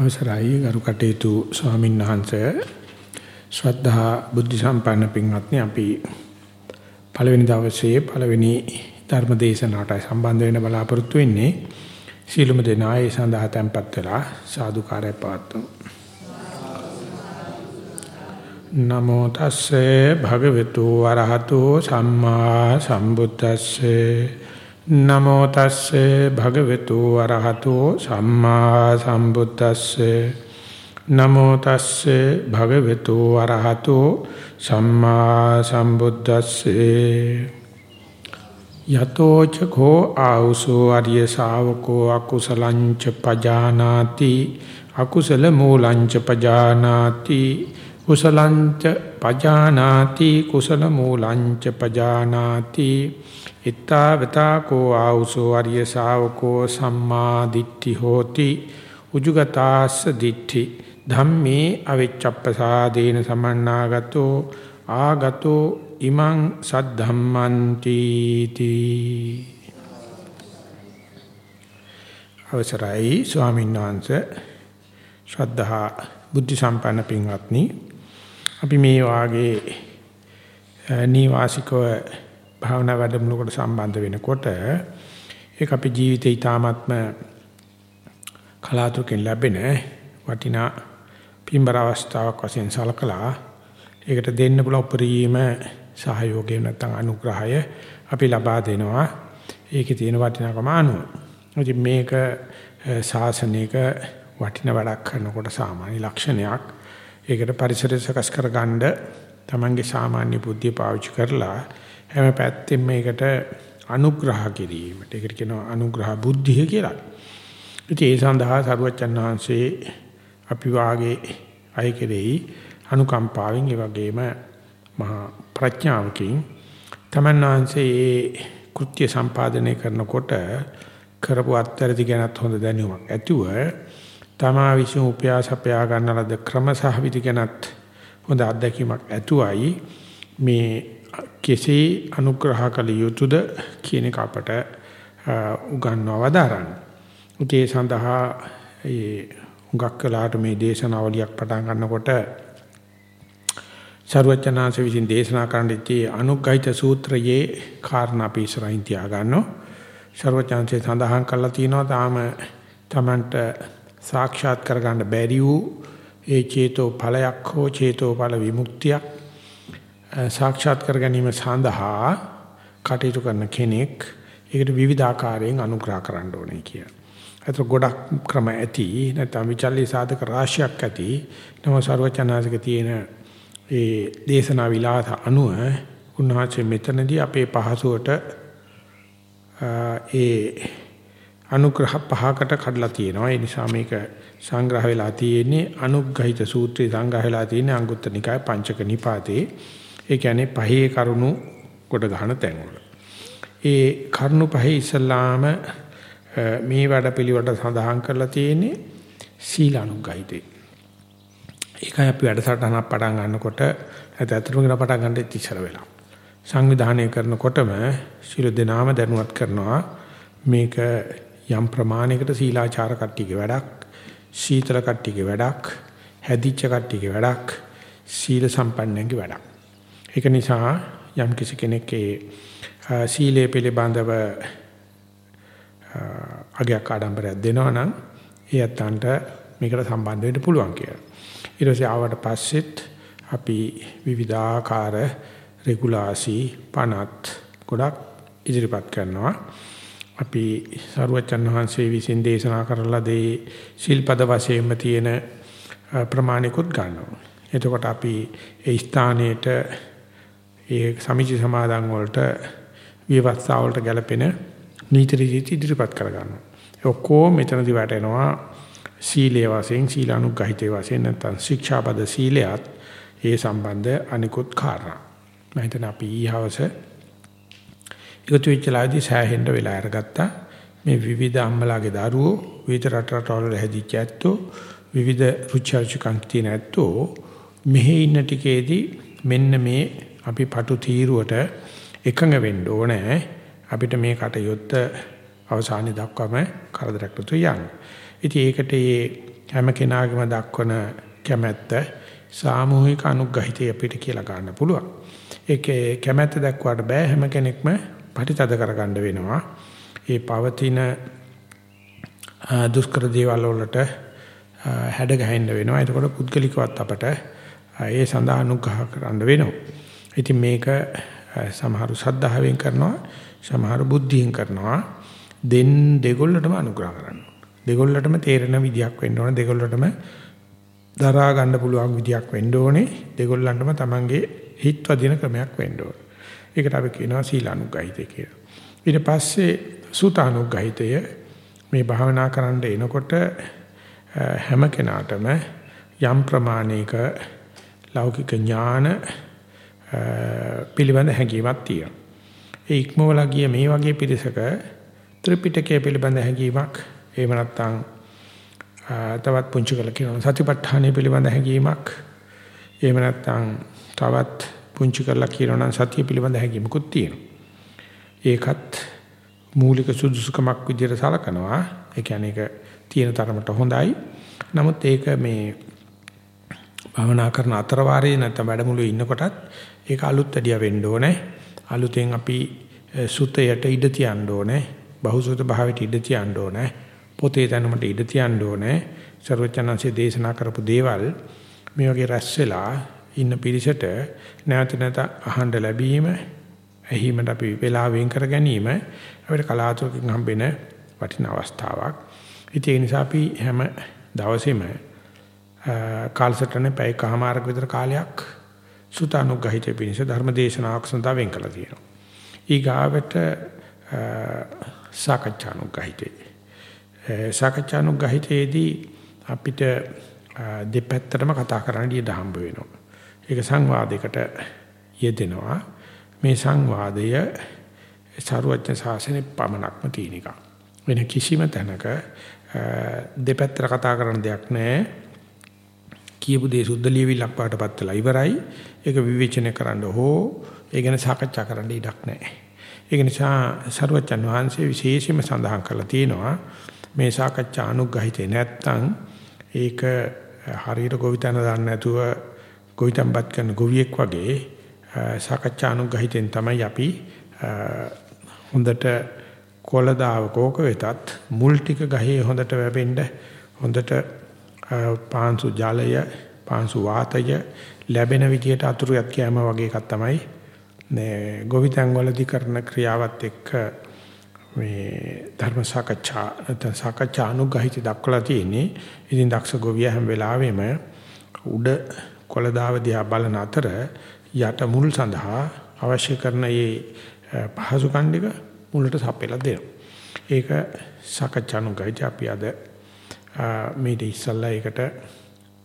අවසරයි. ගරු කටයුතු ස්වාමීන් වහන්සේ. ශ්‍රද්ධා බුද්ධ සම්පන්න පින්වත්නි අපි පළවෙනි දවසේ පළවෙනි ධර්ම දේශනාවට සම්බන්ධ වෙන්න බලාපොරොත්තු වෙන්නේ සීලුම දෙනා ඒ සඳහා tempත් වෙලා සාදුකාරය පවත්වමු. නමෝ තස්සේ භගවතු වරහතෝ සම්මා සම්බුද්දස්සේ නමෝ තස්සේ භගවතු වරහතෝ සම්මා සම්බුද්දස්සේ. නමෝ තස්සේ භගවතු වරහතෝ සම්මා සම්බුද්දස්සේ. යතෝ චකෝ ආවසෝ අරිය ශාවකෝ අකුසලං ච පජානාති. අකුසල මූලං ච පජානාති. කුසලං ච පජානාති කුසල මූලං ච පජානාති. Ittavata ko auso arya savako samma ditti hoti උජුගතාස්ස දිට්ඨි ධම්මේ අවිච්ඡප්පසාදේන සමන්නාගතෝ ආගතෝ ඉමං සද්ධම්මන්ති තී අවසරයි ස්වාමීන් වහන්සේ. ශ්‍රද්ධා බුද්ධ සම්පන්න පින්වත්නි. අපි මේ වාගේ නීවාසිකව භාවනා වැඩමුළුවකට සම්බන්ධ වෙනකොට ඒක අපේ ජීවිතේ ඊ타ත්ම කලාතුරකින් ලැබෙන වටිනා පින්බර අවස්ථාවක් වශයෙන් සලකලා ඒකට දෙන්න පුළුවන් උපරිම සහයෝගය නැත්නම් අනුග්‍රහය අපි ලබා දෙනවා. ඒකේ තියෙන වටිනාකම අනුව. ඉතින් මේක සාසනික වටින වැඩක් කරනකොට සාමාන්‍ය ලක්ෂණයක්. ඒකට පරිසරය සකස් කරගන්න තමන්ගේ සාමාන්‍ය බුද්ධිය පාවිච්චි කරලා හැම පැත්තෙම මේකට අනුග්‍රහ කිරීමට. ඒකට කියනවා අනුග්‍රහ බුද්ධිය කියලා. ඉතින් ඒ සඳහා සරුවච්චන් වහන්සේ අපි වාගේ අය කෙරෙහි අනුකම්පාවෙන් ඒ වගේම මහා ප්‍රඥාවකින් තමන් වහන්සේ ඒ කෘත්‍ය සම්පාදනය කරනකොට කරපු අත්තරදි ගැනත් හොඳ දැනුමක් ඇතුව තමා විසින් උපයාස අපයා ගන්න ලද ක්‍රම සහ විදි ගැනත් හොඳ අත්දැකීමක් ඇතුවයි මේ කෙසේ අනුග්‍රහ කළ යුතුද කියන එක අපට උගන්වව දාරන්නේ. ඒ සඳහා ඒ හුඟක් කලහට මේ දේශනාවලියක් පටන් ගන්නකොට ਸਰවචනාංශ විසින් දේශනා කරන්න ඉති අනුග්ගහිත සූත්‍රයේ කාරණා පිටසරයින් තියාගන්නෝ. ਸਰවචනාංශේ සඳහන් කරලා තිනවා තාම Tamanට සාක්ෂාත් කරගන්න බැරි වූ ඒ චේතෝ ඵලයක් හෝ චේතෝ ඵල විමුක්තියක් සාක්ෂාත් කර ගැනීම සඳහා කටයුතු කරන කෙනෙක් ඒකට විවිධ ආකාරයෙන් අනුග්‍රහ කරන්න ඕනේ කියලා. ඒතර ගොඩක් ක්‍රම ඇති නැත්නම් විචල්්‍ය සාධක රාශියක් ඇති. නම ਸਰවචනාසික තියෙන ඒ දේශනා විලාස අනුව උන්වහන්සේ මෙතනදී අපේ පහසුවට ඒ අනුග්‍රහ පහකට කඩලා තියෙනවා. ඒ නිසා මේක සංග්‍රහ වෙලා තියෙන්නේ අනුග්‍රහිත සූත්‍රයේ සංග්‍රහ වෙලා තියෙන්නේ අංගුත්තර නිකාය පංචක නිපාතේ. ඒ කියන්නේ පහේ කරුණු කොට ගන්න තැන්වල. ඒ කරුණු පහේ ඉස්සල්ලාම මේ වැඩපිළිවෙලට සඳහන් කරලා තියෙන්නේ සීලානුග්‍රහිතේ. ඒකයි අපි වැඩසටහනක් පටන් ගන්නකොට නැත්නම් අතුරුගෙන පටන් ගන්න ඉස්සර වෙලා. සංවිධානය කරනකොටම සීල දෙනාම දැනුවත් කරනවා මේක යම් ප්‍රමාණයකට සීලාචාර කට්ටියගේ වැඩක් සීතල කට්ටියගේ වැඩක් හැදිච්ච කට්ටියගේ වැඩක් සීල සම්පන්නන්ගේ වැඩක්. ඒක නිසා යම් කිසි කෙනෙක් ඒ සීලය පිළිබඳව අගයක් ආඩම්බරයක් දෙනවා නම් ඒ අතන්ට මේකට සම්බන්ධ වෙන්න පුළුවන් කියලා. ඊට පස්සේ ආවට පස්සෙත් අපි විවිධාකාර රෙගුලාසි පනත් ගොඩක් ඉදිරිපත් කරනවා. අපි සරුවචන් වහන්සේ විසින් දේශනා කරලා දේ ශිල්පද වශයෙන්ම තියෙන ප්‍රමාණිකුත් ගන්නවා. එතකොට අපි ඒ ස්ථානයේට ඒ සමිති සමාදන් වලට විවස්ථා වලට ගැලපෙන නීති රීති ඉදිරිපත් කරගන්නවා. ඒ ඔක්කොම මෙතනදි වැටෙනවා සීලයේ වශයෙන් සීලානුගහිතේ වශයෙන් නැත්නම් ශික්ෂාපද සීලයට ඒ සම්බන්ධ අනිකුත් කාරණා. මම හිතන අපි ඊහවස එකතු වෙච්ච ලාදී සෑහෙන්න වෙලා අරගත්තා. මේ විවිධ අම්මලාගේ දරුවෝ විවිධ රට රටවල හැදිච්ච ඇත්තෝ විවිධ රුචර්ජකම් තියෙන ඇත්තෝ මෙහි ඉන්න ටිකේදී මෙන්න මේ අපි පටු තීරුවට එකඟ වෙන්න ඕනේ. අපිට මේ කටයුත්ත අවසානයේ දක්වාම කරදරයක් නැතුව යන්න. ඉතින් ඒකට මේ හැම කෙනාගේම දක්වන කැමැත්ත සාමූහික අනුග්‍රහිතය අපිට කියලා ගන්න පුළුවන්. ඒකේ කැමැත්ත දක්වාට බෑ හැම කෙනෙක්ම පරිතද කරගන්න වෙනවා. ඒ පවතින දුෂ්කර දේවල් වලට හැඩ ගහින්න වෙනවා. එතකොට පුද්ගලිකවත් අපට ඒ සඳහා අනුග්‍රහ කරන්න වෙනවා. ඉතින් මේක සමහරු සද්ධාවෙන් කරනවා, සමහරු බුද්ධියෙන් කරනවා. දෙන් දෙගොල්ලටම අනුග්‍රහ කරන්න. දෙගොල්ලටම තේරෙන විදියක් වෙන්න ඕන. දෙගොල්ලටම දරා ගන්න පුළුවන් විදියක් වෙන්න ඕනේ. දෙගොල්ලන්ටම Tamange හිත් වදින ක්‍රමයක් වෙන්න ඕනේ. ඒකට අපි කියනවා සීලානුගහිතය කියලා. ඊට පස්සේ සුතානුගහිතය මේ භාවනා කරන්න එනකොට හැම කෙනාටම යම් ප්‍රමාණයක ලෞකික ඥාන පිළිබඳ හැඟීමක් තියෙනවා. ඒ ඉක්මවලා ගිය මේ වගේ පිරිසක ත්‍රිපිටකය පිළිබඳ හැඟීමක් එහෙම නැත්නම් තවත් පුංචි කළ කියන සතිපට්ඨානය පිළිබඳ හැඟීමක් එහෙම නැත්නම් තවත් පුංචි කරලා කියනවා සතිය පිළිබඳ හැඟීමකුත් තියෙනවා. ඒකත් මූලික සුදුසුකමක් විදිහට සලකනවා. ඒ කියන්නේ ඒක තියෙන තරමට හොඳයි. නමුත් ඒක මේ භවනා කරන අතර වාරයේ නැත්නම් වැඩමුළුවේ ඉන්නකොටත් ඒක අලුත් ඇඩිය වෙන්න ඕනේ. අලුතෙන් අපි සුතයට ඉඩ තියන්න ඕනේ. බහුසුත භාවයට ඉඩ තියන්න ඕනේ. පොතේ දැනුමට ඉඩ තියන්න ඕනේ. ਸਰවචනංශයේ දේශනා කරපු දේවල් මේ වගේ රැස් වෙලා ඉන්න පිරිසට නැවත නැවත අහන්න ලැබීම එහිමට අපි වෙලා වෙන් කර ගැනීම අපිට කලාතුරකින් හම්බෙන වටින අවස්ථාවක්. ඒ නිසා අපි හැම දවසෙම කාලසටහනේ පැය කමාරක විතර කාලයක් සුතානුග්‍රහිතේ පිණිස ධර්ම දේශනාවක් සඳහා වෙන් කළා තියෙනවා. ඊගාවට සාකච්ඡානුග්‍රහිතේ. සාකච්ඡානුග්‍රහිතේදී අපිට දෙපැත්තටම කතා කරන්න ඉඩ හම්බ වෙනවා. ඒක සංවාදයකට යෙදෙනවා. මේ සංවාදය සරුවච්ච ශාසනයේ පමණක්ම තියෙන එක. වෙන කිසිම තැනක දෙපැත්තට කතා කරන දෙයක් නැහැ. කියපු දේ සුද්ධ ලියවිලක් පාටපත් වෙලා ඉවරයි. ඒක විවේචනය කරන්න හෝ ඒ ගැන සාකච්ඡා කරන්න ඉඩක් නැහැ. ඒක නිසා සරුවච්චන් වහන්සේ විශේෂයෙන්ම සඳහන් කරලා තියෙනවා මේ සාකච්ඡා අනුග්‍රහිතේ නැත්තම් ඒක හරියට ගොවිතැන දාන්න නැතුව ගොවිතැන්පත් කරන ගොවියෙක් වගේ සාකච්ඡා අනුග්‍රහිතෙන් තමයි අපි හොඳට කොළදාව කෝක වෙතත් මුල් ටික ගහේ හොඳට වැවෙන්න හොඳට පාංශු ජලය පාංශු වාතය ලැබෙන විදියට අතුරුයක් කෑම වගේ එකක් තමයි මේ ගොවිතැන් වලදී කරන ක්‍රියාවත් එක්ක මේ ධර්ම සාකච්ඡා නැත්නම් සාකච්ඡා අනුගහිත දක්වලා තියෙන්නේ. ඉතින් දක්ෂ ගොවියා හැම වෙලාවෙම උඩ කොළදාව දිහා බලන අතර යට මුල් සඳහා අවශ්‍ය කරන මේ පහසු කණ්ඩික මුලට සපයලා දෙනවා. ඒක සාකච්ඡා අනුගහිත අපි අද මේ ඉස්සල්ලා ඒකට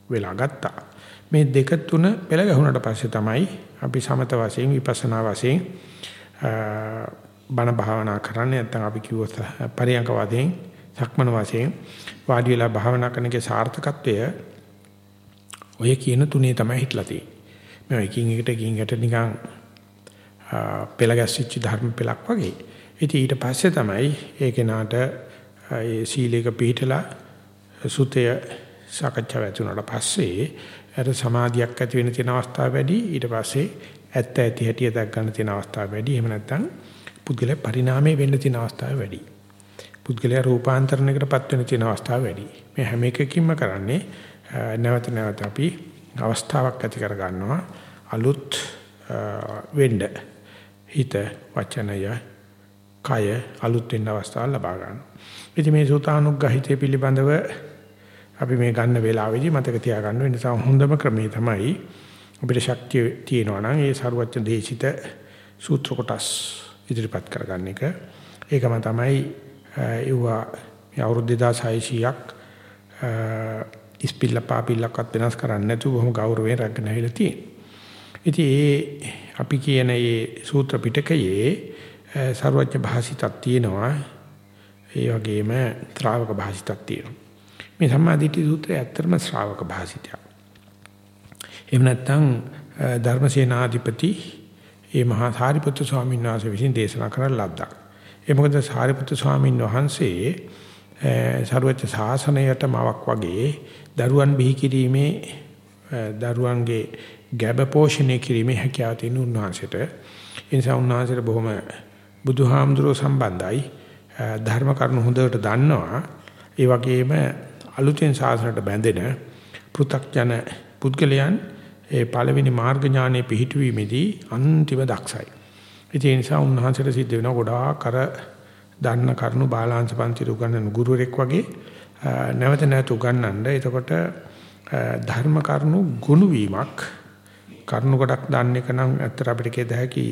වෙලා ගත්තා. මේ දෙක තුන පෙළ ගැහුණට පස්සේ තමයි අපි සමත වශයෙන් විපස්සනා වශයෙන් බණ භාවනා කරන්නේ නැත්නම් අපි කිව්වොත් පරියංක වශයෙන් සක්මන වශයෙන් වාඩි වෙලා භාවනා කරනකේ සාර්ථකත්වය ඔය කියන තුනේ තමයි හිටලා තියෙන්නේ. මේ එකින් එකට එකින් එකට නිකන් පෙළ ගැස්සිච්ච ධර්ම පෙළක් වගේ. ඉතින් ඊට පස්සේ තමයි ඒ කෙනාට ඒ සීලයක පිළිහිටලා සුතය සාකච්ඡා වැතුනට පස්සේ අර සමාධියක් ඇති වෙන තියෙන අවස්ථාව වැඩි ඊට පස්සේ ඇත්ත ඇති හැටි දක් ගන්න තියෙන අවස්ථාව වැඩි එහෙම නැත්නම් පුද්ගලයා පරිණාමයේ වෙන්න තියෙන අවස්ථාව වැඩි. පුද්ගලයා රූපාන්තරණයකටපත් වෙන තියෙන අවස්ථාව වැඩි. මේ හැම එකකින්ම කරන්නේ නැවත නැවත අපි අවස්ථාවක් ඇති කර ගන්නවා අලුත් වෙන්න හිත වචනය කය අලුත් වෙන්න අවස්ථාව ලබා ගන්නවා. ඉතින් මේ සූතානුග්‍රහිතය පිළිබඳව අපි මේ ගන්න වේලාවේදී මතක තියාගන්න වෙන නිසා හොඳම ක්‍රමේ තමයි අපිට ශක්තිය තියෙනවා නම් ඒ සරුවච්ච දේශිත සූත්‍ර කොටස් ඉදිරිපත් කරගන්න එක. ඒකම තමයි ඒවා අවුරුදු 2600ක් ඉස්පිල්ල පාපිල්ලක්වත් වෙනස් කරන්නේ නැතුව බොහොම ගෞරවයෙන් රැගෙන ඇවිල්ලා තියෙනවා. ඉතින් ඒ අපි කියන මේ සූත්‍ර පිටකයේ ਸਰවඥ භාසිතක් තියෙනවා. ඒ වගේම ශ්‍රාවක භාසිතක් තියෙනවා. මේ සම්මාදිට්ඨි සූත්‍රය ඇත්තටම ශ්‍රාවක භාසිතයක්. එහෙම නැත්නම් ධර්මසේනාධිපති ඒ මහා සාරිපුත්‍ර ස්වාමීන් වහන්සේ විසින් දේශනා කරන ලද්දක්. ඒ මොකද සාරිපුත්‍ර ස්වාමීන් වහන්සේ ਸਰුවච ශාසනයට මවක් වගේ දරුවන් බිහි කිරීමේ දරුවන්ගේ ගැබ පෝෂණය කිරීමේ හැකියාව තියෙන උන්වහන්සේට ඒ නිසා උන්වහන්සේට බොහොම බුදුහාමුදුරුව සම්බන්ධයි ධර්ම කරුණු හොඳට දන්නවා ඒ වගේම අලුතෙන් ශාසනයට බැඳෙන පෘ탁ජන පුද්ගලයන් ඒ පළවෙනි මාර්ග ඥානෙ පිහිටුවීමේදී අන්තිම දක්ෂයි. ඒ නිසා උන්වහන්සේට සිද්ධ වෙන ගොඩාක් අර දන්න කරුණු බාලාංශ පන්තිර උගන්වන ගුරුවරෙක් වගේ නැවත නැවත උගන්වන්න. එතකොට ධර්ම කරුණු ගුණ වීමක් කරුණු කොටක් දන්න එක නම් ඇත්තට අපිට කියද හැකි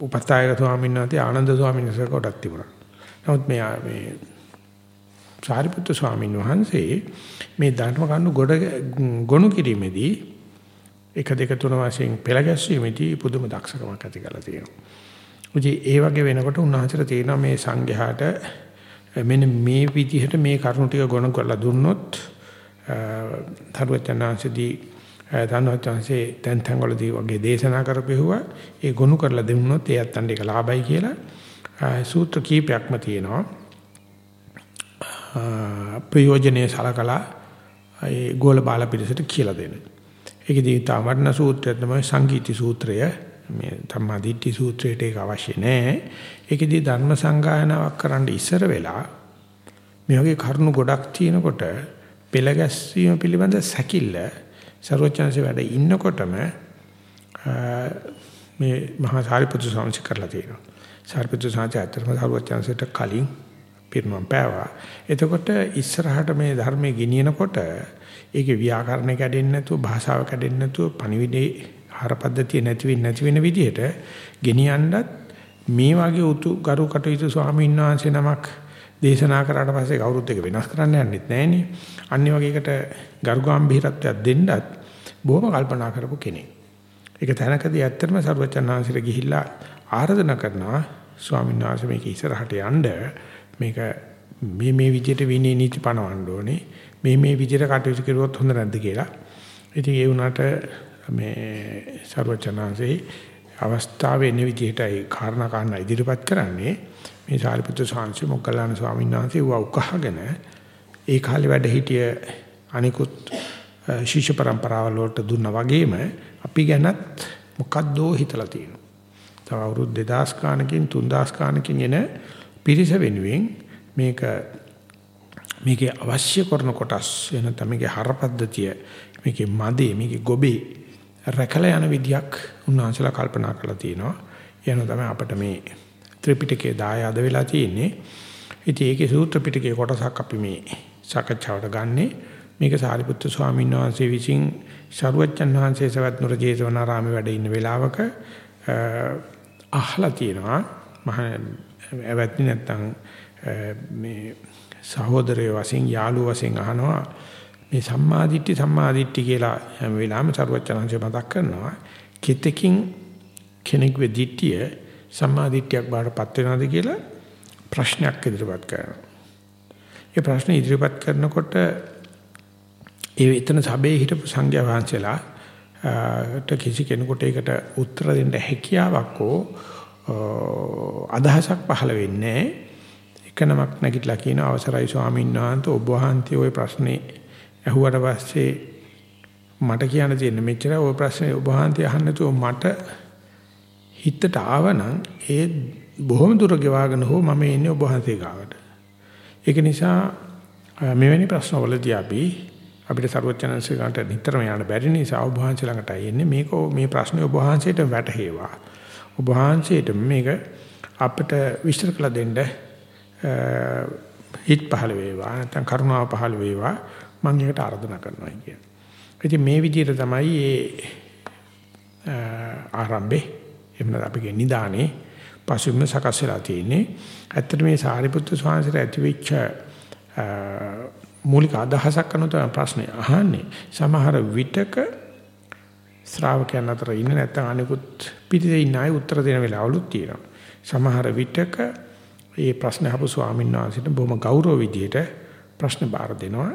උපස්ථායක ස්වාමීන් වහන්සේ ආනන්ද ස්වාමීන් වහන්සේ කොටක් තිබුණා. නමුත් මේ මේ සාරිපුත්තු ස්වාමීන් වහන්සේ මේ ධර්ම කරුණු ගොඩ ගොනු කිරීමේදී එක දෙක තුන වශයෙන් පෙළ ගැස්වීමේදී පුදුම දක්ෂකමක් ඇති කරලා තියෙනවා. උජි ඒ වගේ වෙනකොට උන්වහන්සේට තියෙනවා මේ සංඝයාට මෙන්න මේ විදිහට මේ කරුණු ටික ගොනු කරලා දුන්නොත් තරුවචනාංශදී ධනවත්ංශේ තැන් තැන් වලදී වගේ දේශනා කරපෙවුවා ඒ ගොනු කරලා දෙන්නොත් ඒ අත්තන්ට ඒක ලාභයි කියලා සූත්‍ර කීපයක්ම තියෙනවා ප්‍රයෝජනේ සලකලා ඒ ගෝල බාල පිළිසෙට කියලා දෙන. ඒකෙදී තමර්ණ සූත්‍රය තමයි සංගීති සූත්‍රය මේ ධම්මාදිට්ඨි සූත්‍රයට ඒක අවශ්‍ය නැහැ. ඒකෙදී ධර්ම සංගායනාවක් කරන්න ඉස්සර වෙලා මේ වගේ කරුණු ගොඩක් තියෙනකොට පෙළ ගැස්වීම පිළිබඳ සැකිල්ල ਸਰවචන්සේ වැඩ ඉන්නකොටම මේ මහා සාරිපුත්‍ර සාංශ කරලා තියෙනවා. සාරිපුත්‍ර සාංශ ඇත්තම ਸਰවචන්සේට කලින් පිරුණම් පෑවා. එතකොට ඉස්සරහට මේ ධර්මයේ ගෙනියනකොට ඒකේ ව්‍යාකරණ කැඩෙන්නේ නැතුව භාෂාව කැඩෙන්නේ නැතුව පණිවිඩේ ආහාරපද්ධතිය නැති වෙන්නේ නැති වෙන විදිහට ගෙනියන්නත් මේ වගේ උතු ගරු කටයුතු ස්වාමීන් වහන්සේ නමක් දේශනා කරාට පස්සේ කවුරුත් එක වෙනස් කරන්න යන්නෙත් නැහෙනේ. අනිත් වගේ එකට ගරුගාම්භීරත්වයක් දෙන්නත් බොහොම කල්පනා කරපු කෙනෙක්. ඒක තැනකදී ඇත්තටම සර්වචන්නාංශයට ගිහිල්ලා ආරාධනා කරනවා ස්වාමීන් වහන්සේ මේක ඉස්සරහට යන්න මේක මේ මේ විදිහට විනී නීති පනවන්න ඕනේ. මේ මේ විදිහට කටයුතු කරුවොත් හොඳ නැද්ද කියලා. ඉතින් ඒ වුණාට මේ සර්වචන්නාංශේ අවස්ථාවේ එන විදිහටයි කාරණා කාරණා ඉදිරිපත් කරන්නේ. මේ සාරිපුත්‍ර සාංශි මොග්ගල්ලාන ස්වාමීන් වහන්සේ වව උකහාගෙන ඒ කාලේ වැඩ හිටිය අනිකුත් ශිෂ්‍ය પરම්පරාවල වලට දුන්නා වගේම අපි ගැනත් මොකද්දෝ හිතලා තියෙනවා. තව අවුරුදු 2000 ගානකින් 3000 ගානකින් එන පිරිස වෙනුවෙන් මේක මේකේ අවශ්‍ය කරන කොටස් වෙන තමයිගේ හරපද්ධතිය මේකේ මදේ මේකේ ගොබේ රැකලා යන විදියක් උන්වහන්සේලා කල්පනා කරලා තියෙනවා. එන තමයි අපිට මේ ත්‍රිපිටකයේ දායාද වෙලා තියෙන්නේ. ඉතින් ඒකේ සූත්‍ර පිටකයේ කොටසක් අපි මේ සාකච්ඡාවට ගන්නෙ. මේක සාරිපුත්‍ර ස්වාමීන් වහන්සේ විසින් ශරුවච්චන් වහන්සේ සවැත් නුර ජේතවනාරාමේ වැඩ ඉන්න වෙලාවක අහලා තියෙනවා. මහ ඇවැත්නි නැත්තම් මේ සහෝදරයෝ වශයෙන් යාළුවෝ වශයෙන් අහනවා මේ සම්මාදිට්ඨි සම්මාදිට්ඨි කියලා හැම වෙලාවෙම සරුවචනංශය මතක් කරනවා. කිතකින් කෙනෙක් වෙදිට්ඨිය සම්මාදිට්ඨියක් බාටපත් වෙනවද කියලා ප්‍රශ්නයක් ඉදිරිපත් කරනවා. ඒ ප්‍රශ්නේ ඉදිරිපත් කරනකොට ඒ එතන සබේ හිටපු සංඝයා වහන්සේලා ට කිසි කෙනෙකුට ඒකට උත්තර දෙන්න හැකියාවක් හෝ අදහසක් පහළ වෙන්නේ එක නමක් නැගිටලා කියන අවසරයි ස්වාමීන් වහන්සේ. ඔබ වහන්සේ ওই ප්‍රශ්නේ ඇහුවට පස්සේ මට කියන්න තියෙන මෙච්චර ওই ප්‍රශ්නේ ඔබ වහන්සේ අහන්න නැතුව මට හිතට ආවනම් ඒ බොහොම දුර ගෙවාගෙන හෝ මම ඉන්නේ ඔබ වහන්සේ ගාවට. ඒක නිසා මෙවැනි ප්‍රශ්න වලදී අපි අපිට ਸਰවඥාන්සේ ගන්නට නිතරම යන්න බැරි නිසා ඔබ වහන්සේ ළඟට ආයෙන්නේ මේක මේ ප්‍රශ්නේ ඔබ වහන්සේට වැටහෙවා. ඔබ වහන්සේට මේක අපිට විස්තර කළ දෙන්න හිත පහළ වේවා නැත්නම් කරුණාව පහළ වේවා මම ඒකට ආරාධනා කරනවා කියන්නේ. ඉතින් මේ විදිහට තමයි මේ ආරම්භේ එහෙම නැත්නම් අපගේ නිදානේ පසුබිම සකස් වෙලා තියෙන්නේ. ඇත්තට මේ සාරිපුත්‍ර ස්වාමීන් ඇතිවෙච්ච මූලික අදහසක් කරන තමයි ප්‍රශ්නේ අහන්නේ. සමහර විටක ශ්‍රාවකයන් අතර ඉන්න නැත්නම් අනිකුත් පිටිසේ ඉන්න අය උත්තර දෙන වෙලාවලුත් තියෙනවා. සමහර විටක මේ ප්‍රශ්න අහපු ස්වාමීන් වහන්සේට බොහොම ගෞරව විදියට ප්‍රශ්න බාර දෙනවා.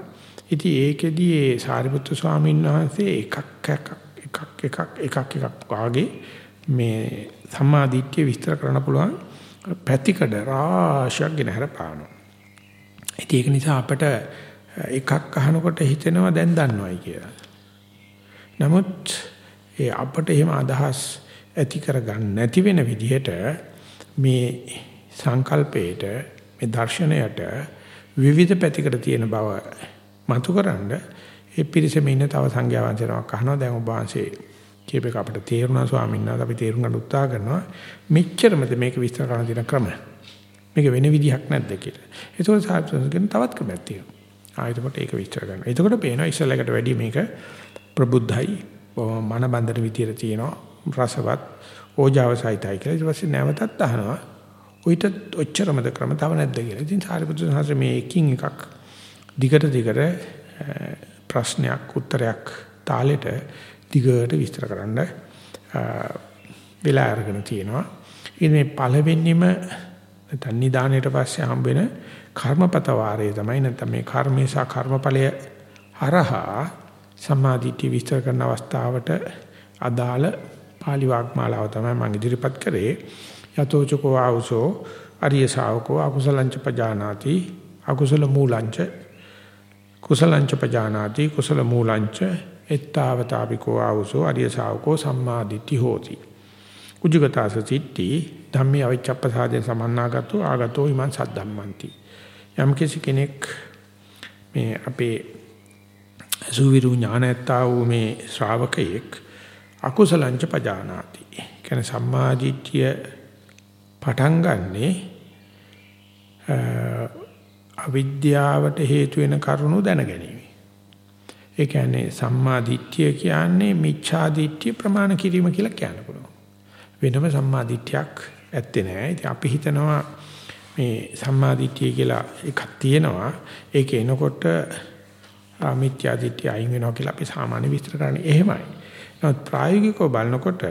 ඉතින් ඒකෙදී ඒ සාරිපුත්‍ර ස්වාමීන් වහන්සේ එකක් එකක් එකක් එකක් එකක් එකක් වාගේ මේ සම්මා දිට්ඨිය විස්තර කරන්න පුළුවන් පැතිකඩ රාශියක් ගෙන හර පානවා. ඉතින් ඒක නිසා අපිට එකක් අහනකොට හිතෙනවා දැන් දන්නවයි කියලා. නමුත් ඒ අපිට එහෙම අදහස් ඇති කරගන්න නැති වෙන විදිහට මේ සංකල්පයට මේ දර්ශනයට විවිධ පැතිකඩ තියෙන බව මතුකරනද ඒ පිරිසෙම ඉන්න තව සංඝයා වහන්සේනමක් අහනවා දැන් ඔබ වහන්සේ කියප එක අපිට තේරුණා ස්වාමීන් වහන්සේ අපි තේරුම් ගන්න උත්සාහ කරනවා මෙච්චරමද මේක විස්තර කරන දින ක්‍රම මේක වෙන විදිහක් නැද්ද කියලා. ඒකෝර සාහිත්‍යයෙන් තවත් ක්‍රමයක් තියෙනවා. ආයෙත් ඒක විස්තර කරනවා. එතකොට පේනවා ඉස්සලකට වැඩි මේක ප්‍රබුද්ධයි මන බන්ධන විදියට තියෙනවා රසවත් ඕජාව සහිතයි කියලා. ඊට පස්සේ නැවතත් අහනවා උිට ඔච්චරමද ක්‍රම තව නැද්ද කියලා. ඉතින් සාරිපුත්‍ර සාහස මේ එකින් එකක් දිගට දිගට ප්‍රශ්නයක් උත්තරයක් තාලෙට දිගට විස්තර කරන්න වෙලා අරගෙන තියෙනවා. ඉතින් මේ පළවෙනිම නැත්නම් නිදාණයට පස්සේ හම්බෙන කර්මපත වාරය තමයි නැත්නම් මේ කර්මේ සහ කර්මඵලය හරහා සමාධිත්‍ය විස්තර කරන අවස්ථාවට අදාළ pāli වාග්මාලාව තමයි මම ඉදිරිපත් කරේ. යතෝචකෝ ආවසෝ අරිය ශාවකෝ අකුසලංච පජානාති අකුසල මූලංච කුසලංච පජානාති කුසල මූලංච එත්තාවතාපිකෝ ආවසෝ අරිය ශාවකෝ සම්මාදිට්ඨි හෝති. උජගතාස සිට්ටි ධම්මේ අවිච්ඡප්පසාදේ සමන්නාගතෝ ආගතෝ ඉමං සද්ධම්මන්ති. යම් කෙනෙක් මේ අපේ සුවිරු ඥානයත්තා වූ මේ ශ්‍රාවකයෙක් අකුසලංච පජානාති. කියන සම්මාදිට්ඨිය පටන් ගන්නේ අවිද්‍යාවට හේතු වෙන කරුණු දැන ගැනීම. ඒ කියන්නේ සම්මා දිට්ඨිය කියන්නේ මිච්ඡා දිට්ඨිය ප්‍රමාණ කිරීම කියලා කියන්න පුළුවන්. වෙනම සම්මා දිට්ඨියක් ඇත්තේ නැහැ. ඉතින් අපි හිතනවා මේ සම්මා දිට්ඨිය කියලා එකක් තියෙනවා. ඒක එනකොට මිත්‍යා දිට්ඨිය අයින් වෙනවා කියලා අපි සාමාන්‍ය විස්තර කරන්නේ එහෙමයි. නමුත් ප්‍රායෝගිකව බලනකොට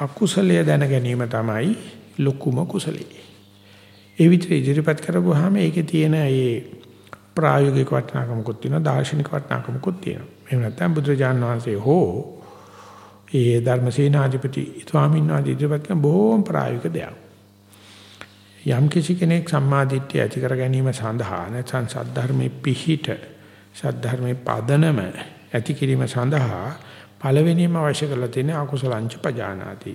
අකුසලයේ දැන ගැනීම තමයි ලොකුම කුසලයේ. ඒ විතර ඉදිරිපත් කරගුවාම ඒකේ තියෙන ඒ ප්‍රායෝගික වටිනාකමකුත් තියෙනවා දාර්ශනික වටිනාකමකුත් තියෙනවා. එහෙම නැත්නම් බුදුරජාණන් වහන්සේ හෝ ඒ ධර්මසේනාධිපති ස්වාමීන් වහන්සේ ඉදිරිපත් කරන බොහෝම ප්‍රායෝගික දෙයක්. යම් කිසි කෙනෙක් සම්මාදිට්ඨිය ඇති කර ගැනීම සඳහා නැත්නම් සද්ධර්මයේ පිහිට සද්ධර්මයේ පදනම ඇති කිරීම සඳහා පළවෙනිම අවශ්‍ය කරලා තියෙන අකුසලංච පජානාති.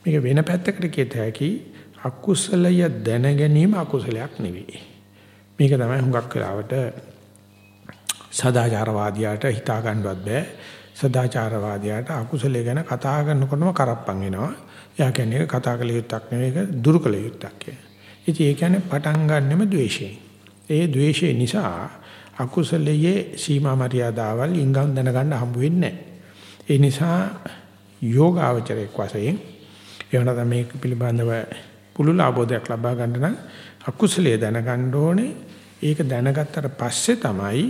මේක වෙන පැත්තකට කියත හැකි අකුසලය දැන ගැනීම අකුසලයක් නෙවෙයි. මේක තමයි හුඟක් වෙලාවට සදාචාරවාදියාට හිතා ගන්නවත් බෑ. සදාචාරවාදියාට අකුසලයේ ගැන කතා කරනකොටම කරප්පන් වෙනවා. එයා කියන්නේ කතා කළ යුත්තක් නෙවෙයි ඒක දුරු කළ යුත්තක් කියලා. ඉතින් ඒ කියන්නේ පටන් ගන්නෙම ද්වේෂයෙන්. ඒ ද්වේෂය නිසා අකුසලයේ සීමා මරියාදාවල් ඉංගම් දැනගන්න හම්බ වෙන්නේ නැහැ. ඒ නිසා යෝගාවචරයක් වශයෙන් එවනත මේක පිළිබඳව පුළුල් ආબોධයක් ලබා ගන්න නම් අකුසලයේ දැනගන්න ඕනේ. ඒක දැනගත්තට පස්සේ තමයි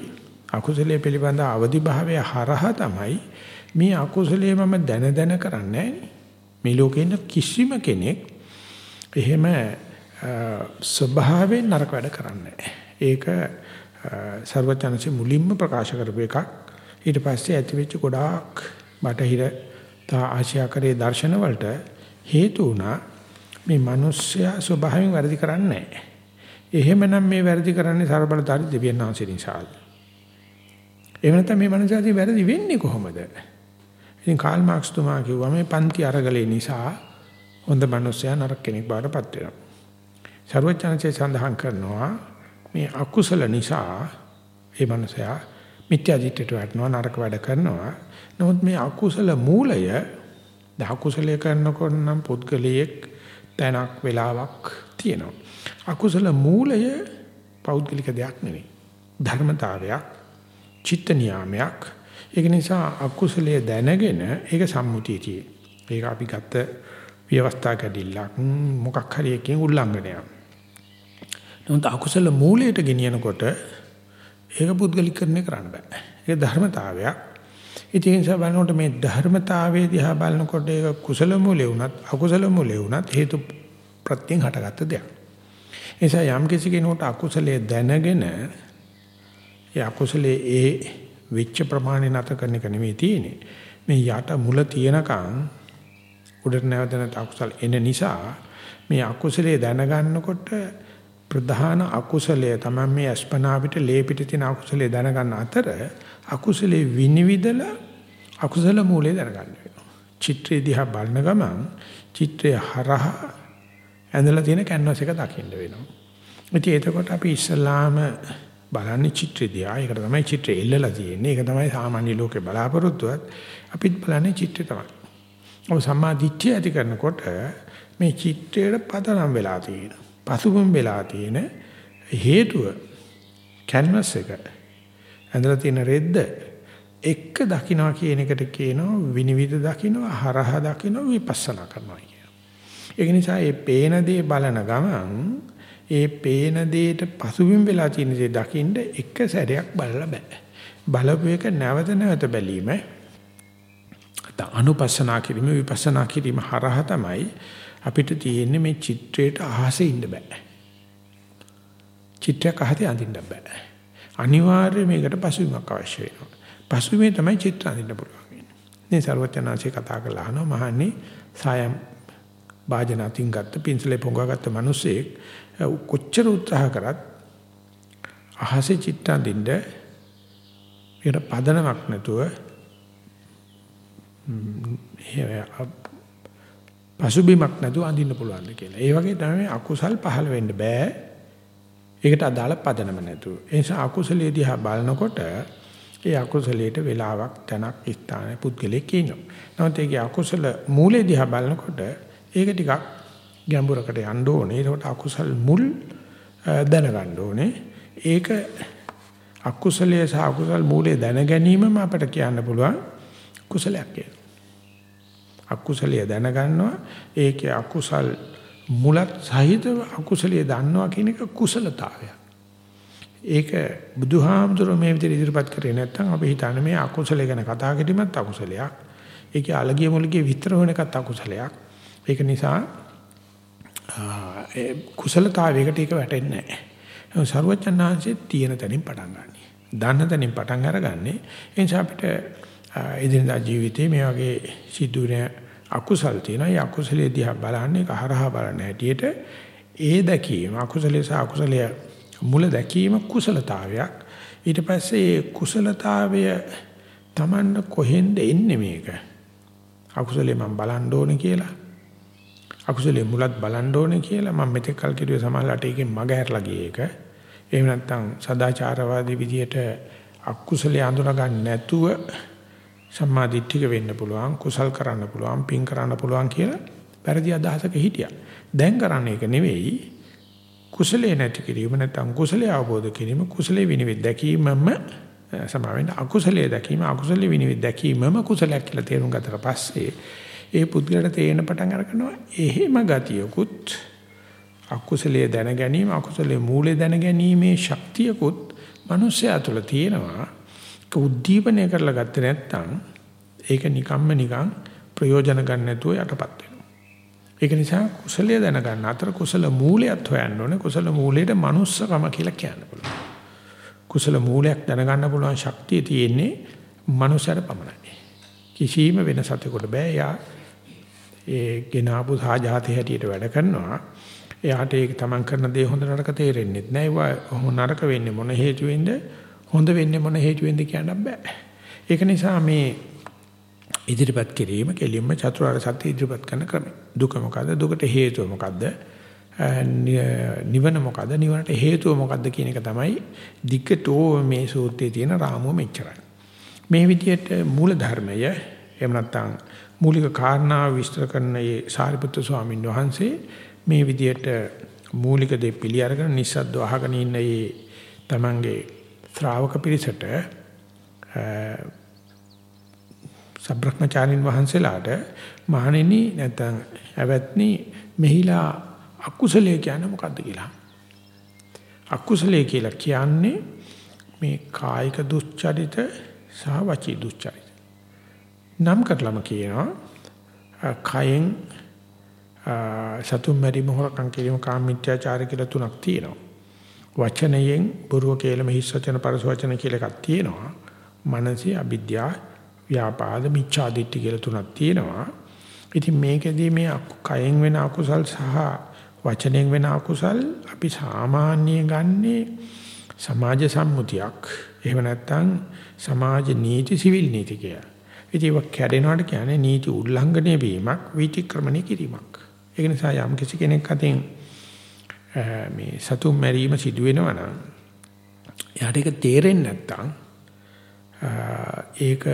අකුසලයේ පිළිබඳ අවදි භාවය හරහා තමයි මේ අකුසලයේ මම දැන දැන කරන්නේ මේ ලෝකේ කිසිම කෙනෙක් එහෙම ස්වභාවයෙන් නරක වැඩ කරන්නේ ඒක ਸਰවඥාන්සේ මුලින්ම ප්‍රකාශ කරපු එකක්. ඊට පස්සේ ඇතිවෙච්ච ගොඩාක් බටහිර තා ආශ්‍යාකරයේ දර්ශන වලට හේතු වුණා මේ මිනිස්සයා ස්වභාවයෙන් වැරදි කරන්නේ එහෙමනම් මේ වැරදි කරන්නේ ਸਰබලධාරී දෙවියන් වහන්සේ නිසාද? එහෙම නැත්නම් මේ මිනිස්සයාගේ වැරදි වෙන්නේ කොහොමද? ඉතින් කාල් මාක්ස් තුමා කිව්වා මේ පන්ති අරගලේ නිසා හොඳ මිනිස්සයා නරක කෙනෙක් බවට පත් වෙනවා. ਸਰවඥාන්සේ සඳහන් කරනවා මේ අකුසල නිසා ඒ මිනිසයා මිත්‍යා දිට්ඨියට වැටෙනවා නරක වැඩ කරනවා. නමුත් මේ අකුසල මූලය දහකුසලයේ කරනකොට නම් පුද්ගලයෙක් තැනක් වෙලාවක් තියෙනවා. අකුසල මූලය පෞද්ගලික දෙයක් නෙවෙයි. ධර්මතාවයක්, චිත්ත නියාමයක්. ඒක නිසා අකුසලයේ දැනගෙන ඒක සම්මුතියතියි. ඒක අපි ගත්ත ව්‍යවස්ථා කැඩිල්ලක් මොකක් හරි එකකින් උල්ලංඝනයක්. නමුත් අකුසල මූලයට ගෙනියනකොට ඒක පුද්ගලිකරණය කරන්න බෑ. ඒක ධර්මතාවයක්. ඉතින් ඒ නිසා බලනකොට මේ ධර්මතාවයේ දිහා බලනකොට ඒක කුසල මූලේ වුණත් අකුසල මූලේ වුණත් හේතු ප්‍රත්‍යයෙන් හටගත්ත දෙයක්. ඒ නිසා යම් කිසි කෙනෙකුට අකුසලයේ දැනගෙන ඒ අකුසලයේ ඒ විච්ච ප්‍රමාණය නැත කරන එක නෙමෙයි තියෙන්නේ. මේ යට මුල තියෙනකන් උඩට නැවත නැත් අකුසල එන නිසා මේ අකුසලයේ දැනගන්නකොට ප්‍රධාන අකුසලය තමයි මේ අස්පනා පිට ලේ පිට තියෙන අකුසලයේ දැනගන්න අතර අකුසලේ විනිවිදලා අකුසල මූලයේ දැනගන්න වෙනවා. චිත්‍රය දිහා බලන ගමන් චිත්‍රය හරහා ඇඳලා තියෙන කැන්වස් එක දකින්න වෙනවා. ඉතින් එතකොට අපි ඉස්සල්ලාම බලන්නේ චිත්‍රය දිහා. ඒකට තමයි චිත්‍රය එල්ලලා තියෙන්නේ. ඒක තමයි සාමාන්‍ය ලෝකේ බලාපොරොත්තුවත්. අපිත් බලන්නේ චිත්‍රය තමයි. ඔබ සම්මා දිට්ඨිය ඇති කරනකොට මේ චිත්‍රයට පදනම් වෙලා තියෙන. පසුබිම් වෙලා තියෙන හේතුව කැන්වස් එක. ඇඳලා තියෙන රෙද්ද එක්ක දකින්නවා කියන එකට කියනවා විනිවිද දකින්නවා හරහා දකින්නවා විපස්සනා කරනවා කියනවා. ඒක නිසා මේ පේන දේ බලන ගමන් ඒ පේන දෙයට පසුබිම් වෙලා තියෙන දේ දකින්න එක සැරයක් බලලා බෑ. බලපු එක නැවත නැවත බැලීම අනුපස්සනා කිරීම විපස්සනා කිරීම හරහා තමයි අපිට තියෙන්නේ මේ චිත්‍රයට අහසේ ඉන්න බෑ. චිත්‍රයක් අහසේ අඳින්න බෑ. අනිවාර්යයෙන් මේකට පසුබිමක් අවශ්‍ය වෙනවා. පසුබිමේ තමයි චිත්‍ර අඳින්න පුළුවන්. මේ ਸਰවඥාන්සේ කතා කළා අහනවා මහන්නේ සායම් වාජන අතින් ගත්ත පින්සලේ පොඟාගත්ත මිනිසෙක් කොච්චර උත්සාහ කරත් අහසේ චිත්ත අඳින්න ඒකට පදනමක් නැතුව පසුබිමක් නැතුව අඳින්න පුළුවන් කියලා. ඒ වගේ තමයි අකුසල් පහළ වෙන්න බෑ. ඒකට අදාළ පදනම නැතුව. ඒ නිසා අකුසලයේ දිහා බලනකොට ඒ අකුසලයට වෙලාවක් තැනක් ස්ථානයේ පුද්ගලෙක් ඉන්නවා. නමුත් ඒකේ අකුසල මූලයේ දිහා බලනකොට ඒක ටිකක් ගැඹුරකට යන්න ඕනේ. ඒකට අකුසල් මුල් දැනගන්න ඕනේ. ඒක අකුසලයේ සහ අකුසල් මූලයේ දැන ගැනීමම අපිට කියන්න පුළුවන් කුසලයක් කියලා. අකුසලයේ දැනගන්නවා ඒකේ අකුසල් මුලත් සහිතව අකුසලයේ දන්නවා කියන එක කුසලතාවයක්. ඒක බුදුහාමුදුරුවෝ මේ විදිහට ඉදිරිපත් කරේ නැත්නම් අපි හිතන්නේ මේ අකුසලයේ ගැන කතා කිරීමත් අකුසලයක්. ඒකේ අලගිය මුලගිය විතර වෙන එකත් අකුසලයක්. ඒක නිසා ඒ කුසලතාවයකට ඒක වැටෙන්නේ නැහැ. සර්වඥාන්සේ තියෙන තැනින් පටන් ගන්නෙ. දන්න තැනින් පටන් අරගන්නේ. ඒ නිසා අපිට එදිනදා ජීවිතේ මේ වගේ සිදුවෙන අකුසල් තියෙනවා. ඒ අකුසලයේ දිහා බලන්නේ ඒක හරහා බලන හැටියට ඒ දැකීම අකුසලයේ සහ අකුසලයේ මුල දැකීම කුසලතාවයක්. ඊට පස්සේ කුසලතාවය Tamanne කොහෙන්ද එන්නේ මේක? අකුසලයේ මම බලන්න ඕනේ කියලා. අකුසලයේ මුලත් බලන්න ඕනේ කියලා මම මෙතෙක් කල් කිව්වේ සමාහලට එකෙන් මග හැරලා ගියේ ඒක. එහෙම නැත්නම් සදාචාරවාදී විදියට අකුසලයේ අඳුන ගන්න නැතුව සම්මා දිට්ඨික වෙන්න පුළුවන් කුසල් කරන්න පුළුවන් පින් කරන්න පුළුවන් කියලා පරිදි අදහසක හිටියා. දැන් කරන්නේ ඒක නෙවෙයි. කුසලයේ නැති කිරීම නැත්නම් කුසලයේ අවබෝධ කිරීම කුසලයේ විනිවිද දැකීමම සමාවෙන්න අකුසලයේ දැකීම අකුසලයේ විනිවිද දැකීමම කුසලයක් කියලා තේරුම් ගත්තට පස්සේ ඒ පුද්ගලට තේරෙන පටන් අරගෙනවා එහෙම ගතියකුත් අකුසලයේ දැන ගැනීම අකුසලයේ මූලයේ දැන ගැනීමේ ශක්තියකුත් මිනිස්සයා තුළ තියෙනවා. උද්දීපනය කරලා ගත්තේ නැත්නම් ඒක නිකම්ම නිකං ප්‍රයෝජන ගන්න නැතුව යටපත් වෙනවා. ඒක නිසා කුසලයේ දැනගන්න අතර කුසල මූලයක් හොයන්න ඕනේ. කුසල මූලයට manussකම කියලා කියන්න පුළුවන්. කුසල මූලයක් දැනගන්න පුළුවන් ශක්තිය තියෙන්නේ මනුස්සයර පමණයි. කිසිම වෙන සතෙකුට බෑ. යා ඒ ගෙනාවු සාජාති හැටියට වැඩ කරනවා. එයාට ඒක තමන් කරන දේ හොඳ නරක තේරෙන්නේ නැහැ. ඒවා නරක වෙන්නේ මොන හේතුවෙන්ද? හොඳ වෙන්නේ මොන හේතුවෙන්ද කියන්න බෑ. ඒක නිසා මේ ඉදිරිපත් කිරීම කෙලින්ම චතුරාර්ය සත්‍ය ඉදිරිපත් කරන ක්‍රමය. දුක මොකද්ද? දුකට හේතුව මොකද්ද? නිවන මොකද්ද? නිවනට හේතුව මොකද්ද කියන එක තමයි දිගටෝ මේ සූත්‍රයේ තියෙන රාමුව මෙච්චරයි. මේ විදිහට මූල ධර්මය එහෙම නැත්නම් මූලික කාරණා විස්තර කරන මේ සාරිපුත්‍ර ස්වාමීන් වහන්සේ මේ විදිහට මූලික දේ පිළි අරගෙන නිස්සද්ද අහගෙන ඉන්න මේ තමන්ගේ ශ්‍රාවක පිරිසට සබ්‍රක්‍මචාරින් වහන්සේලාට මහණෙනි නැත්නම් ඇවැත්නි මෙහිලා අකුසලයේ කියන්නේ මොකද්ද කියලා. අකුසලයේ කියලා කියන්නේ මේ කායික දුස්චරිත සහ වචී දුස්චරිත. නම් කරලම කියනවා කයෙන් සතුම් මැරි මොහරකම් කිරීම කාමීත්‍යාචාර කියලා තුනක් තියෙනවා. වචනයෙන් බොරුව කියලා හිස් වචන පරස වචන කියලා එකක් තියෙනවා. මනසේ අවිද්‍යාව, ව්‍යාපාද, මිච්ඡාදිට්ඨි කියලා තුනක් තියෙනවා. ඉතින් මේකෙදී මේ කයෙන් වෙන අකුසල් සහ වචනෙන් වෙන අකුසල් අපි සාමාන්‍ය ගන්නේ සමාජ සම්මුතියක්. එහෙම නැත්නම් සමාජ නීති සිවිල් නීති කියලා. ඉතින් ඒක කැඩෙනවට කියන්නේ නීති උල්ලංඝනය වීමක්, විතික්‍රමණය කිරීමක්. ඒක නිසා යම් කිසි කෙනෙක් අතින් මේ සතුම් මැරීම සිදු වෙනවා නම් එයාට ඒක තේරෙන්නේ නැත්නම් ඒක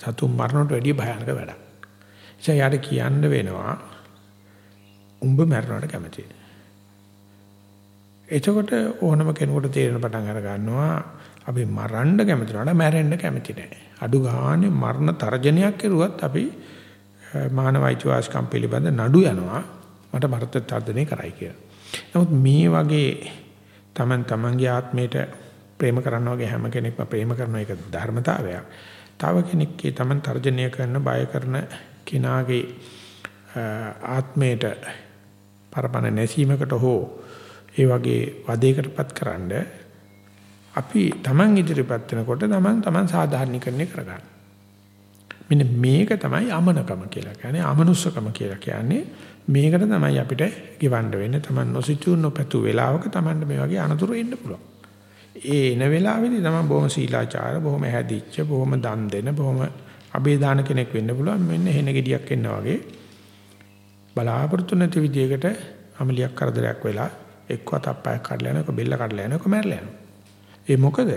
සතුම් මරණයට වැඩිය භයානක වැඩක්. ඒ යාට කියන්න වෙනවා උඹ මැරෙනවට කැමතියි. එතකොට ඕනම කෙනෙකුට තේරෙන පටන් අර ගන්නවා අපි මරන්න කැමති නෑ මැරෙන්න කැමති නෑ. අඩු ගානේ මරණ තර්ජනයක් කරුවත් අපි මානව අයිතිවාසිකම් පිළිබඳ නඩු යනවා මට මරත තර්ජනය කරයි කියලා. නමුත් මේ වගේ Taman tamanගේ ආත්මයට ප්‍රේම කරනවා වගේ හැම කෙනෙක්ම ප්‍රේම කරන එක ධර්මතාවයක්. තව කෙනෙක්ගේ Taman තර්ජනය කරන බය කරන කෙනාගේ ආත්මයට පරපණ නැසීමකට හෝ ඒ වගේ වදයකටපත් කරන්න අපි Taman ඉදිරියපත් වෙනකොට Taman Taman සාධාරණීකරණය කරගන්න. මෙන්න මේක තමයි අමනකම කියලා කියන්නේ අමනුස්සකම කියලා කියන්නේ මේකට තමයි අපිට ගෙවන්න වෙන්නේ Taman නොසිතූ නොපැතු වෙලාවක Taman මේ වගේ අනතුරු එන්න පුළුවන්. ඒ එන වෙලාවේදී Taman බොහොම සීලාචාර බොහොම හැදිච්ච බොහොම දන් දෙන බොහොම අබේදාන කෙනෙක් වෙන්න පුළුවන් මෙන්න හෙන ගෙඩියක් එන්න වගේ බලාපොරොත්තු නැති විදියකට අමලියක් කරදරයක් වෙලා එක්ක අතප්පය කඩලා යනකො බෙල්ල කඩලා යනකො මැරලා යනවා. ඒ මොකද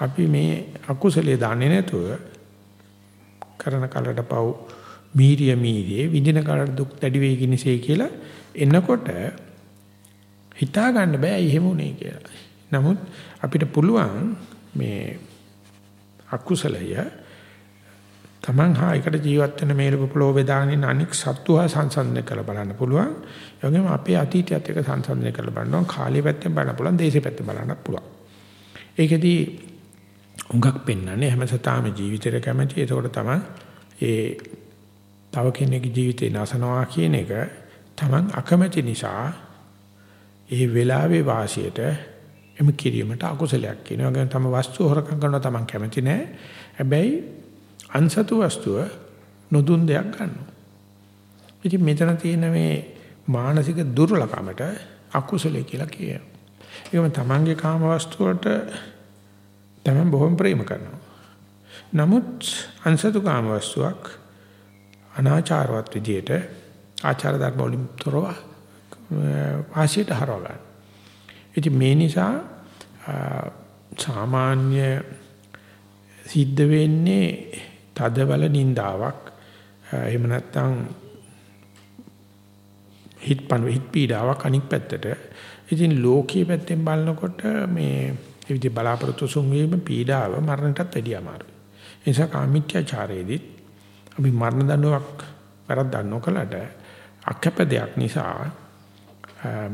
අපි මේ අකුසලයේ දන්නේ නැතුව කරන කලට පව් මීරිය මීරියේ විඳින කලට දුක් දැඩි වෙයි කිනිසේ කියලා එනකොට හිතා ගන්න බෑ එහෙම උනේ කියලා. නමුත් අපිට පුළුවන් මේ අකුසලය Taman හා එකට ජීවත් වෙන මේ ලෝභ දානින් අනික් සත්තු හා සංසන්දනය කරලා බලන්න පුළුවන්. ඒ වගේම අපේ අතීතයත් එක්ක සංසන්දනය කරලා බලනවා. කාලේ පැත්තෙන් බලන්න පුළුවන්, දේශේ පැත්තෙන් බලන්නත් පුළුවන්. ඒකෙදී උඟක් පෙන්වන්නේ හැම සතාම ජීවිතේට කැමැති. ඒකෝට තමයි ඒ තව කෙනෙකුගේ ජීවිතේ නසනවා කියන එක Taman අකමැති නිසා ඒ වෙලාවේ වාසියට එම කිරීමට අකුසලයක් කියනවා. ඒ වගේම තම වස්තු හොරකම් කරනවා Taman කැමති නෑ. හැබැයි අන්සතු වස්තුව නොදුන් දෙයක් ගන්නවා. ඉතින් මෙතන තියෙන මේ මානසික දුර්වලකමට අකුසලයි කියලා කියනවා. ඒකම තමන්ගේ කාම වස්තුවට තමන් බොහොම ප්‍රේම කරනවා. නමුත් අන්සතු කාම වස්තුවක් අනාචාරවත් විදියට ආචාර ධර්ම වලින් තොරව වාසියට හරව ගන්න. ඉතින් මේ නිසා සාමාන්‍ය සිද්ධ වෙන්නේ තදබල නින්දාවක් එහෙම නැත්නම් හිත පන හිත පීඩාවක් අනික් පැත්තට ඉතින් ලෝකීය පැත්තෙන් බලනකොට මේ ඒ විදිහ බලාපොරොත්තු සුන්වීම පීඩාව මරණයටත් වැඩිය අමාරුයි ඒ නිසා කාමීත්‍යචාරයේදී අපි මරණ දඬුවමක් වැරද්දක් නොකලට අකප දෙයක් නිසා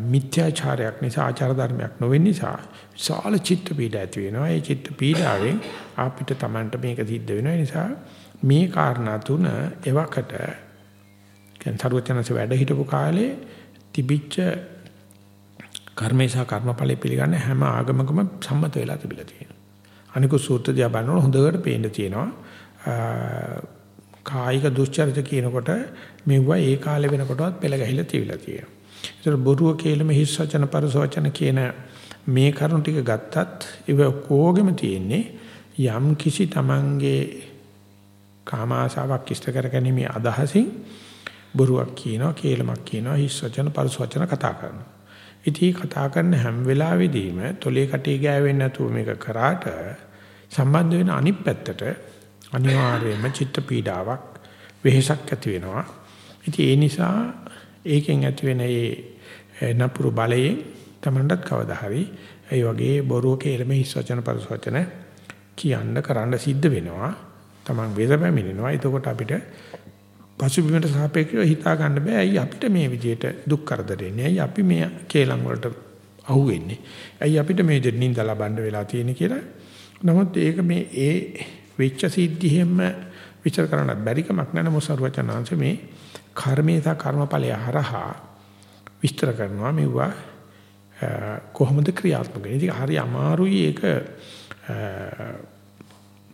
මිත්‍යාචාරයක් නිසා ආචාර ධර්මයක් නොවෙන නිසා විශාල චිත්ත පීඩ ඇති වෙනවා. ඒ චිත්ත පීඩාවෙන් අපිට Tamanට මේක සිද්ධ වෙනවා. නිසා මේ කාරණා තුන එවකට දැන් සරුවචනස වැඩ හිටපු කාලේ තිබිච්ච කර්මේශා කර්මඵල පිළිගන්න හැම ආගමකම සම්මත වෙලා තිබිලා තියෙනවා. අනිකුත් සූත්‍ර දිහා බලනකොට හොඳට පේන්න තියෙනවා. කායික දුස්චරිත කියනකොට මෙවුවා ඒ කාලේ වෙනකොටවත් පෙළ ගැහිලා තියවිලා තියෙනවා. ඒතර බොරුව කේලම හිස් වචන පරස වචන කියන මේ කරුණු ටික ගත්තත් ඒව කෝගෙම තියෙන්නේ යම් කිසි Tamange කාම ආශාවක් ඉෂ්ට කරගැනීමේ අදහසින් බොරුවක් කියනවා කේලමක් කියනවා හිස් වචන පරස වචන කතා කරනවා. ඉතින් කතා කරන හැම වෙලාවෙදීම තොලේ කටේ ගෑවෙන්නේ නැතුව මේක කරාට සම්බන්ධ වෙන අනිත් පැත්තට අනිවාර්යයෙන්ම චිත්ත පීඩාවක් වෙහෙසක් ඇති වෙනවා. ඉතින් ඒ නිසා ඒකෙන් ඇති වෙන ඒ නපුරු බලයෙන් තමන්ටත් කවදා හරි ඒ වගේ බොරුව කේලම හිස් වචන පරස වචන කියන්න කරන්න සිද්ධ වෙනවා. තමන් වේද පැමිණෙනවා. එතකොට අපිට පසුබිමට සාපේක්ෂව හිතා ගන්න බෑ. ඇයි අපිට මේ විදිහට දුක් කරදර එන්නේ? ඇයි අපි මේ කේලම් වලට අහුවෙන්නේ? ඇයි අපිට මේ දෙන්න නිඳ ලබන්න වෙලා තියෙන්නේ කියලා. නමුත් ඒක මේ ඒ වෙච්ච සිද්ධියෙම විචාර කරන්න බැරි කමක් නැහැ මොසරුවචනාංශ මේ කර්මේ සහ කර්මඵලය හරහා විස්තර කරනවා මෙවුවා කොහොමද ක්‍රියාත්මක වෙන්නේ. ඒක හරි අමාරුයි ඒක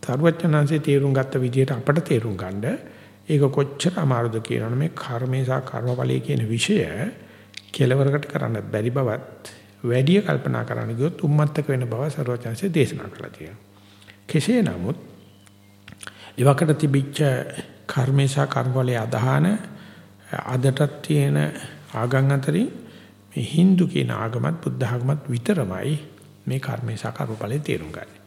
තරුවචනාංශේ තේරුම් ගත්ත විදිහට අපට තේරුම් ගන්න ඒක කොච්චර අමාරුද කියනවනේ මේ කර්මේ සහ කර්මඵලයේ කියන විෂය කෙලවරකට කරන්න බැරි බවත් වැඩි කල්පනා කරන්න ගියොත් උම්මත්තක වෙන බව සර්වචන්සේ දේශනා කළා තියෙනවා. කෙසේ නමුත් ඉවකට තිබිච්ච කර්මේශා කර්මවලේ අදහන අදටත් තියෙන ආගම් අතරින් මේ Hindu කියන ආගමත් බුද්ධ ආගමත් විතරමයි මේ කර්මේශා කර්මඵලේ තේරුම් ගන්න.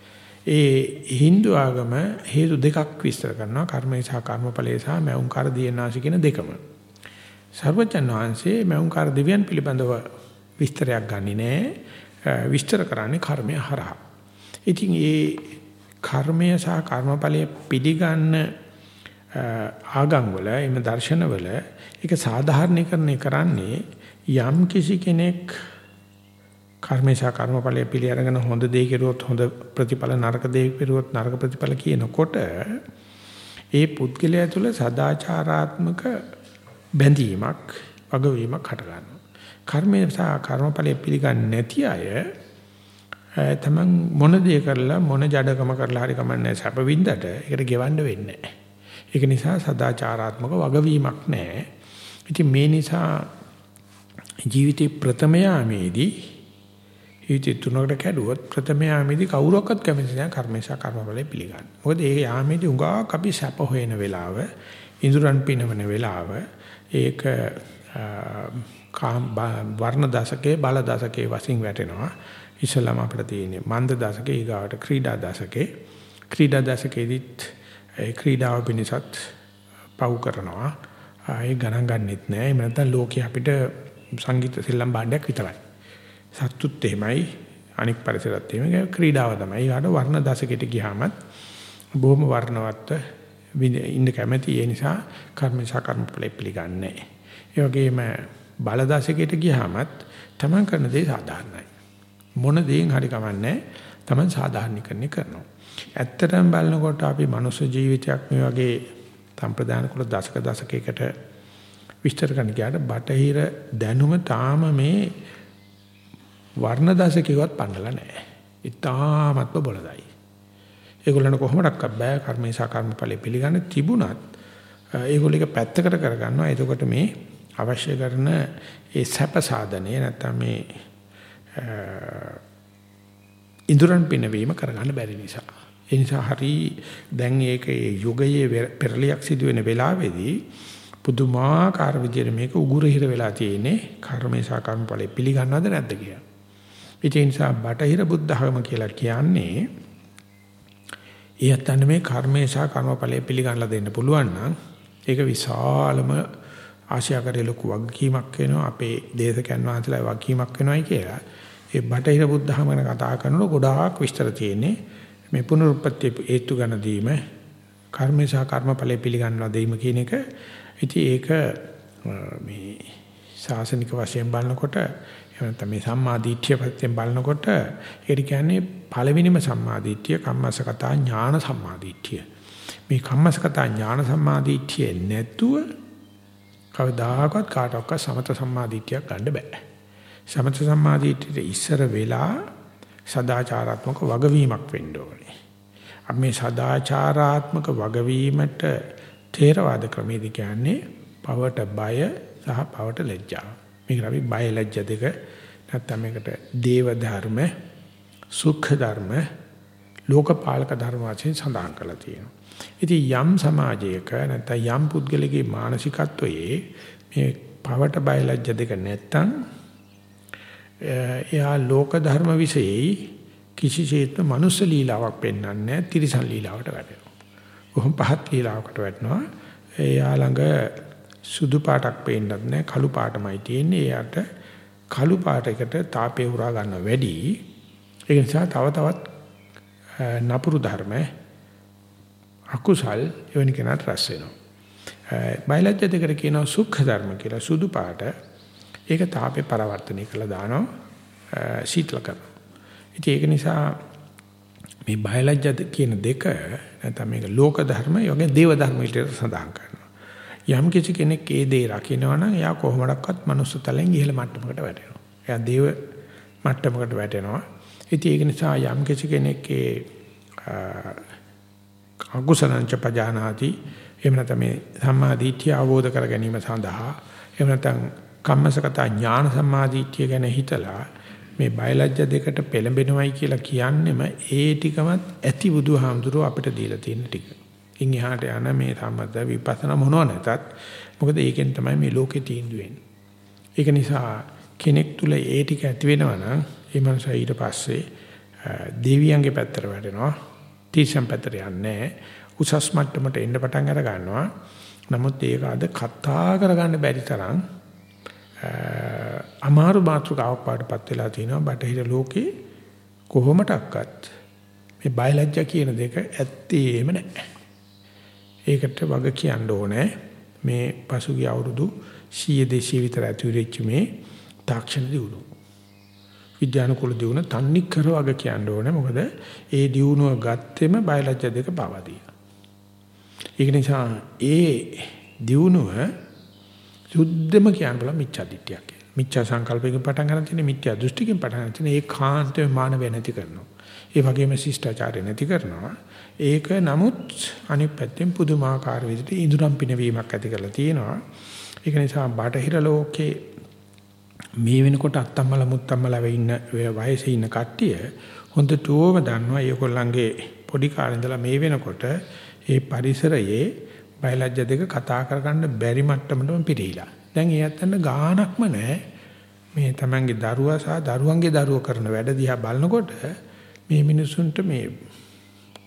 ඒ Hindu ආගම හේතු දෙකක් විස්තර කරනවා කර්මේශා කර්මඵලේ සහ මෞංකාර දියනාසි කියන දෙකම. සර්වජන් වහන්සේ මෞංකාර දිව්‍යන් පිළිබඳව විස්තරයක් ගන්නේ නැහැ. විස්තර කරන්නේ කර්මය හරහා. ඉතින් ඒ කර්මය සහ කර්මඵලයේ පිළිගන්න ආගම් වල එimhe දර්ශන වල ඒක සාධාරණීකරණය කරන්නේ යම් කිසි කෙනෙක් කර්මේ සහ කර්මඵලයේ පිළි අරගෙන හොඳ දේ කෙරුවොත් හොඳ ප්‍රතිඵල නරක දේ කෙරුවොත් නරක ප්‍රතිඵල කියනකොට ඒ පුද්ගලයා තුළ සදාචාරාත්මක බැඳීමක් වගවීමක් හට ගන්නවා. කර්මේ සහ කර්මඵලයේ පිළිගන්නේ නැති අය තමන් මොන දේ කරලා මොන ජඩකම කරලා හරි කමන්නේ සැප වින්දට ඒකට ගෙවන්න වෙන්නේ නැහැ. ඒක නිසා සදාචාරාත්මක වගවීමක් නැහැ. ඉතින් මේ නිසා ජීවිතේ ප්‍රථම යාමේදී ජීවිතේ තුනකට කැඩුවොත් ප්‍රථම යාමේදී කවුරක්වත් කැමති නැහැ කර්මේශා කර්මඵලෙ පිළිගන්න. මොකද ඒ යාමේදී උඟාක් අපි සැප හොයන වෙලාව, ඉඳුරන් පිනවන වෙලාව, ඒක වර්ණ දශකේ බල දශකේ වශයෙන් වැටෙනවා. ඉස්ලාම අපිට තියෙන්නේ මන්ද දශකේ ඊගාවට ක්‍රීඩා දශකේ. ක්‍රීඩා දශකේදීත් ඒ ක්‍රීඩාව පිණිසත් පව් කරනවා. ආයේ ගණන් ගන්නෙත් නෑ. එහෙම නැත්නම් ලෝකේ අපිට සංගීත සෙල්ලම් භාණ්ඩයක් විතරයි. සත්තුත් එහෙමයි අනික් පරිසරත් එහෙමයි ක්‍රීඩාව තමයි. ඊට වර්ණ දශකයට ගියාමත් බොහොම වර්ණවත් ඉන්න කැමැති ඒ නිසා කර්ම සකර්ම පිළිගන්නේ. ඒ වගේම බල දශකයට ගියාමත් තමන් කරන දේ සාධාරණයි. මොන දේෙන් හරි කමන්නේ තමන් සාධාරණීකරණය කරනවා. ඇත්තටම බලනකොට අපි මනුෂ්‍ය ජීවිතයක් මේ වගේ සම්ප්‍රදාන කුල දශක දශකයකට විස්තර කරන්න ගියාට බටහිර දැනුම තාම මේ වර්ණ දශකයවත් පන්නලා නැහැ. ඉතාමත්ම බොළඳයි. ඒගොල්ලන් කොහොමඩක්වත් බෑ කර්මේශා කර්මඵලෙ පිළිගන්න තිබුණත් ඒගොල්ලෝ එක පැත්තකට කරගන්නවා. එතකොට මේ අවශ්‍ය කරන ඒ සැප සාධනය නැත්නම් මේ ඉඳුරන් පිනවීම කරගන්න බැරි නිසා. ඒ නිසා හරි දැන් ඒක ඒ යුගයේ පෙරලියක් සිදු වෙන වෙලාවේදී පුදුමාකාර විදිහට මේක උගුර හිර වෙලා තියෙන්නේ කර්මේශා කර්මඵලෙ පිළිගන්නවද නැද්ද කියලා. ඒ නිසා බටහිර බුද්ධ ධර්ම කියලා කියන්නේ ඊයත්තන්න මේ කර්මේශා කර්මඵලෙ පිළිගන්නලා දෙන්න පුළුවන් නම් ඒක විශාලම ආශාකරේ ලොකු වගකීමක් වෙනවා අපේ දේශකයන් වහන්සේලා වගකීමක් වෙනවායි කියලා. ඒ බටහිර බුද්ධ ධර්ම ගැන කතා කරනකොට ගොඩාක් විස්තර තියෙන්නේ මේ පුනරුත්පත්ති හේතු ගන්න දීම කර්මේශා කර්මඵලෙ පිළිගන්නවා දෙීම කියන එක ඉතින් ඒක මේ සාසනික වශයෙන් බලනකොට එහෙනම් මේ සම්මාදිට්ඨිය පැත්තෙන් බලනකොට ඒක කියන්නේ පළවෙනිම සම්මාදිට්ඨිය කම්මසකතා ඥාන සම්මාදිට්ඨිය. මේ කම්මසකතා ඥාන සම්මාදිට්ඨිය නැතුව කවදාකවත් කාටවත් සමත සම්මාදිට්ඨියක් ගන්න බෑ. සමත සම්මාදිට්ඨියට ඉස්සර වෙලා සදාචාරාත්මක වගවීමක් වෙන්න ඕනේ. අපි මේ සදාචාරාත්මක වගවීමට තේරවාද ක්‍රමයේදී කියන්නේ පවට බය සහ පවට ලැජ්ජාව. මේකට අපි බය ලැජ්ජ දෙක නැත්තම් මේකට දේව ධර්ම, සුඛ ධර්ම, ලෝකපාලක ධර්ම වශයෙන් සඳහන් කරලා තියෙනවා. ඉතින් යම් සමාජයක නැත්නම් යම් පුද්ගලගේ මානසිකත්වයේ මේ පවට බය ලැජ්ජ දෙක නැත්තම් එයා ලෝක ධර්ම વિશેයි කිසිසේත්ම මනුස්ස ලීලාවක් පෙන්වන්නේ නැහැ තිරිසන් ලීලාවට වැටෙනවා. කොහොම පහත් ලීලාවකට වැටෙනවා. එයා ළඟ සුදු පාටක් පේන්නත් නැහැ කළු පාටමයි තියෙන්නේ. එයාට කළු පාටයකට තාපේ උරා ගන්න වැඩි. ඒ නිසා තව තවත් නපුරු ධර්ම අකුසල් එවැනි කෙනාට රැස් වෙනවා. බයලජ්‍ය දෙකට කියනවා සුඛ ධර්ම කියලා සුදු පාට. ඒක තාපේ පරවර්තනය කළා දානවා සීතල කරනවා. ඉතින් ඒක නිසා මේ බයලජ්‍ය කියන දෙක නැත්නම් මේක ලෝක ධර්ම යෝගේ දේව ධර්ම විදිහට සඳහන් කරනවා. යම් කිසි කෙනෙක් ඒ දේ රකින්නවා නම් එයා කොහොමඩක්වත් මනුස්ස තලෙන් ඉහළ මට්ටමකට වැටෙනවා. එයා දේව මට්ටමකට වැටෙනවා. ඉතින් ඒක නිසා යම් කිසි කෙනෙක් ඒ අකුසලංච පජානාති එහෙම නැත්නම් මේ සම්මා දිට්ඨිය අවබෝධ කර ගැනීම සඳහා එහෙම නැත්නම් කම්මසගත ඥාන සම්මාදිට්ඨිය ගැන හිතලා මේ බයලජ්‍ය දෙකට පෙළඹෙනවයි කියලා කියන්නෙම ඒ ටිකමත් ඇති බුදුහාමුදුරුව අපිට දීලා තියෙන ටික. ඉන් එහාට යන මේ සම්මත විපස්සනා මොනව නැතත් මොකද ඒකෙන් තමයි මේ ලෝකේ තීන්දුව වෙන්නේ. ඒක නිසා කෙනෙක් තුල ඒ ටික ඇති වෙනවා නම් ඒ මනුස්සයා ඊට පස්සේ දෙවියන්ගේ පැත්තට වැටෙනවා. තීසම් පැත්තට යන්නේ උසස් මට්ටමට එන්න පටන් අර ගන්නවා. නමුත් ඒක අද කතා කරගන්න බැරි තරම් අමාරු මාතෘකාවක් පාඩපත් වෙලා තිනවා බටහිර ලෝකේ කොහොමඩක්වත් මේ බයලජ්ජා කියන දෙක ඇත්තේම නැහැ. ඒකට වග කියන්න ඕනේ මේ පසුගිය අවුරුදු 100 200 විතර ඇතුළෙච්ච මේ තාක්ෂණ දියුණුව. විද්‍යානුකූල දියුණුව තන්නේ කර වග කියන්න ඕනේ මොකද ඒ දියුණුව ගත්තෙම බයලජ්ජා දෙක පාවා දීලා. ඒක නිසා ඒ දියුණුව සුද්ධම කියන්න බල මිච්ඡා දිට්ඨියක්. මිච්ඡා සංකල්පයෙන් පටන් ගන්න තියෙන මිත්‍යා දෘෂ්ටිකෙන් පටන් ගන්න තියෙන ඒ කාන්තේ මානවය නැති කරනවා. ඒ වගේම ශිෂ්ටාචාරය නැති කරනවා. ඒක නමුත් අනිත් පැත්තෙන් පුදුමාකාර විදිහට ඉඳුරම් පිනවීමක් ඇති කරලා තියෙනවා. ඒක නිසා බටහිර ලෝකේ මේ වෙනකොට අත්තම්මල මුත්තම්මල වෙ ඉන්න වයසේ ඉන්න කට්ටිය හොඳටම දන්නවා ඒගොල්ලන්ගේ පොඩි කාලේ ඉඳලා මේ වෙනකොට ඒ පරිසරයේ බයලජ්‍ය දෙක කතා කරගන්න බැරි මට්ටමටම පිරීලා. දැන් ඒ අතන ගාණක්ම නැහැ. මේ තමන්ගේ දරුවා සහ දරුවන්ගේ දරුවෝ කරන වැඩ දිහා බලනකොට මේ මිනිසුන්ට මේ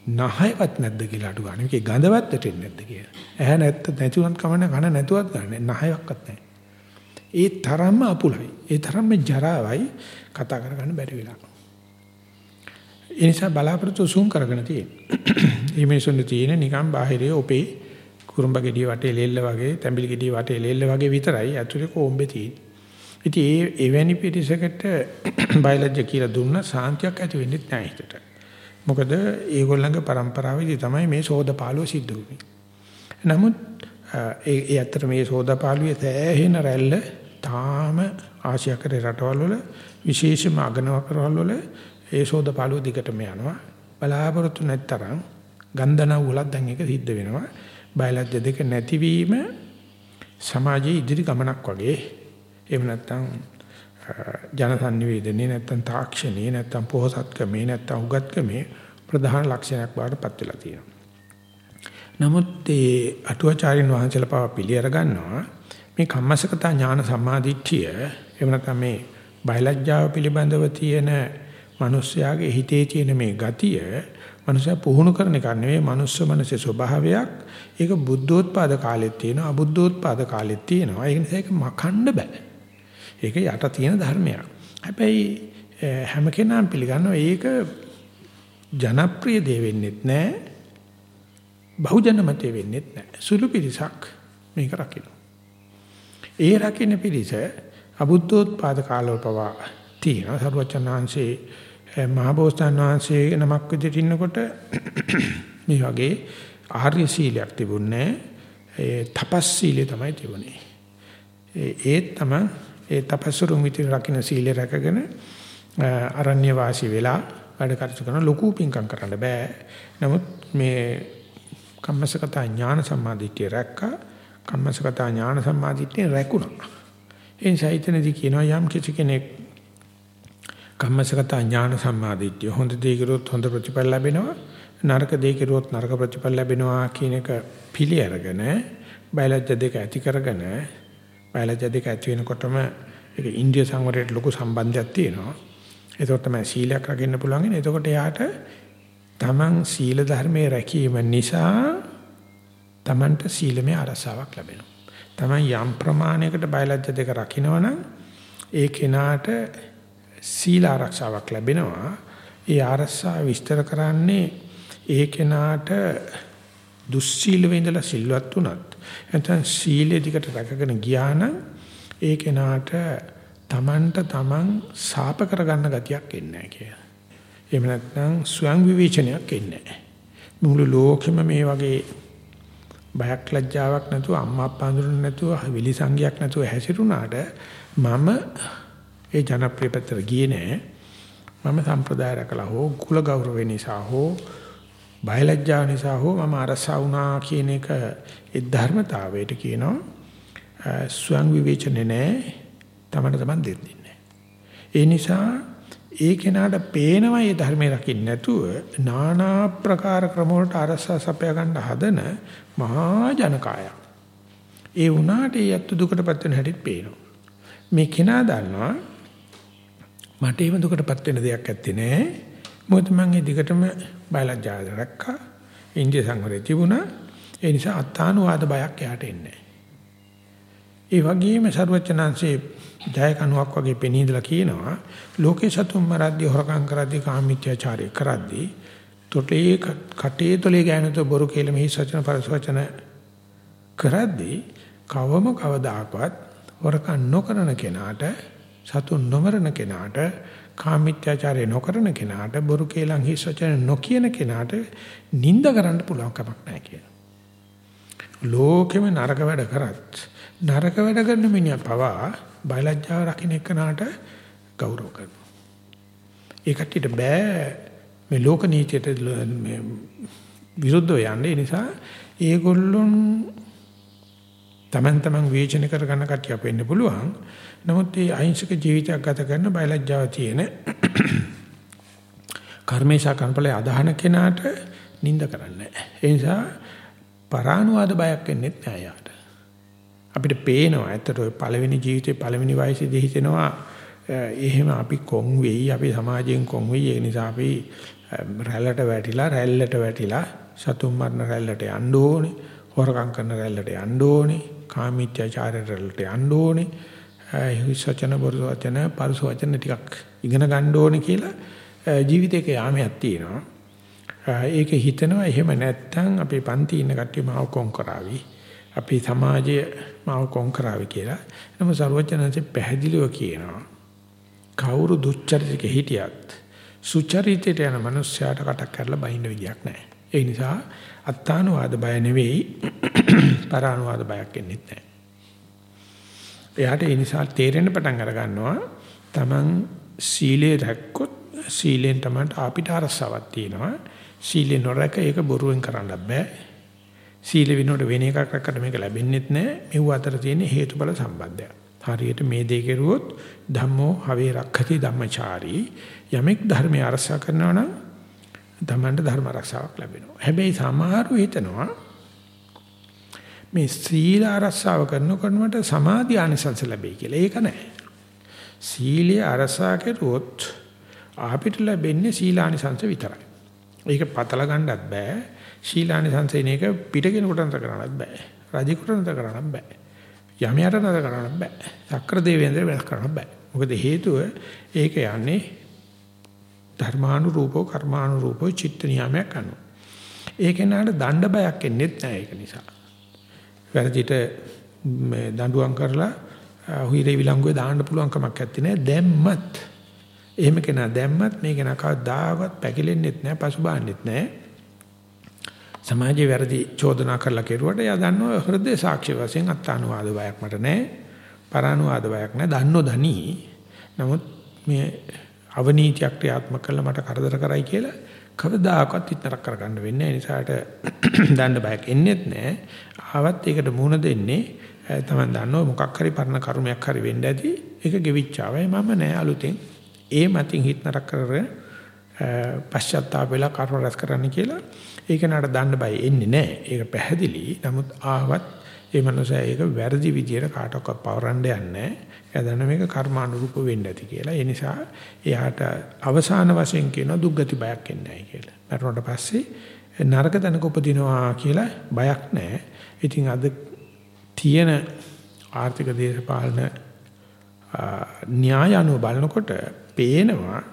නහයවත් නැද්ද කියලා අඩු ගන්න. මේකේ ගඳවත් දෙන්නේ නැද්ද කියලා. ඇහැ නැත්ත නැතුවත් කමන කන නැතුවත් ගන්න. නහයක්වත් නැහැ. ඒ තරම්ම අපුලයි. ඒ තරම්ම ජරාවයි කතා කරගන්න බැරි වෙලා. ඒ නිසා බලාපොරොත්තු සූම් කරගෙන තියෙන්නේ. මේ මිනිසුන් තියෙන නිකන් බාහිරයේ ඔපේ කුරුම්බ ගෙඩිය වටේ ලෙල්ල වගේ, තැඹිලි ගෙඩිය වටේ ලෙල්ල වගේ විතරයි ඇතුලේ කොම්බේ තියෙන්නේ. ඉතින් ඒ එවැනි පිටිසකට බයලජ්‍ය කියලා දුන්න සාන්තියක් ඇති වෙන්නේ නැහැ හිතට. මොකද ඒගොල්ලන්ගේ પરම්පරාවේදී තමයි මේ සෝදපාලුව සිද්ධ වුනේ. නමුත් ඒ ඒ අතර මේ සෝදපාලුවේ තෑහෙන රැල්ල තාම ආසියාකරේ රටවල් වල විශේෂම අගනවකරවල් වල ඒ සෝදපාලුව දිගටම යනවා. බලාපොරොත්තු නැත්තරම් ගන්ධන වලක් දැන් එක සිද්ධ වෙනවා. බයලජ්‍ය දෙක නැතිවීම සමාජයේ ඉදිරි ගමනක් වගේ එහෙම නැත්නම් ජනසන්නිවේදනයේ නැත්නම් තාක්ෂණයේ නැත්නම් පොහසත්කමේ නැත්නම් උගත්කමේ ප්‍රධාන ලක්ෂණයක් බවට පත් වෙලා තියෙනවා. නමුත් ඒ අටුවාචාරින් වහන්සේලා පව පිළිඅර ගන්නවා මේ කම්මසකතා ඥාන සම්මාදිට්ඨිය එහෙම නැත්නම් මේ බයලජ්ජාව පිළිබඳව තියෙන මිනිස්යාගේ හිතේ තියෙන මේ ගතිය මනුෂයා පුහුණු කරන එක නෙවෙයි මනුස්ස මනසේ ස්වභාවයක්. ඒක බුද්ධෝත්පාද කාලෙත් තියෙනවා අබුද්ධෝත්පාද කාලෙත් තියෙනවා. ඒ නිසා ඒක මකන්න බෑ. ඒක යට තියෙන ධර්මයක්. හැබැයි හැම කෙනාම පිළිගන්නවා ඒක ජනප්‍රිය දේ වෙන්නෙත් නෑ. බහුජන මතේ වෙන්නෙත් නෑ. සුළු පිරිසක් මේක රකින්න. ඒ රකින්න පිරිස අබුද්ධෝත්පාද කාලවල පවා තියෙනවා. සරුවචනාංශේ මහබෝසතාණන් වහන්සේ නමක් විදිහට ඉන්නකොට මේ වගේ ආර්ය සීලයක් තිබුණේ ඒ තපස් සීලය තමයි තිබුණේ. ඒ තමයි ඒ තපස්වරුන් විතර රකින්න සීලය රැකගෙන අරණ්‍ය වාසී වෙලා වැඩ කටයුතු කරන ලොකු පින්කම් කරන්න බෑ. නමුත් මේ කම්මසගත ඥාන සම්මාදිටිය රැක්කා කම්මසගත ඥාන සම්මාදිටිය රැකුණා. ඒ නිසා ඉතනදී කියනවා යම් කිසි කෙනෙක් කම්මසගත ඥාන සම්මාදිට්ඨිය හොඳ දේ කරුවොත් හොඳ ප්‍රතිඵල ලැබෙනවා නරක දේ කරුවොත් නරක ප්‍රතිඵල ලැබෙනවා කියන එක පිළි අරගෙන බයලජ්‍ය දෙක ඇති කරගෙන බයලජ්‍ය දෙක ඇති වෙනකොටම ඒක ඉන්දිය සංවරයට ලොකු සම්බන්ධයක් තියෙනවා. ඒකට තමයි සීලයක් රකින්න පුළුවන් ඉන්නේ එතකොට යාට තමන් සීල ධර්මයේ රැකීම නිසා තමන්ට සීලමය අරසාවක් ලැබෙනවා. තමන් යම් ප්‍රමාණයකට බයලජ්‍ය දෙක රකින්නවනම් ඒ කෙනාට සීල ආරක්ෂාවක් ලැබෙනවා. ඒ ආරක්ෂාව විස්තර කරන්නේ ඒ කෙනාට දුස්සීල වෙඳලා සිල්වත් වුණත් නැත්නම් සීලෙ දිකට රැකගෙන ගියා නම් ඒ කෙනාට තමන්ට තමන් සාප කරගන්න ගතියක් එන්නේ නැහැ කියලා. එහෙම නැත්නම් ස්වයං විවේචනයක් එන්නේ නැහැ. මුළු ලෝකෙම මේ වගේ බයක් ලැජ්ජාවක් නැතුව අම්මා අප්පා අඳුරන්නේ නැතුව විලි සංගයක් නැතුව හැසිරුණාට මම ඒ ජනප්‍රිය පැත්තට ගියේ නෑ. මම සම්ප්‍රදාය රැකලා හෝ කුල ගෞරවය නිසා හෝ බයලජ්ජා නිසා හෝ මම අරසා වුණා කියන එක ඒ ධර්මතාවයට කියනවා ස්වයං විවේචනේ නෑ තමන්න තමන් දෙන්නේ ඒ නිසා ඒ කෙනාට පේනවා මේ ධර්මයේ රකින්න නැතුව নানা ප්‍රකාර ක්‍රම වලට අරසා සපය ගන්න හදන මහා ජනකාය. ඒ වුණාට ඒ යත්තු දුකටපත් වෙන හැටිත් පේනවා. මේ කෙනා දන්නවා මට එහෙම දුකටපත් වෙන දෙයක් ඇත්තේ නෑ. මොකද මම ඒ දිගටම බයලජ්ජාද රැක්කා. ඉන්දිය සංවරය තිබුණා. ඒ නිසා අත්තානුවාද බයක් යාට එන්නේ ඒ වගේම ਸਰවචනංශේ ජය කණුවක් වගේ පෙනීදලා කියනවා ලෝකේ සතුම් මරද්දී හොරකම් කරද්දී කාමීත්‍යාචාරය කරද්දී තොටේ කටේ තොලේ ගෑනුත බොරු කියලා මෙහි සචන පරසවචන කරද්දී කවම කවදාකවත් හොරකම් නොකරන කෙනාට සතුන් නොමරන කෙනාට කාමීත්‍යාචාරය නොකරන කෙනාට බොරු කේලම් හිස් වචන නොකියන කෙනාට නිඳ කරන්න පුළුවන් කමක් නැහැ කියන. ලෝකෙම නරක වැඩ කරත් නරක වැඩ කරන මිනිහා පවා බයලජ්ජාව රකින්න එක්කනට ගෞරව කරනවා. ඒ කට්ටියට බෑ මේ ලෝක නීතියට මේ විරුද්ධව යන්නේ ඒ නිසා ඒගොල්ලොන් තමන් තමන් විචනය කරගන්න කට්ටියක් වෙන්න පුළුවන්. නමුත් මේ අහිංසක ජීවිතයක් ගත කරන බයලජ්ජාව තියෙන කර්මේශා කර්මඵලයේ අදහන කෙනාට නිඳ කරන්නේ ඒ නිසා පරානුවාද බයක් එන්නේ නැහැ යාට. අපිට පේනවා ඇත්තට ඔය පළවෙනි ජීවිතේ පළවෙනි වයසේදී හිතෙනවා එහෙම අපි කොන් වෙයි අපි සමාජයෙන් කොන් වෙයි ඒ නිසා අපි රැල්ලට වැටිලා රැල්ලට වැටිලා සතුම් මරණ රැල්ලට යන්න ඕනේ හොරකම් කරන රැල්ලට යන්න ඕනේ කාමීත්‍යචාර රැල්ලට යන්න ඕනේ හිසචන බොරු වචන පරස වචන ටිකක් ඉගෙන ගන්න ඕනේ කියලා ජීවිතේක යාමයක් තියෙනවා. ඒක හිතනවා එහෙම නැත්තම් අපේ පන්ති ඉන්න කට්ටිය මාව කොන් කරાવી. අපි සමාජය මාව කොන් කරાવી කියලා. නම සර්වඥාන්සේ පැහැදිලිව කියනවා. කවුරු දුච්චරිතක හිටියත් සුචරිතයට යන මනුස්සයාට කටක් කරලා බහින්න විදියක් නැහැ. ඒ නිසා අත්තානුවාද බය නෙවෙයි පරානුවාද බයක් එන්නේ නැහැ. එයාට ඒ නිසා තේරෙන්න පටන් අර ගන්නවා Taman සීලේ රැක්කොත් සීලෙන් තමයි අපිට අරසාවක් තියෙනවා. සීලේ නොරැක ඒක බොරුවෙන් කරන්න බෑ. සීල විනෝඩ වෙන එකක් රැක්කට මේක ලැබෙන්නේත් නෑ. මෙව අතර තියෙන හේතුඵල සම්බන්ධය. හරියට මේ දේ කෙරුවොත් ධම්මෝ හවේ රක්ඛති ධම්මචාරී යමෙක් ධර්මය අරසා කරනවා නම් ධමන්ට ධර්ම ආරක්ෂාවක් ලැබෙනවා. හැබැයි සමහරව හිතනවා මේ සීල ආරක්ෂාව කරනකොට සමාධි ආනිසංස ලැබෙයි කියලා. ඒක නෑ. සීලය ආරක්ෂා කරුවොත් අපිට ලැබෙන්නේ සීලානිසංස විතරයි. ඒක පතල ගන්නත් බෑ. සීලානිසංස එන එක පිටකෙනෙකුට නතර කරන්නත් බෑ. රජෙකුට නතර කරන්නත් බෑ. යමයට නතර කරන්නත් බෑ. සක්‍ර දෙවියන්ට වෙනස් කරන්න බෑ. මොකද හේතුව ඒක යන්නේ ධර්මානුරූපව කර්මානුරූපව චිත්ත නියාමයක් අනුව. ඒක නට දණ්ඩ බයක් එන්නේ නැහැ ඒක නිසා. වැරදිට මේ දඬුවම් කරලා හුිරේ විලංගුවේ දාන්න පුළුවන් කමක් නැත්තේ දැම්මත් එහෙම කෙනා දැම්මත් මේ කෙනා කවදාවත් පැකිලෙන්නෙත් නැහැ පසුබාන්නෙත් නැහැ සමාජයේ වැරදි චෝදනා කරලා කෙරුවට එයා දන්නවා හෘදේ සාක්ෂි වශයෙන් අත්තානුවාද බයක් මට නැහැ පරානුවාද බයක් නැහැ දන්නෝ දනි. නමුත් මේ අවනීතියක් ක්‍රියාත්මක කළා මට කරදර කරයි කියලා කවදාකවත් ඉතරක් කරගන්න වෙන්නේ නැහැ. නිසාට දන්න බයක් එන්නේත් නැහැ. ආවත් ඒකට මුහුණ දෙන්නේ තමයි දන්නව මොකක් හරි පරණ කර්මයක් හරි වෙන්න ඇති. ඒක ගෙවිච්චාවයි මම නෑ අලුතෙන් ඒ මතින් හිත නරක කර පශ්චාත්තාප වෙලා කර්ම රැස් කරන්න කියලා ඒක නට දන්න බය එන්නේ නැහැ. ඒක පැහැදිලි. නමුත් ආවත් ඒ මනුස්සයා ඒක වැරදි විදියට කාටවත් පවරන්න යන්නේ එයා දන්න මේක කර්මානුරූප වෙන්න ඇති කියලා. ඒ නිසා එයාට අවසාන වශයෙන් කියන දුක්ගති බයක් එන්නේ නැහැ කියලා. මරුණට පස්සේ නරක තැනක උපදිනවා කියලා බයක් නැහැ. ඉතින් අද තියෙන ආර්ථික දේශපාලන න්‍යාය අනුව බලනකොට පේනවා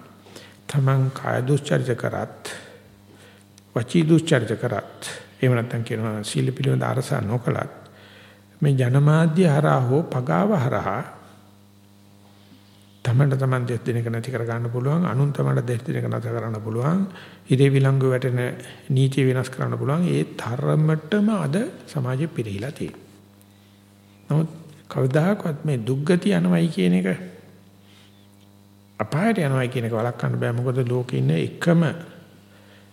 තමන් කාය දුස්චරිත කරත් වචී දුස්චරිත කරත් එහෙම නැත්නම් කියනවා සීල පිළිවෙත අරසා නොකලත් මේ ජනමාධ්‍ය හරහා හෝ පගාව හරහා තමන්ට තමන් දෙස් දිනක නැති කර ගන්න පුළුවන් අනුන් තමන්ට දෙස් දිනක නැති කරන්න පුළුවන් ඉරේ විලංගු වැටෙන නීති වෙනස් කරන්න පුළුවන්. ඒ තරමටම අද සමාජෙ පිළිහිලා තියෙනවා. නමුත් කවදාකවත් මේ දුක්ගති යනවයි කියන එක අපායට යනවයි කියන එක වළක්වන්න බෑ. මොකද ලෝකේ ඉන්න එකම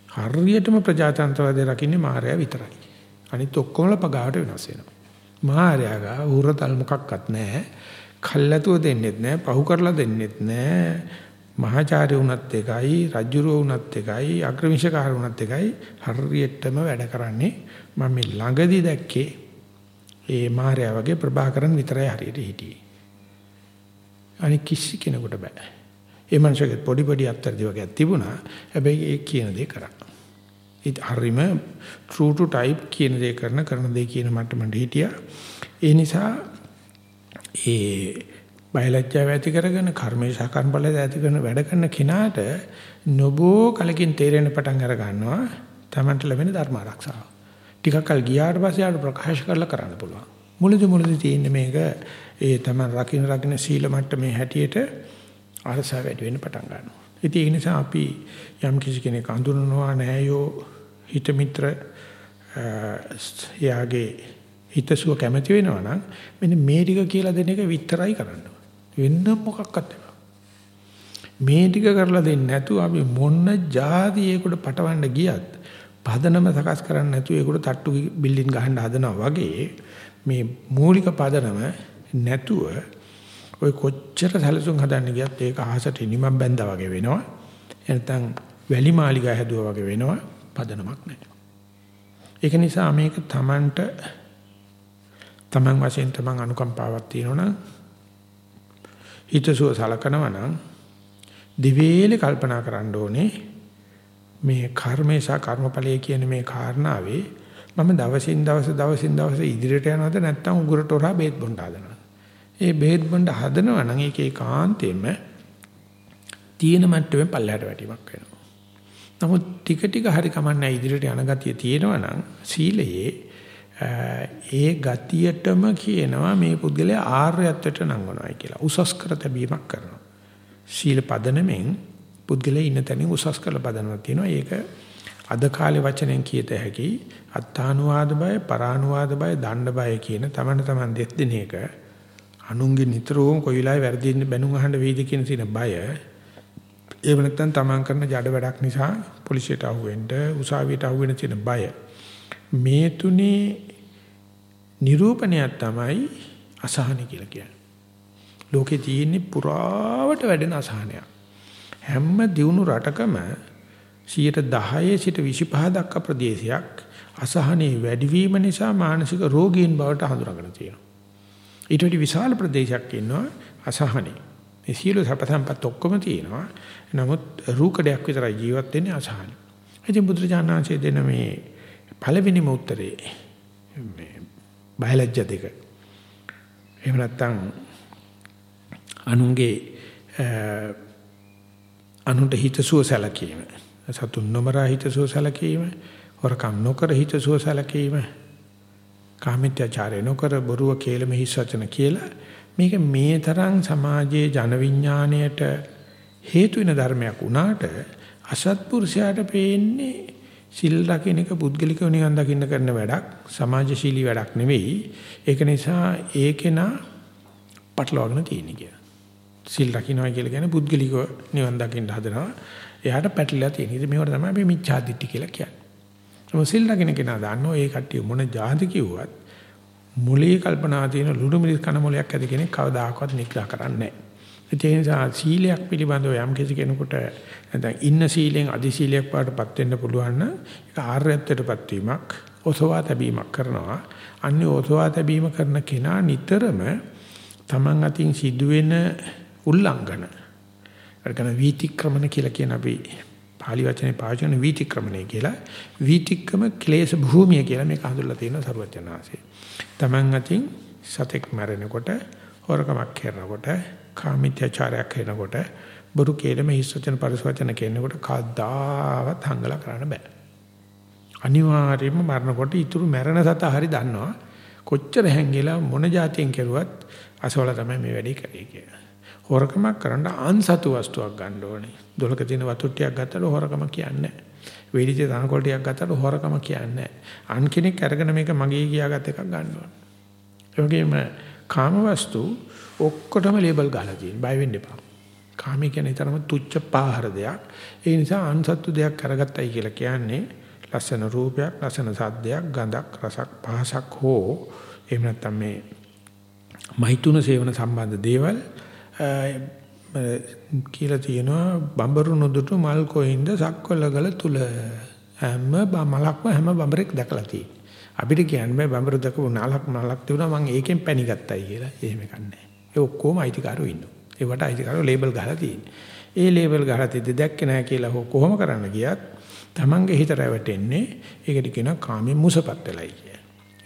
හරියටම ප්‍රජාතන්ත්‍රවාදය රකින්නේ මායя විතරයි. අනිත් ඔක්කොම පගාවට වෙනස් වෙනවා. මායාගා උරතල් මොකක්වත් නැහැ. කල්ලාතුව දෙන්නෙත් නැහැ, පහු කරලා දෙන්නෙත් නැහැ. මහාචාර්ය වුණත් එකයි, රජුරුව වුණත් එකයි, අග්‍රවිශකාර වුණත් එකයි හරියටම වැඩ කරන්නේ. මම මේ ළඟදී දැක්කේ ඒ මාර්යා වගේ ප්‍රභාකරන් විතරයි හරියට හිටියේ. අනික කිසි කෙනෙකුට බෑ. ඒ මනුස්සයෙක් පොඩි පොඩි අත්තරදි වගේක් තිබුණා. හැබැයි ඒ කියන දේ කරා. ඒත් හරීම true to type කියන දේ කරන කරන දේ කියන මට්ටමට හිටියා. ඒ නිසා ඒ බයලජ්ජාව ඇති කරගෙන කර්මේ සහ කර්මඵල ඇති කරන වැඩ කරන කෙනාට නොබෝ කලකින් තේරෙන පටන් අර ගන්නවා තමන්ට ලැබෙන ධර්ම ආරක්ෂාව. ටිකක් කල් ගියාට පස්සේ ආට ප්‍රකාශ කරලා කරන්න පුළුවන්. මුලදි මුලදි තියෙන්නේ මේක ඒ තමන් රකින්න රකින්න සීල මට්ටමේ හැටියට අරසාව වැඩි වෙන්න පටන් ගන්නවා. ඉතින් ඒ නිසා අපි යම් කිසි කෙනෙක් අඳුරනවා නෑයෝ හිත මිත්‍ර යාගේ හිතසුව කැමති වෙනවා නම් මෙන්න මේ ටික කියලා දෙන එක විතරයි කරන්න. වෙන මොකක්වත් මේ ටික කරලා දෙන්නේ නැතුව අපි මොන જાති ඒකට පටවන්න ගියත් පදනම සකස් කරන්න නැතුව ඒකට තට්ටු බිල්ඩින් ගහන්න හදනවා වගේ මේ මූලික පදනම නැතුව ඔය කොච්චර සැලසුම් හදන්න ගියත් ඒක අහසට නිමම් බැඳා වගේ වෙනවා. එනතන් වැලි මාලිගා හැදුවා වගේ වෙනවා. පදනමක් නැහැ. ඒක නිසා මේක Tamanට Taman වශයෙන් Taman අනුකම්පාවක් තියෙනවනම් හිතසුව සලකනවා නම් දිවේලේ කල්පනා කරන්න ඕනේ මේ කර්මේ සහ කර්මඵලයේ කියන මේ කාරණාවේ මම දවසින් දවස දවසින් දවස ඉදිරියට යනවද නැත්නම් උගුරට හොරා බේත් බොන්න හදනවද? ඒ බේත් බොන්න හදනවා නම් ඒක ඒකාන්තයෙන්ම තියෙන මට්ටමේ පල්ලයට වැටීමක් වෙනවා. නමුත් ටික ටික හරි කමන්නේ ඉදිරියට යන ගතිය තියෙනවා නම් සීලයේ ඒ ගතියටම කියනවා මේ පුද්ගලයා ආර්යත්වයට නංවනවායි කියලා. උසස් කර තැබීමක් කරනවා. සීල පදනමෙන් පුද්ගලයා ඉන්න තැනින් උසස් කළ පදනමක් තියෙනවා. ඒක අද කාලේ වචනෙන් කියත හැකි අත්තානුවාද බය, පරානුවාද බය, දණ්ඩ බය කියන තමන තමන් දෙස් දින එක අනුන්ගේ නිතරම කොයි වෙලාවෙ වැරදින්න බැනුම් අහන්න වෙයිද කියන තියෙන බය ඒව නැත්තම් තමන් කරන ජඩ වැඩක් නිසා පොලිසියට අහුවෙන්න උසාවියට අහුවෙන්න තියෙන බය මේ තුනේ නිරූපණයක් තමයි අසහන කියලා කියන්නේ. ලෝකේ තියෙන පුරාවට වැඩෙන අසහනයක්. හැම දියුණු රටකම 10 සිට 25 දක්වා ප්‍රදේශයක් අසහනේ වැඩිවීම නිසා මානසික රෝගීන් බවට හඳුනාගෙන තියෙනවා. ඊට වඩා විශාල ප්‍රදේශයක් ඉන්නවා අසහනේ. මේ සියලු සපතම්පත් ඔක්කොම තියෙනවා. නමුත් රූකඩයක් විතරයි ජීවත් වෙන්නේ අසහනේ. ඉතින් බුදුරජාණන්සේ දෙන මේ පළවෙනිම උත්තරේ මේ බයලජ්‍ය දෙක. එහෙම නැත්නම් අනුන්ගේ අනුන්ට හිතසුව සැලකීම සතුන් නොමරා හිතසුව සැලකීම හොරකම් නොකර හිතසුව සැලකීම කාමිත්‍යාචාරය නොකර බොරුව කේලම හිස් වචන කියලා මේක මේ තරම් සමාජයේ ජන විඥාණයට හේතු වෙන ධර්මයක් වුණාට අසත්පුරුෂයාට පේන්නේ සිල් රකින්න එක පුද්ගලිකව නිවන් දකින්න කරන වැඩක් සමාජශීලී වැඩක් නෙවෙයි ඒක නිසා ඒකේනා පටලවාගෙන තියෙන කිය. සිල් රකින්නයි කියලා කියන්නේ පුද්ගලිකව නිවන් දකින්න හදනවා එයාට පැටලිලා තියෙන. ඉතින් මේවට තමයි අපි මිච්ඡාදිට්ඨි කියලා කියන්නේ. මොසිල් නගින කෙනා දන්නෝ ඒ කට්ටිය මොන જાති කිව්වත් මුලේ කල්පනා තියෙන ලුණු මිරිස් කන මොලයක් ඇති කෙනෙක් කවදාකවත් නිග්‍රහ කරන්නේ නැහැ. ඒ නිසා සීලයක් පිළිබඳව යම් කිසි කෙනෙකුට නැත්නම් ඉන්න සීලෙන් අදි සීලයක් පාටපත් වෙන්න පුළුවන් නම් ඒක ආර්යත්වයටපත් වීමක් ඔසවා තැබීමක් කරනවා. අන්නේ ඔසවා තැබීම කරන කෙනා නිතරම Taman අතින් සිදුවෙන උල්ලංඝන අරගෙන වීතික්‍රමන කියලා කියන අපි pāli වචනේ පාවිච්චි කරන වීතික්‍රමණය කියලා වීතික්‍රම ක්ලේශ භූමිය කියලා මේක හඳුල්ලා තියෙනවා සරුවචනාංශේ. Taman අතින් සතෙක් මැරෙනකොට හොරකමක් කරනකොට කාමීත්‍යචාරයක් කරනකොට බොරු කේලම හිස් වචන පරිසවචන කියනකොට කද්දාවත් හංගලා කරන්න බෑ. අනිවාර්යයෙන්ම මරනකොට ඊතුරු මැරෙන සතා හරි දන්නවා කොච්චර හැංගිලා මොන જાතියෙන් කෙරුවත් අසවල තමයි මේ වැඩේ කරේ කියලා. හොරකමක් කරන්න අන්සතු වස්තුවක් ගන්න ඕනේ. දොලක තියෙන වතුර ටිකක් ගත්තට හොරකම කියන්නේ නැහැ. වේලිච්ච තනකොළ ටිකක් ගත්තට හොරකම කියන්නේ නැහැ. අන් කෙනෙක් අරගෙන මේක මගේ කියාගත් එකක් ගන්න ඕනේ. ඒ වගේම කාම වස්තු ඔක්කොටම ලේබල් ගහලා තියෙන. බය වෙන්න එපා. කාමී කියන්නේ තරම තුච්ච පාහර දෙයක්. ඒ නිසා අන්සතු දෙයක් කරගත්තයි කියලා කියන්නේ ලස්සන රූපයක්, ලස්සන සද්දයක්, ගඳක්, රසක්, පහසක් හෝ එහෙම නැත්නම් මේ මෛතුන සේවන සම්බන්ධ දේවල් කියලා තියෙනවා බඹරු නොදුටු මල් කොයින්ද සක්වලගල තුල හැම මලක්ම හැම බඹරෙක් දැකලා තියෙනවා. අපිට කියන්න බෑ බඹරු දැකපු නලක් මලක් තිබුණා මම ඒකෙන් පැණි ගත්තයි කියලා. එහෙම කන්නේ. ඒ ඔක්කොම අයිතිකාරෝ ඉන්නවා. ඒවට අයිතිකාරෝ ලේබල් ගහලා තියෙන්නේ. ඒ ලේබල් ගහලා තියදී දැක්කේ නැහැ කියලා කොහොම කරන්න ගියත් Tamange හිත රැවටෙන්නේ ඒකට කියනවා කාමෙන් මුසපත් වෙලයි කිය.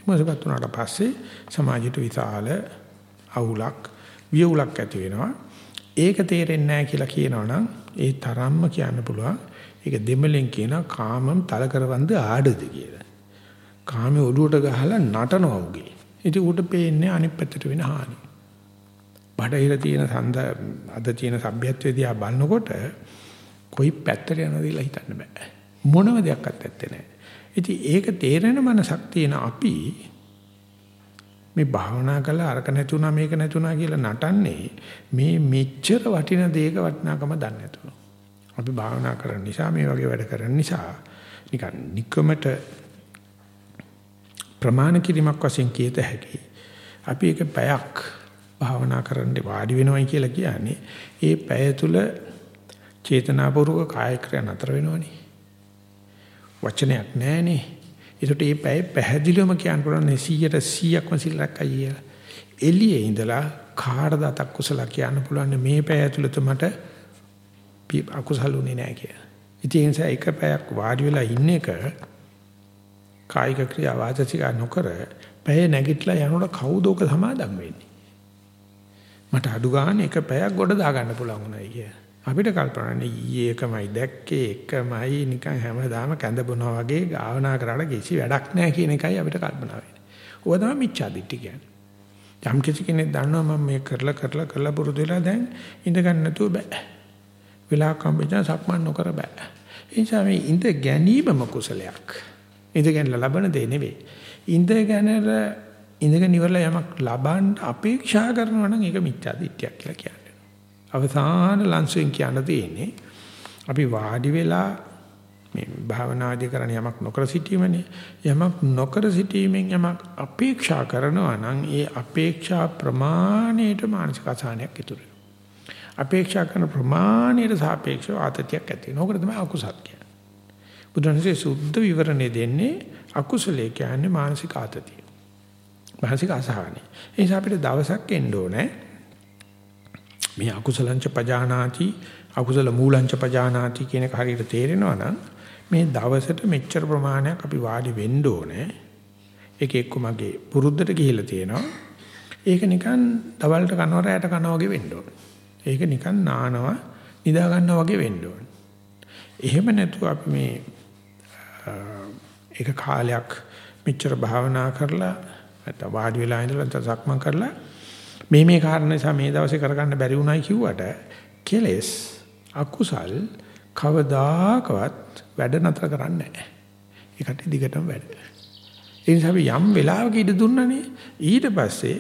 මුසපත් වුණාට පස්සේ සමාජයට විශාල අවුලක් වියුලක් ඇති වෙනවා. ඒක තේරෙන්නේ නැහැ කියලා කියනවනම් ඒ තරම්ම කියන්න පුළුවන්. ඒක දෙමලෙන් කියන කාමම් තල කරවන්ද ආඩද කියලා. කාමේ ඔළුවට ගහලා නටනවා උගේ. ඉතින් ඌට පේන්නේ අනිත් පැත්තට වෙන හානි. බඩහිර තියෙන සඳ අද තියෙන සભ્યත්වයේ දිහා බලනකොට කොයි පැත්තට යනවද කියලා හිතන්න බෑ. මොනම දෙයක්වත් ඇත්තේ නැහැ. ඉතින් ඒක තේරෙන මනසක් තියෙන අපි මේ භාවනා කළා අරක නැතුණා මේක නැතුණා කියලා නටන්නේ මේ මෙච්චර වටින දෙයක වටිනාකම දන්නේ නැතුණු. අපි භාවනා කරන නිසා මේ වගේ වැඩ කරන නිසා නිකන් නිකමට ප්‍රමාණ කිරීමක් වශයෙන් කියත හැකි. අපි එක පැයක් භාවනා කරන්න වාඩි වෙනවයි කියලා කියන්නේ ඒ පැය තුල චේතනාපූර්වක කාය ක්‍රියා නතර වෙනවනේ. වචනයක් නැහනේ. ඒකට මේ පැය පැහැදිලිවම කියන්න පුළුවන් 100ට 100ක්ම සිල් රැක්කයි කියලා. එළියේ ඉඳලා කාටද අතක් කුසල කියන්න පුළුවන් මේ පැය ඇතුළත මට අකුසල උනේ නැහැ කියලා. ඉතින් ඒ නිසා එක පැයක් වාඩි වෙලා ඉන්න එක කායික ක්‍රියා වාචික නොකර පැය නැගිටලා යනකොට කවුද ඔක සමාදම් වෙන්නේ? මට අඩු ගන්න එක පැයක් ගොඩ දාගන්න පුළුවන් උනායි කියලා. අපිට කල්පනානේ ඊයේ එකමයි දැක්කේ එකමයි නිකන් හැමදාම කැඳ බොනවා වගේ ගාවනා කරලා කිසි වැඩක් නැහැ කියන එකයි අපිට කල්පනා වෙන්නේ. ඕක තමයි මිච්ඡා දිට්ඨිය කියන්නේ. යම් කිසි කෙනෙක් දන්නවා මම මේ කරලා කරලා කරලා පුරුදු වෙලා දැන් ඉඳ ගන්න නැතුව බෑ. වෙලා කම්බෙජා සක්මන් නොකර බෑ. ඒ නිසා මේ ඉඳ ගැනීමම කුසලයක්. ඉඳ ගැනලා ලබන දේ නෙවෙයි. ඉඳ ගැනලා ඉඳගෙන ඉවරලා යමක් ලබන්න අපේක්ෂා කරනවා නම් ඒක මිච්ඡා දිට්ඨියක් කියලා කියන්නේ. අවසාන ලංසෙන් කියන්න තියෙන්නේ අපි වාඩි වෙලා මේ භාවනාදී කරන යමක් නොකර සිටීමනේ යමක් නොකර සිටීමෙන් යමක් අපේක්ෂා කරනවා නම් ඒ අපේක්ෂා ප්‍රමාණයට මානසික අසහනයක් ඉතුරු අපේක්ෂා කරන ප්‍රමාණයට සාපේක්ෂව ආතතියක් ඇති වෙනවා. ඕකට තමයි අකුසල් කියන්නේ. බුදුන්සේ සුද්ධ විවරණේ දෙන්නේ අකුසලයේ කියන්නේ මානසික ආතතිය. මානසික අසහනය. ඒ නිසා අපිට දවසක් එන්න ඕනේ මේ අකුසලංච පජානාති අකුසල මූලංච පජානාති කියන එක හරියට තේරෙනවා නම් මේ දවසට මෙච්චර ප්‍රමාණයක් අපි වාඩි වෙන්න ඕනේ. ඒක එක්ක මගේ පුරුද්දට ගිහිලා තියෙනවා. ඒක නිකන් දවල්ට කනවා රැයට කනවා වගේ වෙන්න ඕනේ. ඒක නිකන් නානවා නිදා ගන්නවා වගේ වෙන්න ඕනේ. එහෙම නැතුව අපි මේ ඒක කාලයක් මෙච්චර භාවනා කරලා නැත්නම් වාඩි වෙලා ඉඳලා නැත්නම් සක්මන් කරලා මේ මේ කාරණා නිසා මේ දවසේ කරගන්න බැරි වුණයි කිව්වට කෙලස් අකුසල් කවදාකවත් වැඩ නතර කරන්නේ නැහැ. ඒකට දිගටම වැඩ. ඒ නිසා අපි යම් වෙලාවක ඉඳ දුන්නනේ ඊට පස්සේ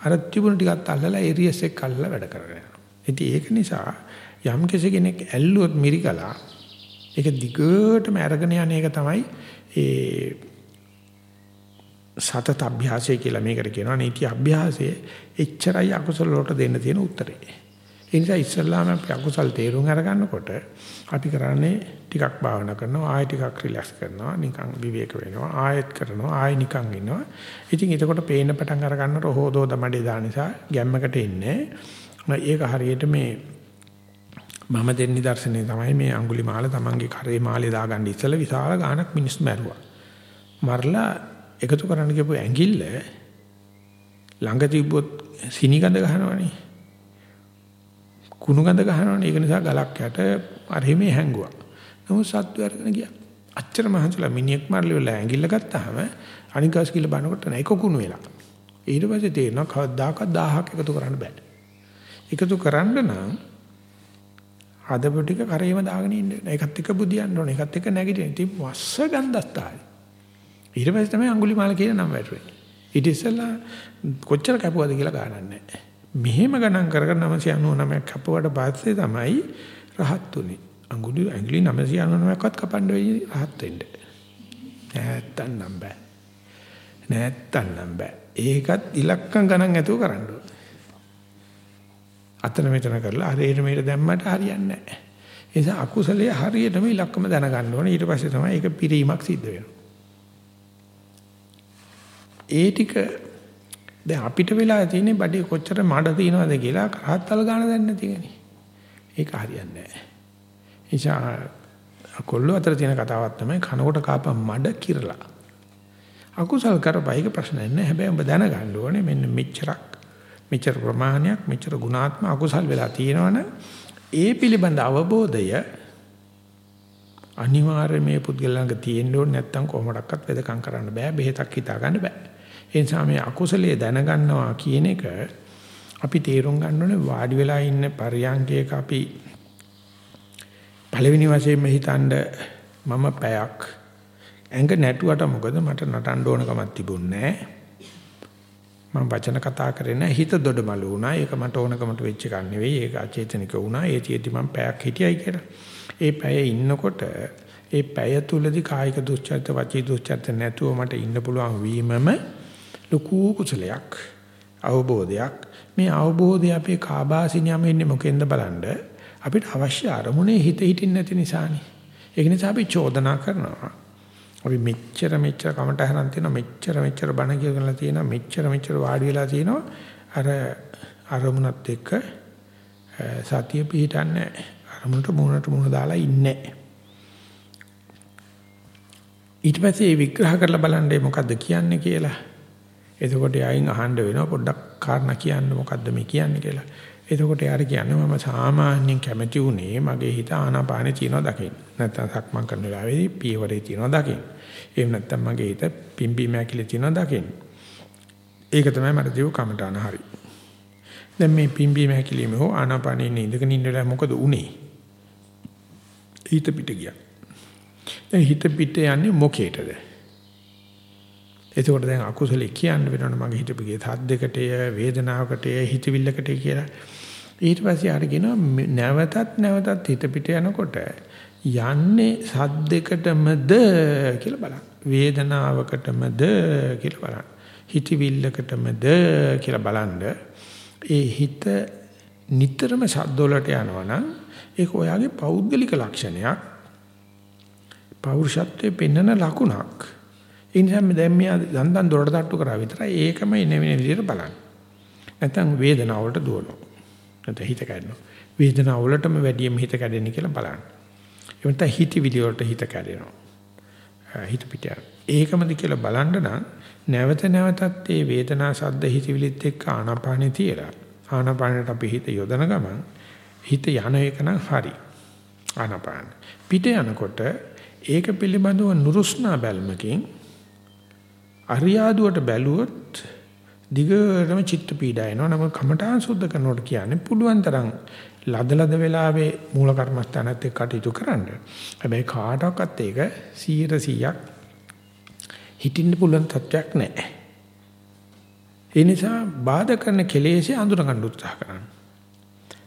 අර තිබුණ ටිකත් අල්ලලා ඒරියස් එක අල්ලලා වැඩ කරගෙන යනවා. ඉතින් ඒක නිසා යම් කෙනෙක් ඇල්ලුවොත් මිරිකලා ඒක දිගටම අරගෙන යන එක තමයි ඒ සතත අභ්‍යාසය කියලා මේකට කියනවා නීති අභ්‍යාසය එච්චරයි අකුසල වලට දෙන්න තියෙන උත්තරේ. ඒ නිසා ඉස්සල්ලාම අපි අකුසල් තේරුම් අරගන්නකොට අපි කරන්නේ ටිකක් භාවනා කරනවා ආයෙ ටිකක් රිලැක්ස් කරනවා නිකන් විවේක වෙනවා ආයෙත් කරනවා ආයෙ නිකන් ඉන්නවා. ඉතින් එතකොට පේන පටන් අර ගන්නකොට හොදෝ දමඩේ දාන නිසා ගැම්මකට ඉන්නේ. ඒක හරියට මේ මම දෙන්න නිදර්ශනේ තමයි මේ අඟුලිමාල තමන්ගේ කරේ මාලේ දාගන්න ඉස්සලා විශාල ගාණක් මිනිස්සු මැරුවා. මරලා එකතු කරන්න කියපු ඇඟිල්ල ළඟ තිබ්බොත් සිනි ගඳ ගහනවනේ. කුණු ගඳ ගහනවනේ. ඒක නිසා ගලක් යට අරෙමේ හැංගුවා. නමුත් සත්තු අරගෙන ගියා. අච්චර මහන්සිලා මිනිහෙක් මරලි වෙලා ඇඟිල්ල ගත්තාම අනිකාස් කියලා බනකොට නෑ ඒක කුණු වෙලා. ඊට පස්සේ තේරෙනවා කවදාකවත් 1000ක් එකතු කරන්න බෑ. එකතු කරන්න නම් හදපු ටික කරේම දාගෙන ඉන්න. ඒකත් එක්ක බුදියන්න ඕනේ. ඒකත් එක්ක නැගිටින්න. ඉතින් වස්ස ගන්ධස්තායි. ඊට පස්සේ තමයි අඟුලිමාල කියන නම වැටුනේ. ඊට ඉස්සෙල්ලා කොච්චර කැපුවද කියලා ගණන් නැහැ. මෙහෙම ගණන් කර කර 999ක් කපුවට පස්සේ තමයි රහත් උනේ. අඟුලි ඇඟිලි 999ක්වත් කපන්න වෙයි රහත් වෙන්න. නැත්තම් නම් බෑ. නැත්තම් නම් බෑ. ඒකත් ඉලක්කම් ගණන් ඇතුව කරන්න ඕනේ. අතන මෙතන කරලා හරියට මේට දැම්මට හරියන්නේ නැහැ. ඒ නිසා අකුසලයේ හරියටම ඉලක්කම දැනගන්න ඕනේ. ඊට පස්සේ තමයි ඒක පිරීමක් සිද්ධ වෙනවා. ඒ ටික දැන් අපිට වෙලා තියෙන්නේ බඩේ කොච්චර මඩ තියනවද කියලා කරහත්තල් ගන්න දැන් නැති කෙනේ. ඒක හරියන්නේ නැහැ. නිසා කොල්ලෝ අතර තියෙන කතාවක් තමයි කනකොට කාපම් මඩ කිරලා. අකුසල් කරපයික ප්‍රශ්නයක් නැහැ. හැබැයි ඔබ දැනගන්න ඕනේ මෙන්න මෙච්චරක් මෙච්චර ප්‍රමාණයක් මෙච්චර ගුණාත්මක අකුසල් වෙලා තියෙනවනේ ඒ පිළිබඳ අවබෝධය අනිවාර්යයෙන් මේ පුද්ගලයන්ගේ තියෙන්න ඕනේ නැත්නම් කොහොමඩක්වත් වෙදකම් කරන්න බෑ බෙහෙතක් හිතා ගන්න බෑ ඒ නිසා මේ අකුසලයේ දැනගන්නවා කියන එක අපි තේරුම් ගන්න ඕනේ. වාඩි වෙලා ඉන්න පරියන්කයක අපි පළවෙනි වශයෙන්ම හිතනද මම පැයක්. ඇඟ නැටුවට මොකද? මට නටන්න ඕනකමක් තිබුණේ නැහැ. මම වචන කතා කරේ නැහැ. හිත දොඩමළු වුණා. ඒක මට ඕනකමට වෙච්ච එකක් නෙවෙයි. ඒක අචේතනික වුණා. ඒ තියෙදි මම පැයක් හිටියයි කියලා. ඒ පැය ඉන්නකොට ඒ පැය තුලදී කායික දුස්චරිත වචී දුස්චරිත නැතුව මට ඉන්න පුළුවන් වීමම ලකු කුසලයක් අවබෝධයක්. මේ අවබෝධය අපේ කාබාසිනියම ඉන්නේ මොකෙන්ද බලන්න? අපිට අවශ්‍ය අරමුණේ හිත හිටින්න නැති නිසානේ. ඒක නිසා අපි චෝදනා කරනවා. අපි මෙච්චර මෙච්චර කමට හරන් තියෙනවා මෙච්චර මෙච්චර බණ කියලා තියෙනවා මෙච්චර මෙච්චර වාඩි වෙලා තියෙනවා. අර අරමුණත් එක්ක සතිය පිහිටන්නේ අරමුණට මුණට මුණ දාලා ඉන්නේ ඊට පස්සේ විග්‍රහ කරලා බලන්න මොකද්ද කියන්නේ කියලා. එතකොට ආයින් අහන්න වෙනවා පොඩ්ඩක් කාරණා කියන්න මොකද්ද මේ කියන්නේ කියලා එතකොට යාර කියන්නේ මම සාමාන්‍යයෙන් කැමති උනේ මගේ හිත ආනාපානේ තියනවා දකින්න. නැත්තම් සක්මන් කරන වෙලාවේදී පියවරේ තියනවා දකින්න. එහෙම නැත්තම් මගේ හිත පිම්බි මෑකිලි තියනවා දකින්න. ඒක තමයි මට දීව කමටාන හරි. දැන් මේ පිම්බි මෑකිලිම හෝ ආනාපානේ ඉඳගෙන ඉන්න වෙලාව මොකද උනේ? හිත පිට ගියා. දැන් හිත පිට යන්නේ මොකේටද? එතකොට දැන් අකුසල කියන්න වෙනවනේ මගේ හිතපිගේ සද්දයකට වේදනාවකට හිතවිල්ලකට කියලා. ඊට පස්සේ අරගෙන නැවතත් නැවතත් හිත පිට යනකොට යන්නේ සද්දයකටමද කියලා බලන්න. වේදනාවකටමද කියලා බලන්න. හිතවිල්ලකටමද කියලා බලන්න. ඒ හිත නිතරම සද්දවලට යනවනම් ඒක ඔයාගේ පෞද්ගලික ලක්ෂණයක්. පෞරුෂත්වයේ පෙන්වන ලකුණක්. ඒ නිසා මේ දැන් මෙයා දන්දන් දොරට තට්ටු කරා විතරයි ඒකම එන වෙන විදිහට බලන්න. නැත්නම් වේදනාව වලට දුවනවා. නැත්නම් හිත කැඩෙනවා. වේදනාව වලටම වැඩියෙන් හිත කැඩෙන්නේ කියලා බලන්න. ඒ වෙනත හිතවිලි වලට හිත කැඩෙනවා. හිත පිට ඒකමද කියලා බලන්න නම් නැවත නැවතත් මේ වේදනා සද්ද හිතවිලිත් එක්ක ආනාපානෙ තියලා ආනාපානෙට අපි හිත යොදන ගමන් හිත යන එක නම් හරි. ආනාපාන. පිට යනකොට ඒක පිළිබඳව නුරුස්නා බැල්මකින් අරියාදුවට බැලුවොත් දිගටම චිත්ත පීඩා එනවා. නමුත් කමඨාන් සුද්ධ කරනකොට කියන්නේ පුළුවන් තරම් ලදලද වෙලාවේ මූල කර්මස්ථානත් එක්ක කටයුතු කරන්න. හැබැයි කාටවත් ඒක 100%ක් හිටින්න පුළුවන් තත්යක් නැහැ. ඒ නිසා බාධා කරන කෙලෙසේ අඳුර ගන්න උත්සාහ කරන්න.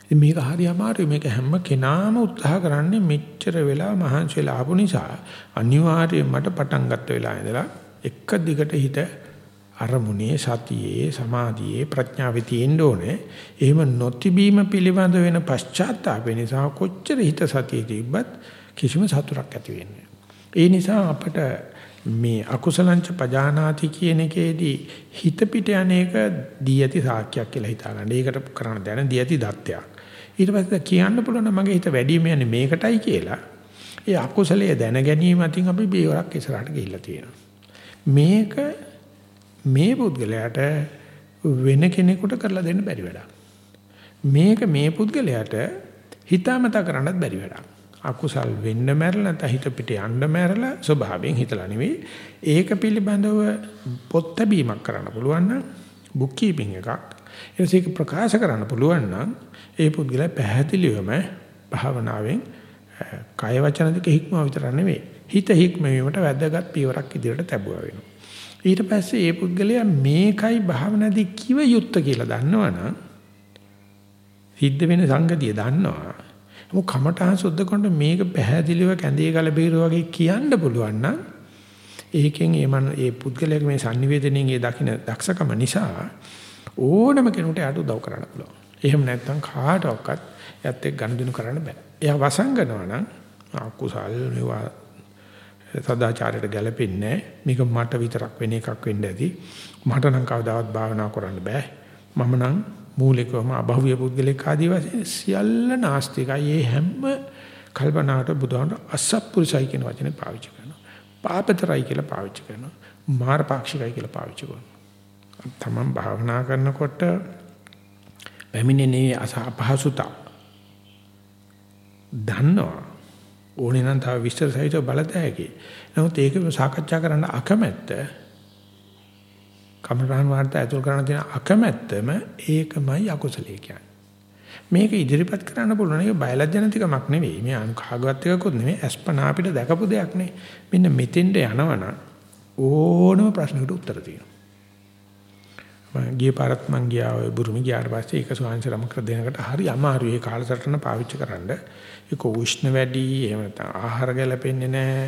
ඉතින් මේක හරි අමාරුයි මේක හැම කෙනාම උත්සාහ කරන්නේ මෙච්චර වෙලා මහන්සි වෙලා ආපු නිසා අනිවාර්යයෙන් මට පටන් ගත්ත වෙලාව ඉඳලා එක දිගට හිත අරමුණේ සතියේ සමාධියේ ප්‍රඥාවේ තියෙන්න ඕනේ. එහෙම නොතිබීම පිළිබඳ වෙන පශ්චාත්තාපය නිසා කොච්චර හිත සතියේ තිබ්බත් කිසිම සතුටක් ඇති වෙන්නේ ඒ නිසා අපට මේ අකුසලංච පජානාති කියන එකේදී හිත පිට යන්නේක දී ඇති සාක්කයක් කියලා හිතා ගන්න. ඒකට කරන්න දැන දී ඇති දත්තයක්. ඊට පස්සේ කියන්න පුළුවන් මගේ හිත වැඩිම යන්නේ මේකටයි කියලා. ඒ අකුසලයේ දැන ගැනීම අතින් අපි බේවරක් ඉස්සරහට ගිහිල්ලා තියෙනවා. මේක මේ පුද්ගලයාට වෙන කෙනෙකුට කරලා දෙන්න බැරි වැඩක්. මේක මේ පුද්ගලයාට හිතාමතා කරන්නත් බැරි වැඩක්. අකුසල් වෙන්න මැරලා නැත්නම් හිත පිට යන්න මැරලා ස්වභාවයෙන් හිතලා නෙවෙයි. ඒක පිළිබඳව පොත් බැීමක් කරන්න පුළුවන් නම් බුක් කීපින් එකක්. ඒක ප්‍රකාශ කරන්න පුළුවන් නම් ඒ පුද්ගලයා පැහැදිලිවම භාවනාවෙන් කය වචන දෙක හික්මව විතර නෙවෙයි. හිත හික්මවීමට වැදගත් පියවරක් ඉදිරියට තැබුවා වෙනවා. ඊට පස්සේ ඒ පුද්ගලයා මේකයි භාවනාදී කිව යුත්ත කියලා දන්නවනම් සිද්ධ වෙන සංගතිය දන්නවා. මොක කමඨහන් සුද්ධ කරනකොට මේක පැහැදිලිව කැඳේ ගල බීර වගේ කියන්න පුළුවන් නම් ඒකෙන් ඒ මන ඒ පුද්ගලයාගේ මේ sannivedanayen ඒ දකින්න දක්ෂකම නිසා ඕනම කෙනෙකුට යාට උදව් කරන්න පුළුවන්. එහෙම නැත්නම් කාටවත් යත් එක්ක ගනුදෙනු කරන්න බෑ. එයා වසංගනවා නම් අකුසල් මේවා සදාචාරයට ගැලපෙන්නේ මේක මට විතරක් වෙන එකක් වෙන්න ඇති. මට නම් කවදාවත් භාවනා කරන්න බෑ. මම නම් මූලිකවම අභව්‍ය පුද්ගලෙක් ආදී වශයෙන් සියල්ල නාස්තිකයි. ඒ හැම කල්පනාවට බුදුහාමර අසත්පුරුසයි කියන වචනේ පාවිච්චි කරනවා. පාපතරයි කියලා පාවිච්චි කරනවා. මාරපාක්ෂිකයි කියලා පාවිච්චි කරනවා. තමන් භාවනා කරනකොට පැමිණෙනේ අපහසුතා දන්නවා ඕනේ නම් තව විස්තර සහිතව බලතැයි. නමුත් ඒක සාකච්ඡා කරන්න අකමැත්ත කමරහන් වාර්තා ඇතුල් කරන්න තියෙන අකමැත්තම ඒකමයි අකුසලයේ කියන්නේ. මේක ඉදිරිපත් කරන්න පුළුවන් එක බයලජ්ජනතිකමක් නෙවෙයි. මේ අනුකාගවත් එකකුත් නෙවෙයි. අස්පනා අපිට දැකපු දෙයක් නෙවෙයි. මෙන්න මෙතෙන්ට යනවනම් ඕනම ප්‍රශ්නකට උත්තර තියෙනවා. මම ගිය පාරත් මං ගියා ඔය බුරුමි ගියාට පස්සේ ඒක සෝංශරම කර දෙනකට හරි අමාරුයි ඒ කාලසටහන පාවිච්චි කරන්න. ඒක උෂ්ණ වැඩි, එහෙම නැත්නම් ආහාර ගැලපෙන්නේ නැහැ.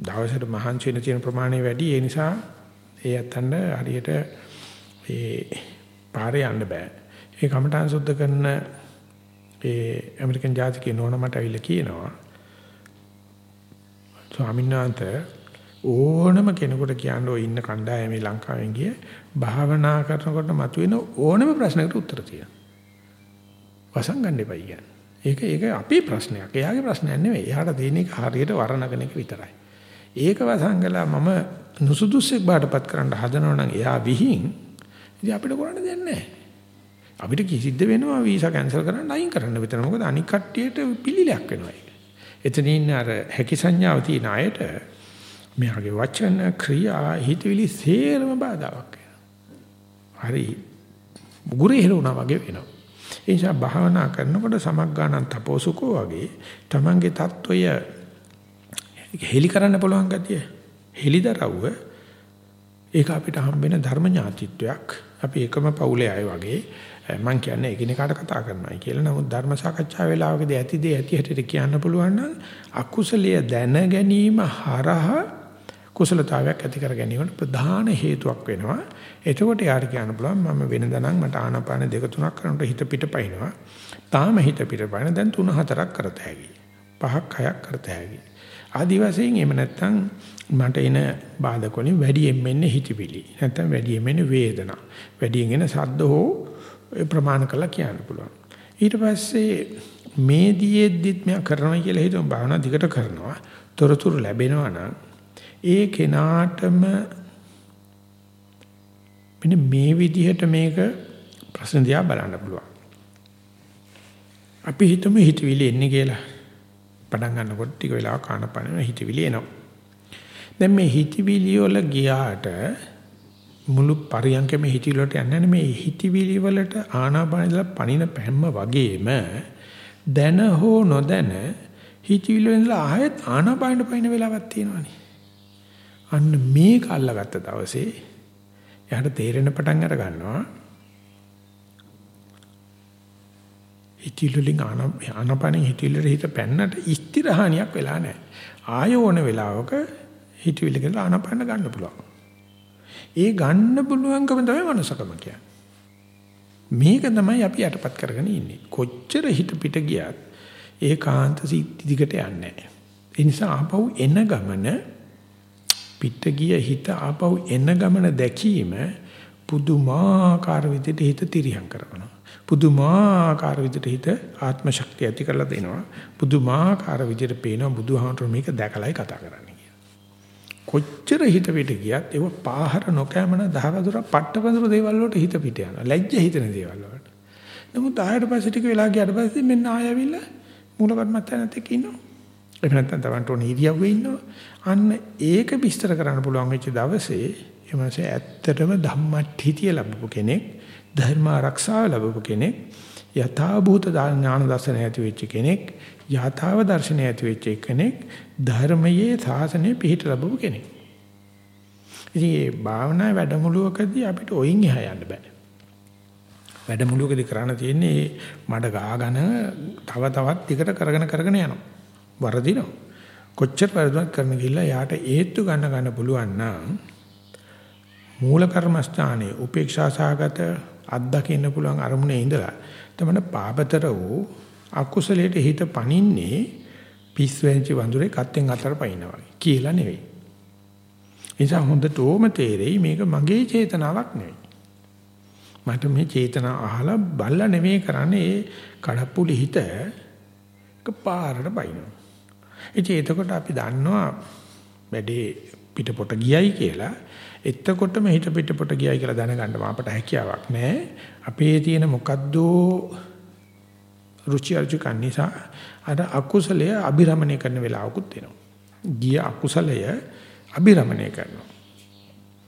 දවසට මහන්සි වෙන තියෙන ප්‍රමාණය වැඩි. ඒ නිසා ඒ අතන්න හරියට ඒ පාරේ යන්න බෑ. ඒ කමඨාන් සුද්ධ කරන ඒ ඇමරිකන් ජාතිකේ නෝන මට ඇවිල්ලා කියනවා ස්වාමීන් වහන්සේ ඕනම කෙනෙකුට කියන්න ඔය ඉන්න කණ්ඩායමේ ලංකාවෙන් ගිය භාවනා කරනකොට මතුවෙන ඕනම ප්‍රශ්නකට උත්තර තියෙනවා. වසංගන්න එපයි කියන්නේ. ඒක ඒක අපේ ප්‍රශ්නයක්. එයාගේ ප්‍රශ්නයක් නෙවෙයි. එයාට දෙන එක හරියට වර්ණගෙන එක විතරයි. ඒක වසංගලා මම නුසුදුසෙක් බාටපත් කරන්න හදනවා නම් එයා විහිං ඉතින් අපිට කරන්න දෙයක් නැහැ. අපිට කිසිද්ද වෙනවා වීසා කැන්සල් කරන්න අයින් කරන්න විතර. මොකද අනික් කට්ටියට පිළිලයක් වෙනවා ඒක. එතන ඉන්න අර හැකි සංඥාව තියෙන අයට මෙයාගේ වචන ක්‍රියා හිතවිලි සේරම බාධාවක් වෙනවා. හරි. ගුරු හිරුණා වගේ වෙනවා. ඒ නිසා භාවනා කරනකොට සමග්ගානන් තපෝසුකෝ වගේ තමන්ගේ தত্ত্বය හෙලි කරන්න පුළුවන් ගතිය. හෙලිදරව්ව ඒක අපිට හම්බෙන ධර්ම ඥාතිත්වයක්. අපි එකම පවුලේ අය වගේ මම කියන්නේ එකිනෙකාට කතා කරනවායි කියලා. නමුත් ධර්ම සාකච්ඡා වේලාවකදී ඇති දේ ඇති හැටියට කියන්න පුළුවන් නම් අකුසලයේ දැන ගැනීම හරහා කුසලතාවයක් ඇති කර ගැනීමට ප්‍රධාන හේතුවක් වෙනවා. එතකොට යාට කියන්න පුළුවන් මම වෙනදා නම් මට ආනාපාන දෙක තුනක් කරනකොට හිත පිට පයින්නවා. තාම හිත පිට පයින් දැන් තුන හතරක් කරත හැකියි. පහක් හයක් කරත හැකියි. ආදි වශයෙන් එහෙම නැත්නම් මට එන බාධක වලින් වැඩියෙන් මෙන්නේ හිතවිලි. නැත්නම් වැඩියෙන් මෙන්නේ වේදනා. වැඩියෙන් එන සද්ද හෝ ප්‍රමාණ කරලා කියන්න පුළුවන්. ඊට පස්සේ මේ දියෙද්දිත් මම කරනවා කියලා හිතුවම භාවනා දිගට කරනවා. තොරතුරු ලැබෙනවා නම් ඒ කෙනාටම මෙන්න මේ විදිහට මේක ප්‍රශ්න දිහා බලන්න පුළුවන්. අපි හිතමු හිතවිලි එන්නේ කියලා. පටන් ගන්නකොට ටික වෙලාවක් කාණපණ හිතවිලි එනවා. දැන් මේ හිතවිලි වල ගියාට මුළු පරියන්කෙම හිතවිලි වලට යන්නේ මේ හිතවිලි වලට ආනාපානදලා පණින පැම්ම වගේම දැන හෝ නොදැන හිතවිලි වල ආයෙත් ආනාපානෙ පයින් වෙලාවක් තියෙනවානේ. අන්න මේක අල්ලගත්ත දවසේ එයාට තේරෙන පටන් අර ගන්නවා හිතිලුලින් ආනපනින් හිතිලට හිත පැන්නට ස්ථිරහානියක් වෙලා නැහැ. ආය ඕන වෙලාවක හිතවිලි කියලා ආනපන ගන්න පුළුවන්. ඒ ගන්න පුළුවන්කම තමයි මනසකම කියන්නේ. මේක තමයි අපි යටපත් කරගෙන ඉන්නේ. කොච්චර හිත පිට ගියත් ඒකාන්ත දිගට යන්නේ නැහැ. ඒ නිසා ආපහු එන ගමන පිට ගිය හිත ආපහු එන ගමන දැකීම පුදුමාකාර විදිහට හිත තිරියම් කරනවා. පුදුමාකාර විදිහට හිත ආත්ම ශක්තිය ඇති කරලා දෙනවා. පුදුමාකාර විදිහට පේනවා බුදුහාමුදුරුවෝ මේක දැකලායි කතා කරන්නේ කියලා. කොච්චර හිත පිට ගියත් ඒව පාහර නොකෑමන දහවදුර පට්ටපඳුර දේවල් වලට හිත පිට යනවා. ලැජ්ජ හිතෙන දේවල් වලට. නමුත් ආයෙත් පස්සේ ටික වෙලා ගියාට පස්සේ මෙන්න ආයෙ ඇවිල්ලා මූල කර්මත්තනත් එක්ක ඉන්නවා. එහෙම නැත්නම් Tamanට ඕන ඉරියව්වේ ඉන්නවා. අන්න ඒක විස්තර කරන්න පුළුවන් වෙච්ච දවසේ එමසේ ඇත්තටම ධම්මට්ඨිතිය ලැබපු කෙනෙක් ධර්ම ආරක්ෂාව ලැබපු කෙනෙක් යථා භූත ඥාන දර්ශනය ඇති වෙච්ච කෙනෙක් යථාව දර්ශනය ඇති වෙච්ච කෙනෙක් ධර්මයේ සාසනය පිහිට ලැබපු කෙනෙක්. ඉතින් මේ භාවනා වැඩමුළුවකදී අපිට ඔයින් එහා යන්න බෑ. වැඩමුළුවකදී කරන්න තියෙන්නේ මඩ ගාගෙන තව තවත් දිගට කරගෙන කරගෙන යනවා. වරදිනවා. කොච්චර වැරදුනක් කරන ගිහිල්ලා යාට ඒත්තු ගන්න ගන්න පුළුවන් නම් මූල කර්මස්ථානයේ උපේක්ෂා සහගත අත්දකින්න පුළුවන් අරමුණේ ඉඳලා තමයි පාපතර වූ අකුසලයට හිත පනින්නේ පිස්සුවෙන්චි වඳුරේ කත්තෙන් අතර පයින්නවා වගේ කියලා නෙවෙයි. නිසා හොඳටම තේරෙයි මේක මගේ චේතනාවක් නෙවෙයි. මට මේ චේතනා අහලා බල්ලා නෙවෙයි කරන්නේ ඒ කඩප්පුලි හිත පාරට බයිනවා. ඉතින් එතකොට අපි දන්නවා වැඩේ පිටපොට ගියයි කියලා. එතකොටම හිත පිටපොට ගියයි කියලා දැනගන්න අපට හැකියාවක් නැහැ. අපේ තියෙන මොකද්ද රුචි අරුචිකන් නිසා අර අකුසලය අබිරමණය කරන වෙලාවකුත් එනවා. ගිය අකුසලය අබිරමණය කරනවා.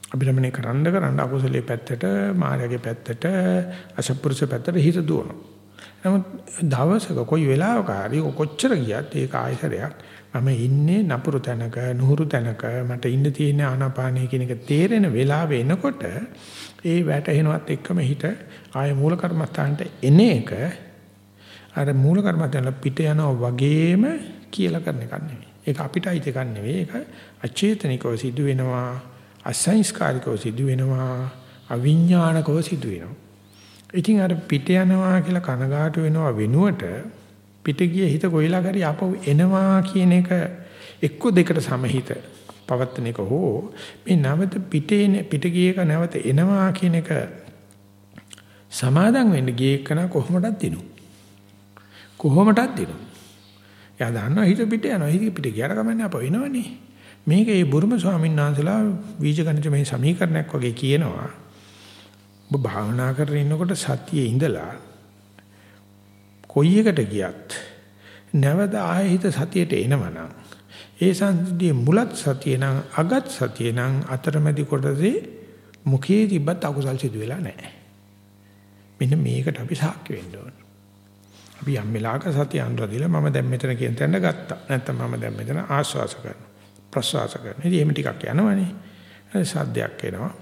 අබිරමණය කරන්න කරන්න අකුසලයේ පැත්තට මායාවේ පැත්තට අසපුරුෂ පැත්තට හිත දුවනවා. නමුත් දවසක කොයි වෙලාවක හරි කොච්චර ගියත් ඒක ආයතරයක් මම ඉන්නේ නපුරු තැනක නුහුරු තැනක මට ඉන්න තියෙන ආනාපානය කියන එක තේරෙන වෙලාව එනකොට ඒ වැටෙනවත් එක්කම හිත ආය මූල කර්මස්ථානට එන එක අර මූල කර්මස්ථාන පිට යනවා වගේම කියලා කරන එකක් නෙවෙයි. ඒක අපිට අයිති එකක් නෙවෙයි. ඒක අචේතනිකව සිදු වෙනවා, අසංස්කාරිකව සිදු වෙනවා, අවිඥානිකව සිදු වෙනවා. ඉතින් අර පිට යනවා කියලා කනගාටු වෙනවා වෙනුවට පිට ගිය හිත කොයිලා කරි ආපහු එනවා කියන එක එක්ක දෙකට සමහිත පවත්තන එක හෝ මේ නැවත පිටේ පිට ගිය එක නැවත එනවා කියන එක සමාදම් වෙන්න ගිය එකන කොහොමදක් දිනු. කොහොමදක් දිනු. එයා දන්නවා හිත පිට යනවා. හිත පිට ගියාට කමන්නේ අප වෙනවනේ මේක ඒ බුරුම ස්වාමීන් වහන්සේලා වීජ ගණිත මේ සමීකරණයක් වගේ කියනවා. ඔබ භාවනා කරගෙන ඉන්නකොට සතියේ ඉඳලා කොයි එකට ගියත් නැවත ආයෙහිත සතියට එනවනම් ඒ සංසිද්ධියේ මුලත් සතිය නම් අගත් සතිය නම් අතරමැදි කොටසේ මුඛයේ තිබ්බත් අකුසල් සිදු වෙලා නැහැ. මෙන්න මේකට අපි සාක්ෂි වෙන්න ඕන. අපි යම් වෙලාවක සතිය අඳුරදීලා මම දැන් මෙතන කියන තැනට ගත්තා. නැත්නම් මම දැන් මෙතන ආශ්වාස කරනවා. ප්‍රශ්වාස කරනවා. ඉතින් එහෙම ටිකක් යනවනේ. සද්දයක් එනවා.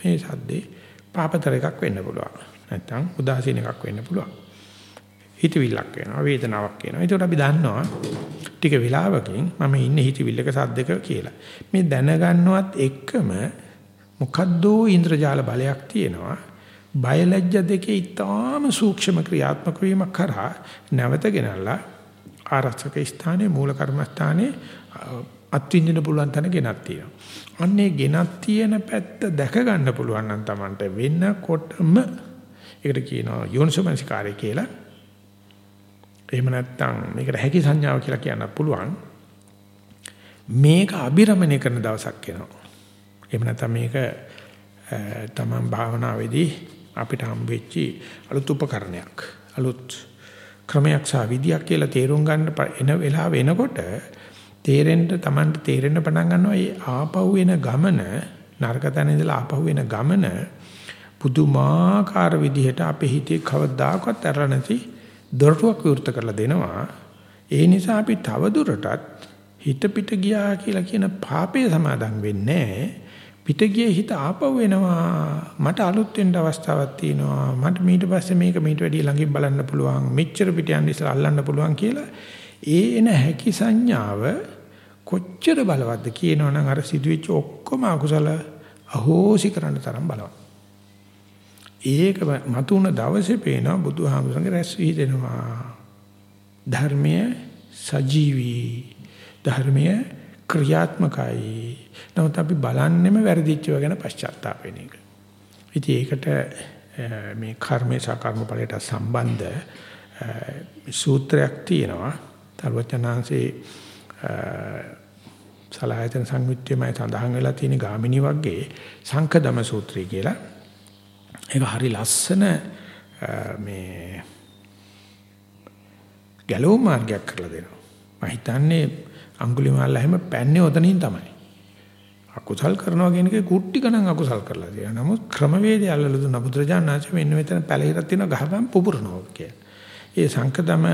මේ සද්දේ පාපතර එකක් වෙන්න පුළුවන්. නැත්නම් උදාසීන එකක් වෙන්න පුළුවන්. හිතවිල්ලක් වෙනවා වේදනාවක් වෙනවා. ඒකට අපි දන්නවා ටික වෙලාවකින් මම ඉන්නේ හිතවිල්ලක සද්දක කියලා. මේ දැනගන්නවත් එක්කම මොකද්ද ඉන්ද්‍රජාල බලයක් තියෙනවා. බයලජ්‍ය දෙකේ ඊටාම සූක්ෂම ක්‍රියාත්මක වීමක් කරා නැවත ගෙනල්ලා ආරක්ෂක ස්ථානයේ මූල කර්මස්ථානයේ අත්විඳින්න පුළුවන් තැන ගෙනත් තියෙනවා. අන්නේ ගෙනත් තියෙන පැත්ත දැක ගන්න පුළුවන් නම් Tamanට වෙනකොටම ඒකට කියනවා යෝනිසෝමනසිකාරය කියලා. එහෙම නැත්නම් මේකට හැකි සංඥාව කියලා කියන්න පුළුවන්. මේක අබිරමණය කරන දවසක් එනවා. එහෙම නැත්නම් මේක තමන් භාවනාවේදී අපිට හම්බෙච්චි අලුත් උපකරණයක්. අලුත් ක්‍රමයක් සහ විදියක් කියලා තේරුම් ගන්න එන වෙලාව වෙනකොට තේරෙන්න තමන්ට තේරෙන්න පටන් ගන්නවා මේ ආපහු එන ගමන නරක තැන ඉඳලා ආපහු එන ගමන පුදුමාකාර විදිහට අපේ හිතේ කවදාකවත් අර නැති දොරටුවක් විවෘත කරලා දෙනවා. ඒ නිසා අපි තව දුරටත් හිත පිට ගියා කියලා කියන පාපේ සමාදන් වෙන්නේ පිට ගියේ හිත ආපහු වෙනවා. මට අලුත් වෙන්න අවස්ථාවක් තියෙනවා. මට ඊට පස්සේ මේක මීට වැඩිය ළඟින් බලන්න පුළුවන්. මෙච්චර පිට යන්න ඉස්සලා අල්ලන්න පුළුවන් කියලා ඒ එන හැකි සංඥාව කොච්චර බලවත්ද කියනවනම් අර සිදුවෙච්ච ඔක්කොම අකුසල අහෝසි කරන්න තරම් බලවත්. ඒක මතුන දවසේ පේනවා බුදුහාමුදුරන්ගේ රැස් වීදෙනවා. ධර්මයේ සජීවී ධර්මයේ ක්‍රියාත්මකයි. නමුත් අපි බලන්නෙම වැරදිච්චව ගැන පශ්චාත්තාප වෙන එක. ඉතින් ඒකට මේ කර්මේ සහ කර්මඵලයට සම්බන්ධ සූත්‍රයක් තියෙනවා. තර්වචනාංශේ සලආයතන සංයුත්තේමයි සඳහන් වෙලා තියෙන ගාමිණී වර්ගයේ සංකදම සූත්‍රය කියලා ඒක හරි ලස්සන මේ ගැලවුම් මාර්ගයක් කරලා දෙනවා. මම හිතන්නේ අඟුලිමාල හැම පැන්නේ ඔතනින් තමයි. අකුසල් කරනවා කියන එක කුට්ටි ගණන් අකුසල් කරලා තියෙනවා. නමුත් ක්‍රමවේදය අල්ලලා දුන්න බුදුරජාණන් මෙන්න මෙතන පැලිරක් තියෙන ගහපම් පුපුරනවා කියන. ඒ සංකතම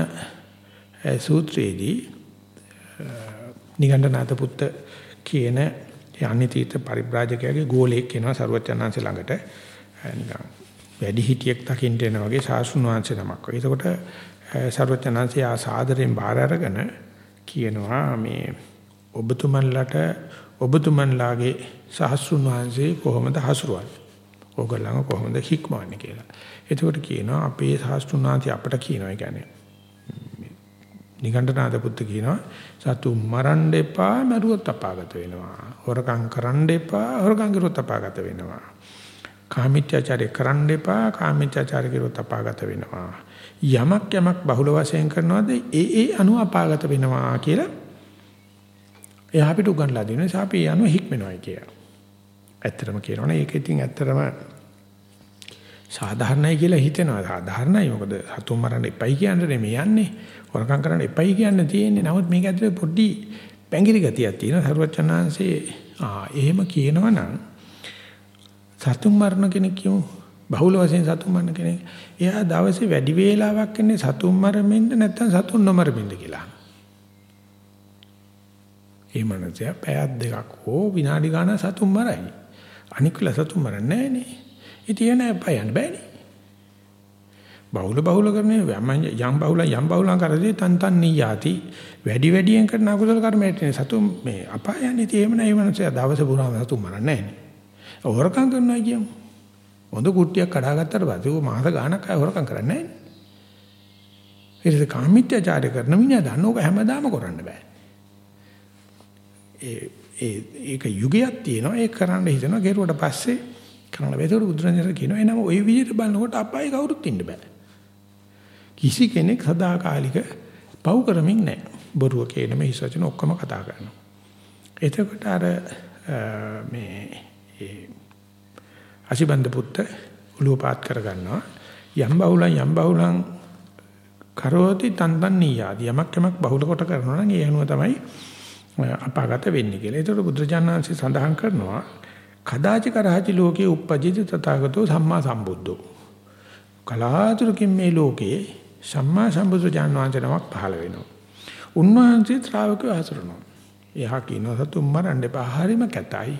සූත්‍රයේදී නිගණ්ඨනාත පුත්ත කියන යන්නිතීත පරිබ්‍රාජකයාගේ ගෝලයක් එනවා සරුවචනාංශ ළඟට. නිකන් වැඩි හිටියෙක් දකින්න එන වගේ සාසුන් වහන්සේ නමක් වගේ. එතකොට සර්වඥාන්සේ ආ සාදරයෙන් බාර අරගෙන කියනවා මේ ඔබතුමන්ලට ඔබතුමන්ලාගේ සහස්ෘන් වහන්සේ කොහොමද හසුරුවන්නේ? ඕගොල්ලන්ව කොහොමද හික්මවන්නේ කියලා. එතකොට කියනවා අපේ සහස්ෘන් වහන්සේ අපට කියනවා ඒ කියන්නේ නිගණ්ඨනාථ පුත්තු කියනවා සතු මරන්න එපා මරුවොත් අපාගත වෙනවා. හොරකම් කරන්න එපා හොරකම් කරුවොත් අපාගත වෙනවා. කාමීත්‍යාචාරය කරන්න එපා කාමීත්‍යාචාරය කරුවොත් අපාගත වෙනවා. යමක් යමක් බහුල වශයෙන් කරනවාද ඒ ඒ අනු අපාගත වෙනවා කියලා එයා අපිට උගන්ලා දෙන නිසා අපි යනු හික්මනවායි කියලා. ඇත්තටම කියනවනේ ඒක ඉතින් ඇත්තටම සාධාරණයි කියලා හිතෙනවා. සාධාරණයි මොකද සතුන් මරන්න එපයි කියන්නේ නෙමෙයි යන්නේ. හොරකම් කරන්න එපයි කියන්න තියෙන්නේ. නමුත් මේක ඇතුලේ පොඩි පැංගිරි ගතියක් තියෙනවා. සරුවචනාංශේ ආ එහෙම කියනවනම් සතුන් මරණ කෙනෙක් කියමු. බහුල වශයෙන් සතුන් මරණ කෙනෙක්. එයා දවසේ වැඩි වේලාවක් ඉන්නේ සතුන් මරමින්ද නැත්නම් සතුන් නොමරමින්ද කියලා. ඒ මනසයා පැයක් දෙකක් හෝ විනාඩි ගානක් සතුන් මරයි. අනිකල සතුන් මරන්නේ නැහැ නේ. ඉතින් එන බයන්න බෑනේ. බහුල බහුල කරන්නේ යම් බහුල යම් බහුලං කරදී තන් තන් නියාති වැඩි වැඩියෙන් කරන අකුසල කර්මයට සතුම් මේ අපායන්නේ තියෙම නෑ මේ මනුස්සයා දවස පුරාම සතුම් මරන්නේ නෑනේ. හොරකම් කරනවා කියමු. හොඳ කුට්ටියක් කඩාගත්තට පස්සේ ਉਹ මාස ගාණක් අය හොරකම් කරන්නේ නෑනේ. ඊට කාමීත්‍යචාරය කරන මිනිහා දන්න ඕක හැමදාම කරන්න බෑ. ඒ ඒ ඒක යුගයක් තියෙනවා ඒක කරන්න හිතනවා කෙරුවට පස්සේ කරන්න බෑ. ඒක බුදුරජාණන් කියනවා එනම ওই විදිහට බලනකොට අපායේ කවුරුත් ඉන්න බෑ. කිසි කෙනෙක් සදාකාලික පව් කරමින් නැහැ. බොරුව කියන මේ හිස් වචන ඔක්කොම කතා කරනවා. එතකොට අර මේ ඒ අසිබන්ද පුත්ත උලුවපාත් කරගන්නවා. යම් බහුලං යම් බහුලං කරෝති තන්තන් නීයාදි යමක් යමක් බහුල කොට කරනවා නම් ඒ අනුව තමයි අපාගත වෙන්නේ කියලා. ඒතකොට බුදුරජාණන්සේ සඳහන් කරනවා කදාචි කරහචි ලෝකේ uppajiti තථාගතෝ සම්මා සම්බුද්ධෝ. කලාතුරකින් මේ ලෝකේ සම්මා සම්බුදු ජානවාන්තනමක් පහළ වෙනවා. උන්වහන්සේ ශ්‍රාවකව හසුරනවා. එහා කියනවා සතුන් මරන්න එපා. හරිම කැතයි.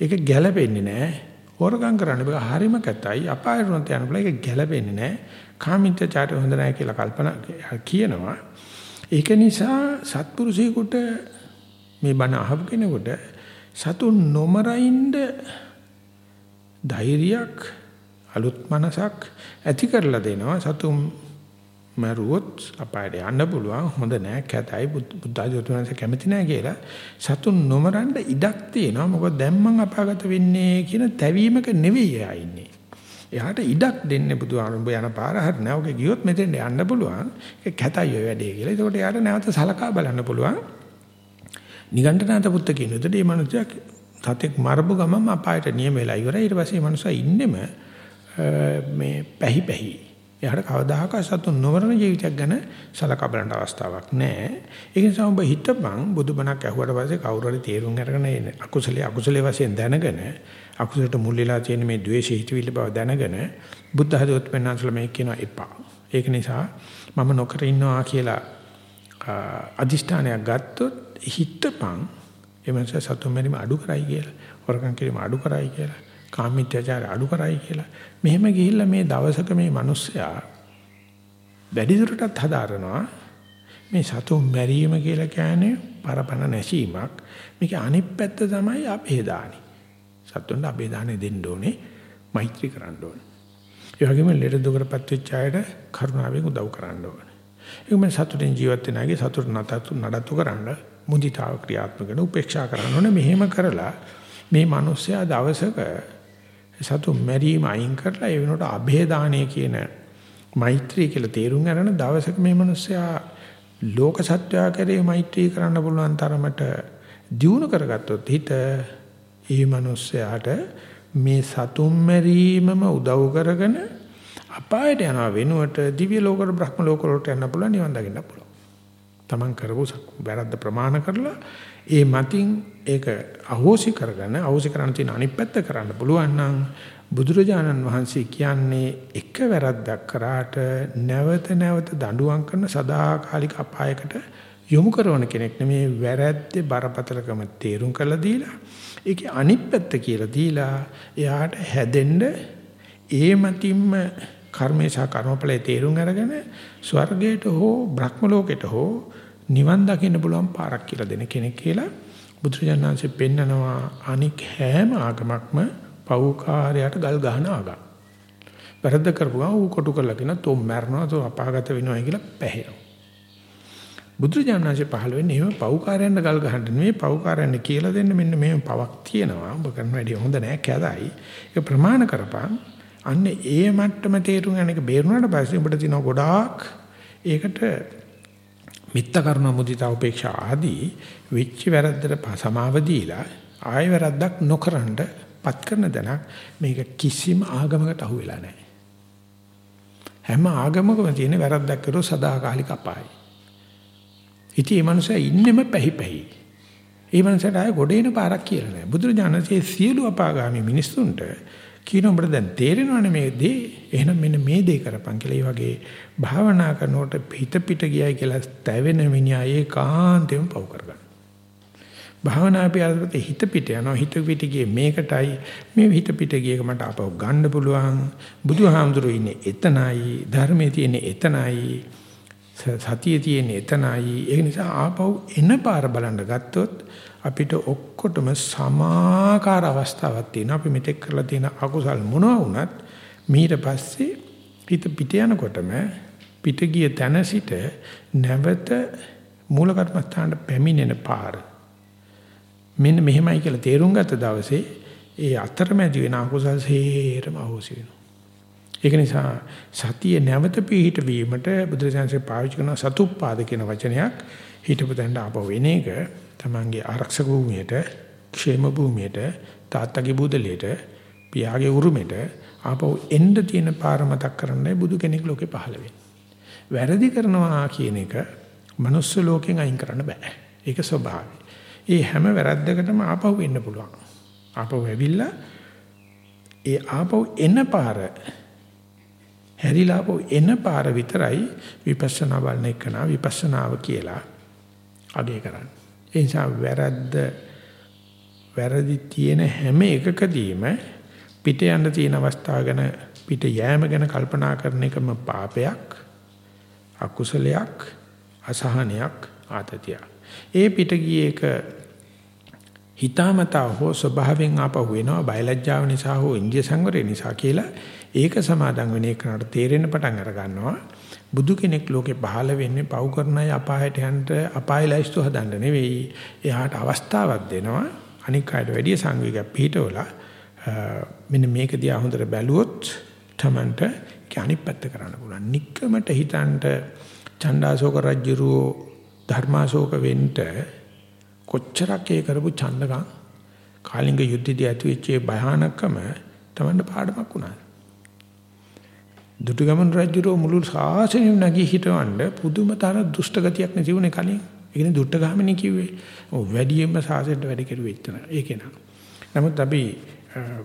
ඒක ගැළපෙන්නේ නැහැ. හොරගම් කරන්න බෑ. හරිම කැතයි. අපායරුණත් යන බල ඒක ගැළපෙන්නේ නැහැ. කාමීත්‍යචාරය හොඳ නැහැ කියලා කල්පනා කියනවා. ඒක නිසා සත්පුරුෂයෙකුට මේ බණ අහපු කෙනෙකුට සතුන් නොමරින්ද ධෛර්යයක් අලුත් මනසක් ඇති කරලා දෙනවා. සතුන් මරුවොත් අපායට යන්න පුළුවන්. හොඳ නෑ කැතයි. බුද්ධාජෝතුනස කැමති නෑ කියලා. සතුන් නොමරන්න ඉඩක් තියෙනවා. මොකද දැන් මං අපාගත වෙන්නේ කියන තැවීමක නෙවෙයි එයා ඉන්නේ. එයාට ඉඩක් දෙන්නේ බුදුහාමුදුරුවෝ යන පාර හරි නෑ. ඔගේ ගියොත් මෙතෙන් යන්න පුළුවන්. ඒක කැතයි ඔය වැඩේ කියලා. ඒකට එයාට නැවත සලකා බලන්න පුළුවන්. නිගණ්ඨනාත පුත්ත කියන විදිහට මේ මනුස්සයා සතෙක් මරපු ගමම අපායට නියම වෙලා ඉවරයි. ඊට පස්සේ මේ මනුස්සයා ඉන්නෙම මේ පැහි පැහි. එයාට කවදාහක සතුන් නොවරන ජීවිතයක් ගැන සලකා බලන්න අවස්ථාවක් නැහැ. ඒ නිසා ඔබ හිතපන් බුදුබණක් ඇහුවට පස්සේ කවුරු හරි තේරුම් අරගෙන එන්නේ අකුසලයේ අකුසලයේ වශයෙන් දැනගෙන අකුසලට මුල් වෙලා තියෙන මේ द्वේෂය හිතවිලි බව දැනගෙන බුද්ධ හදවත පෙන්වන්නසල මේ කියනවා එපා. ඒක නිසා මම නොකර ඉන්නවා කියලා අදිෂ්ඨානයක් ගත්තොත් හිතපන් එමන්ස සතුම් මැරීම අඩු කරයි කියලා. වරකම් කිරීම අඩු කරයි කියලා. කාමීත්‍යචාර අඩු කරයි කියලා. මෙහෙම ගිහිල්ලා මේ දවසක මේ මිනිස්සයා වැඩි දුරටත් හදාරනවා. මේ සතුම් මැරීම කියලා කියන්නේ පරපණ නැසීමක්. මේක අනිත් පැත්ත තමයි අපේදානි. සතුන්ට අපේදානෙ දෙන්න ඕනේ. මෛත්‍රී කරන්න ඕනේ. ඒ වගේම ලෙඩ දුකටපත් වෙච්ච අයට කරුණාවෙන් උදව් කරන්න ඕනේ. ඒකම සතුටින් ජීවත් වෙන අයගේ සතුට නතතු නඩත්තු කරන්න මුදිතාව ක්‍රියාත්මක කරන උපේක්ෂා කරන්න ඕනේ මෙහෙම කරලා මේ මිනිස්සයා දවසක සතු මැරීම අයින් කරලා ඒ වෙනකොට અભේදානය කියන මෛත්‍රී කියලා තේරුම් ගන්න දවසක මේ මිනිස්සයා ලෝක සත්‍යය කරේ මෛත්‍රී කරන්න පුළුවන් තරමට දියුණු කරගත්තොත් හිත ඒ මිනිස්සයාට මේ සතුම් මැරීමම උදව් කරගෙන අපායට යනවා වෙනුවට දිව්‍ය ලෝකවල බ්‍රහ්ම ලෝකවලට යන්න පුළුවන් නිවන් දකින්න පුළුවන්. Taman කරපු වැරද්ද ප්‍රමාණ කරලා ඒ මතින් ඒක අහෝසි කරගෙන අහෝසි කරන්න තියෙන අනිත් පැත්ත කරන්න පුළුවන් නම් බුදුරජාණන් වහන්සේ කියන්නේ එක වැරද්දක් කරාට නැවත නැවත දඬුවම් කරන සදාකාලික අපායකට යොමු කරන කෙනෙක් නෙමේ. වැරද්දේ බරපතලකම තේරුම් කරලා දීලා ඒකේ අනිත් පැත්ත කියලා දීලා එයාට හැදෙන්න ඒ මතින්ම කර්මේ සහ කර්මඵලයේ තේරුම් අරගෙන ස්වර්ගයට හෝ බ්‍රහ්ම ලෝකයට හෝ නිවන් දකින්න පුළුවන් පාරක් කියලා දෙන කෙනෙක් කියලා බුදුරජාණන්සේ පෙන්නනවා අනික් හැම ආගමක්ම පෞකාරයට ගල් ගහන ආගම. වැරද්ද කරපුවා ඌ කොටු කරලා කියන තෝ මැරනවා තෝ අපාගත වෙනවා කියලා පැහැෙනවා. බුදුරජාණන්සේ පහළ වෙන්නේ එහෙම පෞකාරයන්ට ගල් ගහන්න නෙමෙයි පෞකාරයන්ට කියලා දෙන්න මෙන්න මේ පවක් තියෙනවා. ඔබ කරන වැඩේ හොඳ නෑ කැදයි. ඒක ප්‍රමාණ කරපන්. අන්න ඒ මට්ටම තේරුම් ගන්න එක බේරුණාට පස්සේ ඔබට තියෙන ගොඩාක් ඒකට මිත්ත කරුණ මුදිතා උපේක්ෂා ආදී විච්ච වැරද්දට සමාව දීලා ආය වැරද්දක් නොකරනද පත් කරන දණක් මේක කිසිම ආගමකට අහු වෙලා නැහැ. හැම ආගමකම තියෙන වැරද්දක් කරොත් සදාකාලික අපායයි. ඉතින් මේ මනුස්සයා ඉන්නෙම පැහි පැහි. ඒ මනුස්සයාට ආය ගොඩේන පාරක් කියලා නැහැ. බුදුරජාණන්සේ සියලු අපාගාමී මිනිස්සුන්ට කියන උඹට දැන් තේරෙනවනේ මේ දේ. එහෙනම් මෙන්න මේ දේ කරපන් කියලා. ඒ වගේ භාවනා කරනකොට හිත පිට ගියයි කියලා තැවෙන මිනිහා ඒකාන්තයෙන් පව කරගන්න. භාවනා පියාසත් හිත පිට යනවා. හිත පිට ගියේ මේකටයි. මේ හිත පිට ගියක මට අපව ගන්න පුළුවන්. බුදුහාමුදුරුවෝ ඉන්නේ එතනයි. ධර්මයේ තියෙන්නේ එතනයි. සතියේ තියෙන එතනයි ඒ නිසා ආපහු එන පාර බලන්න ගත්තොත් අපිට ඔක්කොටම සමාකාර අවස්ථාවක් තියෙනවා. අපි මෙතෙක් කරලා තියෙන අකුසල් මොනවා වුණත් ඊට පස්සේ පිට පිට යනකොටම පිට ගිය තැන සිට නැවත මූල කර්මස්ථානට පැමිණෙන පාර. මෙන්න මෙහෙමයි කියලා තේරුම් ගත්ත දවසේ ඒ අතරමැදි වෙන අකුසල් සේරම අහෝසි වෙනවා. ඒක නිසා සතිය නැවත පිහිට වීමට බුදුරජාන්සේ පාවිච්චි කරන සතුප්පාද කියන වචනයක් හිතපු තැනට ආපහු වෙන එක තමන්ගේ ආරක්ෂක භූමියට, ക്ഷേම භූමියට, තාත්තගේ බුදලයට, පියාගේ උරුමෙට ආපහු එන්න තියෙන පාර මතක් කරන්නයි බුදු කෙනෙක් ලෝකේ පහළ වෙන්නේ. වැරදි කරනවා කියන එක manuss ලෝකෙන් අයින් කරන්න බෑ. ඒක ස්වභාවය. ඒ හැම වැරද්දකටම ආපහු එන්න පුළුවන්. ආපහු ඇවිල්ලා ඒ ආපහු එන පාර හැරිලාපෝ එන පාර විතරයි විපස්සනා බලන එකන විපස්සනාව කියලා අගය කරන්නේ. ඒ නිසා වැරද්ද වැරදි තියෙන හැම එකකදීම පිට යන්න තියෙන අවස්ථාව ගැන පිට යෑම ගැන කල්පනා කරන එකම පාපයක් අකුසලයක් අසහනයක් ආතතියක්. ඒ පිට ගියේ එක හිතාමතා හෝ ස්වභාවයෙන් ආපහු වෙනවා බයලජ්ජාව නිසා හෝ ඉන්දිය සංවරය නිසා කියලා ඒක සමාදන් වෙන එකනට තේරෙන්න පටන් අර ගන්නවා බුදු කෙනෙක් ලෝකේ පහළ වෙන්නේ පව් කරන අය අපායට යන්න අපාය ලයිස්තු හදන්න නෙවෙයි. එයාට අවස්ථාවක් දෙනවා. අනික් අයට වැඩි සංවේගයක් පිටවලා මෙන්න මේක දිහා හොඳට බැලුවොත් තමන්ට අනිත් පැත්ත කරන්න පුළුවන්. নিকකමට හිතන්ට චණ්ඩාශෝක රජුරෝ ධර්මාශෝක වෙන්න කොච්චරක් ඒ කරපු ඡන්දකම්? කාලිංග යුද්ධයේදී ඇතිවෙච්ච භයානකම තමන්ට පාඩමක් වුණා දුටුගැමුණු රජුරෝ මුළු ශාසනයම නැගී හිටවන්න පුදුමතර දුෂ්ට ගතියක් නැති වුණේ කලින්. ඒ කියන්නේ දුට්ට ගාමිනී කිව්වේ. ඔව් වැඩියෙන්ම ශාසනයට වැඩ කෙරුවේ එතන. ඒකේ නම. නමුත් අපි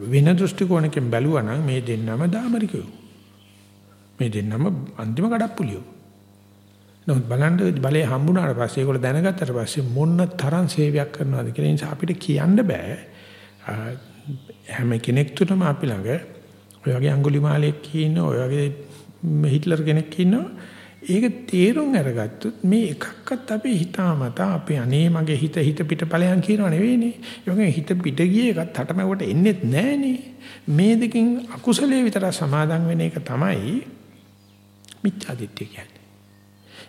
වෙන දෘෂ්ටි කෝණකින් බැලුවා නම් මේ දෙන්නම දාමරිකයෝ. මේ දෙන්නම අන්තිම කඩප්පුලියෝ. නමුත් බලන්න බලේ හම්බුනාට පස්සේ ඒගොල්ලෝ දැනගත්තට පස්සේ මොන තරම් සේවයක් කරනවද කියලා නිසා අපිට කියන්න බෑ. හැම කෙනෙක් තුනම අපි ළඟ ඔය වගේ අඟුලිමාලෙක් ඉන්නවා, ඔය වගේ හිට්ලර් කෙනෙක් ඉන්නවා. ඒක තේරුම් අරගත්තොත් මේ එකක්වත් අපි හිතාමතා අපි අනේ මගේ හිත හිත පිට ඵලයන් කියනව නෙවෙයිනේ. ඒ වගේ හිත පිට ගිය එකත් හටමවට එන්නේත් නැහනේ. මේ දෙකින් අකුසලයේ විතර සමාදන් වෙන එක තමයි මිත්‍යාදිත්‍ය කියන්නේ.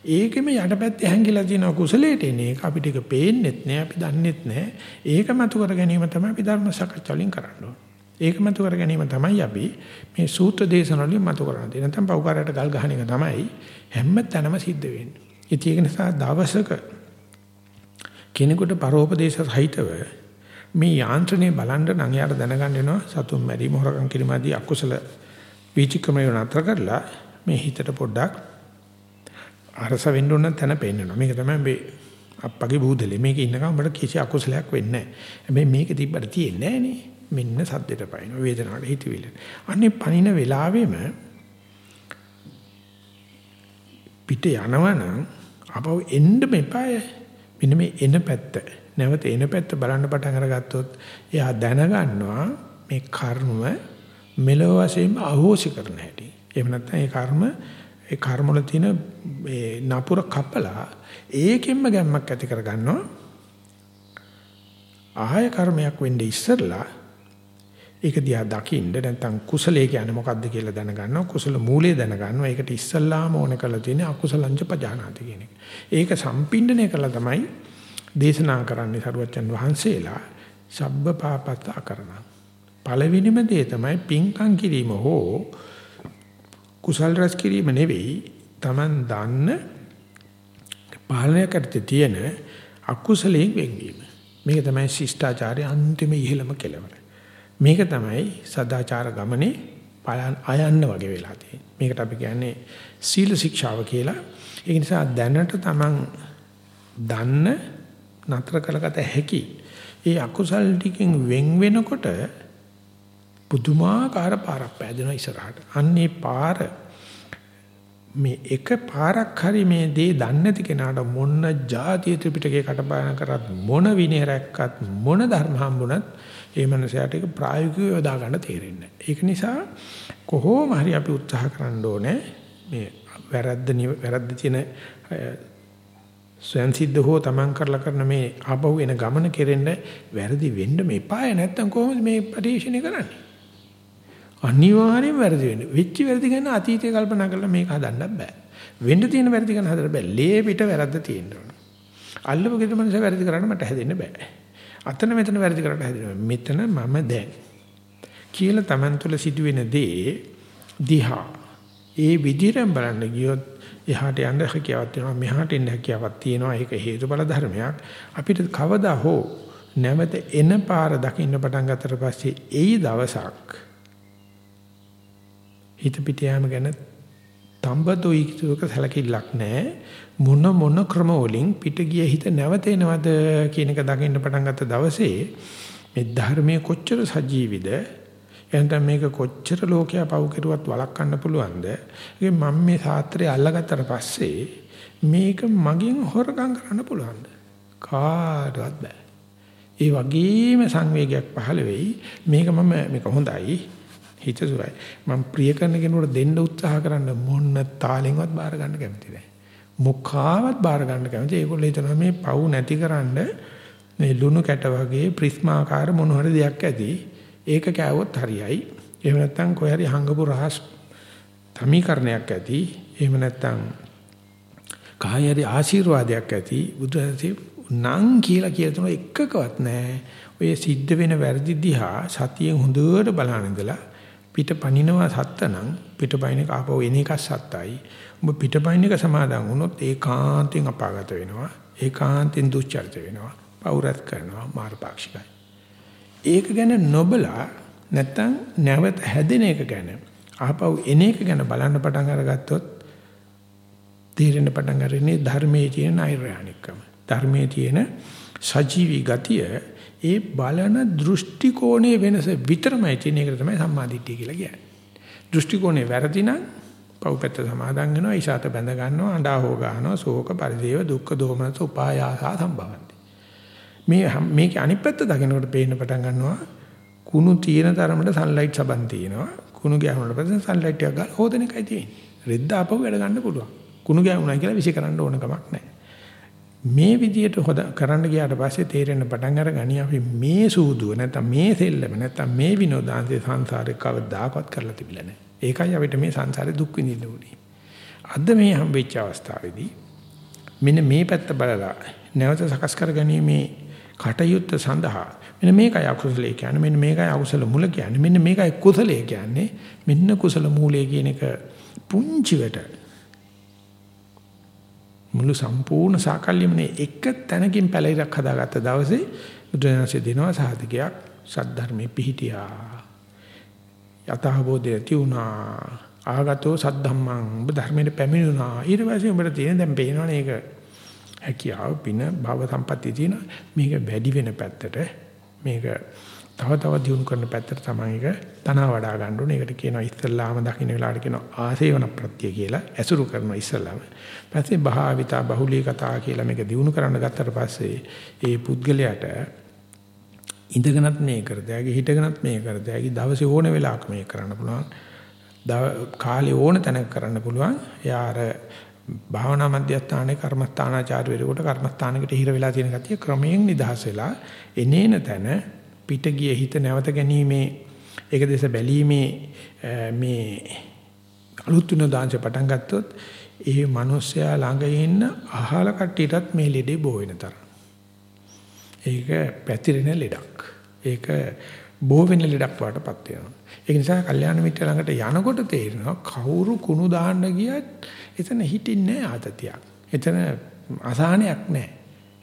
ඒකෙම යටපැත්තේ හැංගිලා තියෙන කුසලයට එන එක අපිට ඒක පේන්නෙත් නෑ අපි දන්නෙත් නෑ. ඒක මතු කර ගැනීම තමයි අපි ධර්ම සාකච්ඡා වලින් කරන්න ඕනේ. ඒක මතු කර ගැනීම තමයි අපි මේ සූත්‍ර දේශන වලින් මතු කරන්නේ. නැත්නම් පෞකාරයට ගල් ගහන එක තමයි හැම තැනම සිද්ධ වෙන්නේ. ඉතින් ඒක නිසා දවසක කෙනෙකුට පරෝපදේශ සහිතව මේ යාන්ත්‍රණය බලන්න නම් යාට දැනගන්න වෙනවා සතුන් මැරීම හොරකම් කිරීම ආදී අකුසල වීචිකමය නතර කරලා මේ හිතට පොඩ්ඩක් අරස වෙන්න ඕන තැන පෙන්නනවා. මේක තමයි මේ අප්පගේ බූදලේ. මේක ඉන්නකම් අපිට කිසි අකුසලයක් වෙන්නේ නැහැ. හැබැයි මේක තිබ්බට තියෙන්නේ නැහැ නේ. මෙන්න සද්දෙට පයින් වේදනාවට හිතවිල්ල. අනේ පනින වෙලාවෙම පිට යනවනම් අපව එන්න මෙපාය. මෙන්න මේ එන පැත්ත. නැවත එන පැත්ත බලන්න පටන් අරගත්තොත් එයා දැනගන්නවා මේ කර්ම මෙලොව වශයෙන්ම අහෝසි කරන හැටි. එහෙම නැත්නම් ඒ කර්ම ඒ කර්ම වල තියෙන මේ නපුර කපලා ඒකෙන්ම ගැම්මක් ඇති කරගන්නවා. ආය කර්මයක් වෙන්නේ ඉස්සෙල්ලා ඒක දිහා දකින්න නැත්නම් කුසලයේ කියන්නේ මොකද්ද කියලා දැනගන්නවා කුසල මූලය දැනගන්නවා ඒකට ඉස්සල්ලාම ඕන කරලා තියෙන්නේ අකුසලංච පජානාති කියන එක. ඒක සම්පින්ඩණය කළා තමයි දේශනා කරන්නේ සරුවච්චන් වහන්සේලා සබ්බ පාපත කරන. පළවෙනිම දේ තමයි පින්කම් කිරීම හෝ කුසල් රැස් කිරීම නෙවෙයි Taman දන්න පාලනය කරতে තියෙන අකුසලයෙන් වෙන්වීම. මේක තමයි ශිෂ්ටාචාරයේ අන්තිම ඉහළම කෙලවර. මේක තමයි සදාචාර ගමනේ අයන්න වගේ වෙලා තියෙන්නේ. මේකට අපි කියන්නේ සීල ශික්ෂාව කියලා. ඒ නිසා දැනට Taman දන්න නතර කළගත හැකි. ඒ අකුසල් ටිකෙන් වෙන් වෙනකොට පුදුමාකාර පාරක් පෑදෙනවා ඉස්සරහට. අන්නේ පාර මේ එක පාරක් හරි මේ දේ දන්නේ නැති කෙනාට මොන જાතිය ත්‍රිපිටකේ කටපාඩම් කරත් මොන විනය රැක්කත් මොන ධර්ම හම්බුණත් ඒ මනසට ඒක ප්‍රායෝගිකව යොදා ගන්න තේරෙන්නේ ඒක නිසා කොහොම හරි අපි උත්සාහ කරන්න ඕනේ මේ වැරද්ද වැරද්ද තියෙන ස්වයන් සිද්ධ හෝ තමන් කරලා කරන මේ ආපහු එන ගමන කෙරෙන්න වැරදි වෙන්න මේපාය නැත්තම් කොහොමද මේ පරිශ්‍රණය කරන්නේ අනිවාර්යෙන් වැරදි වෙන්නේ. වෙච්ච වැරදි ගැන අතීතය කල්පනා කරලා මේක හදන්න බෑ. වෙන්න තියෙන වැරදි ගැන හදන්න බෑ. ලේ පිට වැරද්ද තියෙන්න ඕන. අල්ලපු ගෙදර මනස වැරදි කරන්න මට හැදෙන්න බෑ. අතන මෙතන වැරදි කරන්න හැදෙන්න මෙතන මම දැන්. කියලා Taman තුල සිදුවෙන දේ දිහා. ඒ විදිහට බලන්න ගියොත් එහාට යන්න හැකියාවක් තියෙනවා මෙහාට එන්න හැකියාවක් තියෙනවා. ඒක හේතුඵල ධර්මයක්. අපිට කවදා හෝ නැවත එන පාර දකින්න පටන් ගත්තට පස්සේ එයි දවසක් හිත පිට යාම ගැන තඹදොයි කිතුක සැලකිල්ලක් නැහැ. මොන මොන ක්‍රම වලින් පිට ගිය හිත නැවතෙනවද කියන එක දකින්න පටන් ගත්ත දවසේ මේ ධර්මයේ කොච්චර සජීවිද? එහෙනම් මේක කොච්චර ලෝකයා පව් කෙරුවත් වළක්වන්න පුළුවන්ද? ඒ මම මේ සාත්‍රය අල්ලගත්තට පස්සේ මේක මගෙන් හොරගම් කරන්න පුළුවන්ද? කාටවත් බෑ. ඒ වගේම සංවේගයක් පහළ වෙයි. මේක මම මේක හොඳයි. හිතසුවයි. මම ප්‍රිය කරන කෙනෙකුට දෙන්න උත්සාහ කරන්න මොන තාලෙන්වත් බාර ගන්න කැමති නැහැ. මොකාවත් බාර ගන්න කැමති. ඒගොල්ලෝ හිතනවා මේ පව් නැතිකරන්න මේ ලුණු කැට වගේ ප්‍රිස්මාකාර මොන හරි දෙයක් ඇති. ඒක කෑවොත් හරියයි. එහෙම නැත්නම් කොහේ හරි හංගපු රහස් සමීකරණයක් ඇති. එහෙම නැත්නම් කායරි ආශිර්වාදයක් ඇති. බුදුහාමී නම් කියලා කියලා තුන එකකවත් නැහැ. ඔය සිද්ධ වෙන වැරදි දිහා සතියෙන් හොඳට බලන ඉඳලා පිට පනිනවා සත්තනම් පිට පයින් එක ආපහු එන එක සත්තයි. ඔබ පිට පයින් එක සමාදන් වුණොත් ඒකාන්තයෙන් අපාගත වෙනවා. ඒකාන්තයෙන් දුස්චරිත වෙනවා. පෞරත් කරනවා මාර්ගපාක්ෂිකයි. ඒක ගැන නොබලා නැත්තම් නැවත හැදෙන එක ගැන ආපහු එන එක ගැන බලන්න පටන් අරගත්තොත් තේරෙන පටන් ගන්නේ ධර්මයේ තියෙන නෛර්යානිකම. ධර්මයේ තියෙන සජීවී ගතිය ඒ බලන දෘෂ්ටි කෝණයේ වෙනස විතරමයි තියෙන එකට තමයි සම්මාදිට්ඨිය කියලා කියන්නේ. දෘෂ්ටි කෝණේ වැරදි නම් පව්පැත්ත සමාදන් වෙනවා, ඊසాత බැඳ ගන්නවා, අඬා හො ගන්නවා, ශෝක පරිදේව දුක්ඛ දෝමනස උපායාසා සම්භවಂತಿ. මේ මේකේ අනිත් පැත්ත දකිනකොට පේන්න පටන් ගන්නවා කුණු තියෙන තරමට සන්ලයිට් සබන් තියෙනවා. කුණු ගෑවුනට පස්සේ සන්ලයිට් එකක් ගාලා හොදන එකයි තියෙන්නේ. රෙද්ද ආපහු වැඩ ගන්න පුළුවන්. කුණු ගෑවුනා කියලා විශ් කරන්න ඕන කමක් නැහැ. මේ විදියට හොද කරන්න ගියාට පස්සේ තේරෙන්න පටන් අර ගනි අපි මේ සූදුව නැත්නම් මේ සෙල්ලම නැත්නම් මේ විනෝදාන්තේ සංසාරේ කවදාකවත් කරලා තිබිලා නැහැ. ඒකයි අපිට මේ සංසාරේ දුක් විඳින්න උනේ. අද මේ හම්බෙච්ච අවස්ථාවේදී මෙන්න මේ පැත්ත බලලා නැවත සකස් කරගැනීමේ කටයුත්ත සඳහා මෙන්න මේකයි අකුසලයේ කියන්නේ මෙන්න මේකයි අකුසල මුල කියන්නේ මෙන්න මේකයි කුසලයේ කියන්නේ මෙන්න කුසල මූලයේ කියන එක පුංචිවට මුළු සම්පූර්ණ සාකල්යෙමනේ එක තැනකින් පැලිරක් හදාගත්ත දවසේ බුදුරජාණන්සේ දෙනවා සාධකයක්. සද්ධර්මයේ පිහිටියා. යතහබෝධය තියුණා ආගතෝ සද්ධම්මං. ඔබ ධර්මයේ පැමිණුණා ඊට පස්සේ උඹට තියෙන දැන් පේනවනේ ඒක. හැකියාව පින භව සම්පත්තිය තියෙන මේක වැඩි වෙන පැත්තට මේක තව තව දියුණු කරන පැත්තට තමයි ඒක තනවා වඩා ගන්න ඕනේ. ඒකට කියනවා ඉස්සල්ලාම දකින්න වෙලාවට කියනවා ආසේවන ප්‍රත්‍ය කියලා. ඇසුරු කරනවා ඉස්සල්ලාම. පස්සේ භාවිතා බහුලී කතා කියලා මේක දියුණු කරන්න ගත්තට පස්සේ ඒ පුද්ගලයාට ඉඳගෙනත් මේ කරද, ඇගේ හිටගෙනත් මේ කරද, ඇගේ දවසේ ඕන වෙලාවක මේ කරන්න පුළුවන්. කාලේ ඕන තැනක කරන්න පුළුවන්. එයා අර භාවනා මධ්‍යස්ථානයේ කර්මස්ථානාචාර්යවරයෙකුට කර්මස්ථානයකට හිර වෙලා තියෙන ගතිය ක්‍රමයෙන් නිදහස් වෙලා එනේන තැන පිට ගිය හිත නැවත ගැනීමේ ඒක දෙස බැලීමේ මේ අලුත් වෙන දාංශ පටන් ගත්තොත් ඒ මිනිස්සයා ළඟ ඉන්න අහල කට්ටියටත් මේ ලෙඩේ බෝ වෙන තරම්. ඒක පැතිරෙන ලෙඩක්. ඒක බෝ වෙන ලෙඩක් වටපත් වෙනවා. ඒ නිසා කල්යාණ මිත්‍ර ළඟට යනකොට තේරෙනවා කවුරු කුණු දාන්න ගියත් එතන හිටින්නේ ආතතියක්. එතන අසහනයක් නැහැ.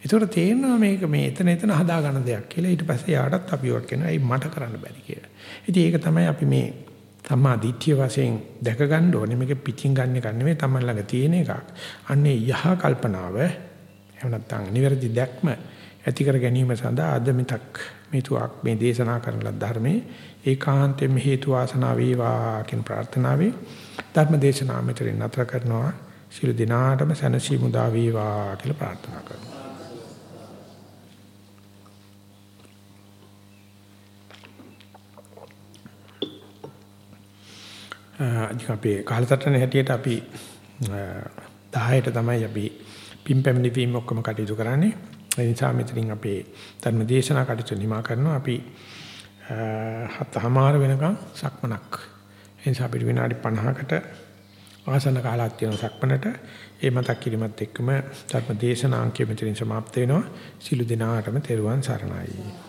ඒතකොට තේරෙනවා මේක මේ එතන එතන හදා ගන්න දෙයක් කියලා. ඊට පස්සේ යාටත් අපි වක් කරනවා. ඒ මට කරන්න බැරි කියලා. ඉතින් ඒක තමයි අපි මේ තමා දිට්ඨිය වශයෙන් දැක ගන්න ඕනේ. මේක පිටින් ගන්න එක නෙමෙයි තමන් ළඟ තියෙන එකක්. අන්නේ යහ කල්පනාව එහෙම නැත්නම් නිවැරදි දැක්ම ඇති කර ගැනීම සඳහා අද මිතක් මේතුවක් මේ දේශනා කරන ලද ධර්මයේ ඒකාන්තයෙන් හේතු වාසනා වේවා කියන ප්‍රාර්ථනාවයි ධර්ම දේශනාව මෙතනින් නතර කරනවා සියලු දිනාටම සැනසීම උදා වේවා කියලා ප්‍රාර්ථනා කරනවා අද අපේ කාලසටහන හැටියට අපි 10ට තමයි අපි පින් පැමිණි වීම ඔක්කොම කටයුතු කරන්නේ. ඒ නිසා මෙතනින් අපේ ධර්ම දේශනා කටයුතු නිමා කරනවා. අපි හතමාර වෙනකන් සක්මනක්. ඒ නිසා අපිට විනාඩි 50කට ආසන කාලයක් තියෙන සක්මනට ඒ මතක් කිරීමත් එක්කම ධර්ම දේශනාංකය මෙතනින් સમાપ્ત වෙනවා. සිළු දිනාටම තෙරුවන් සරණයි.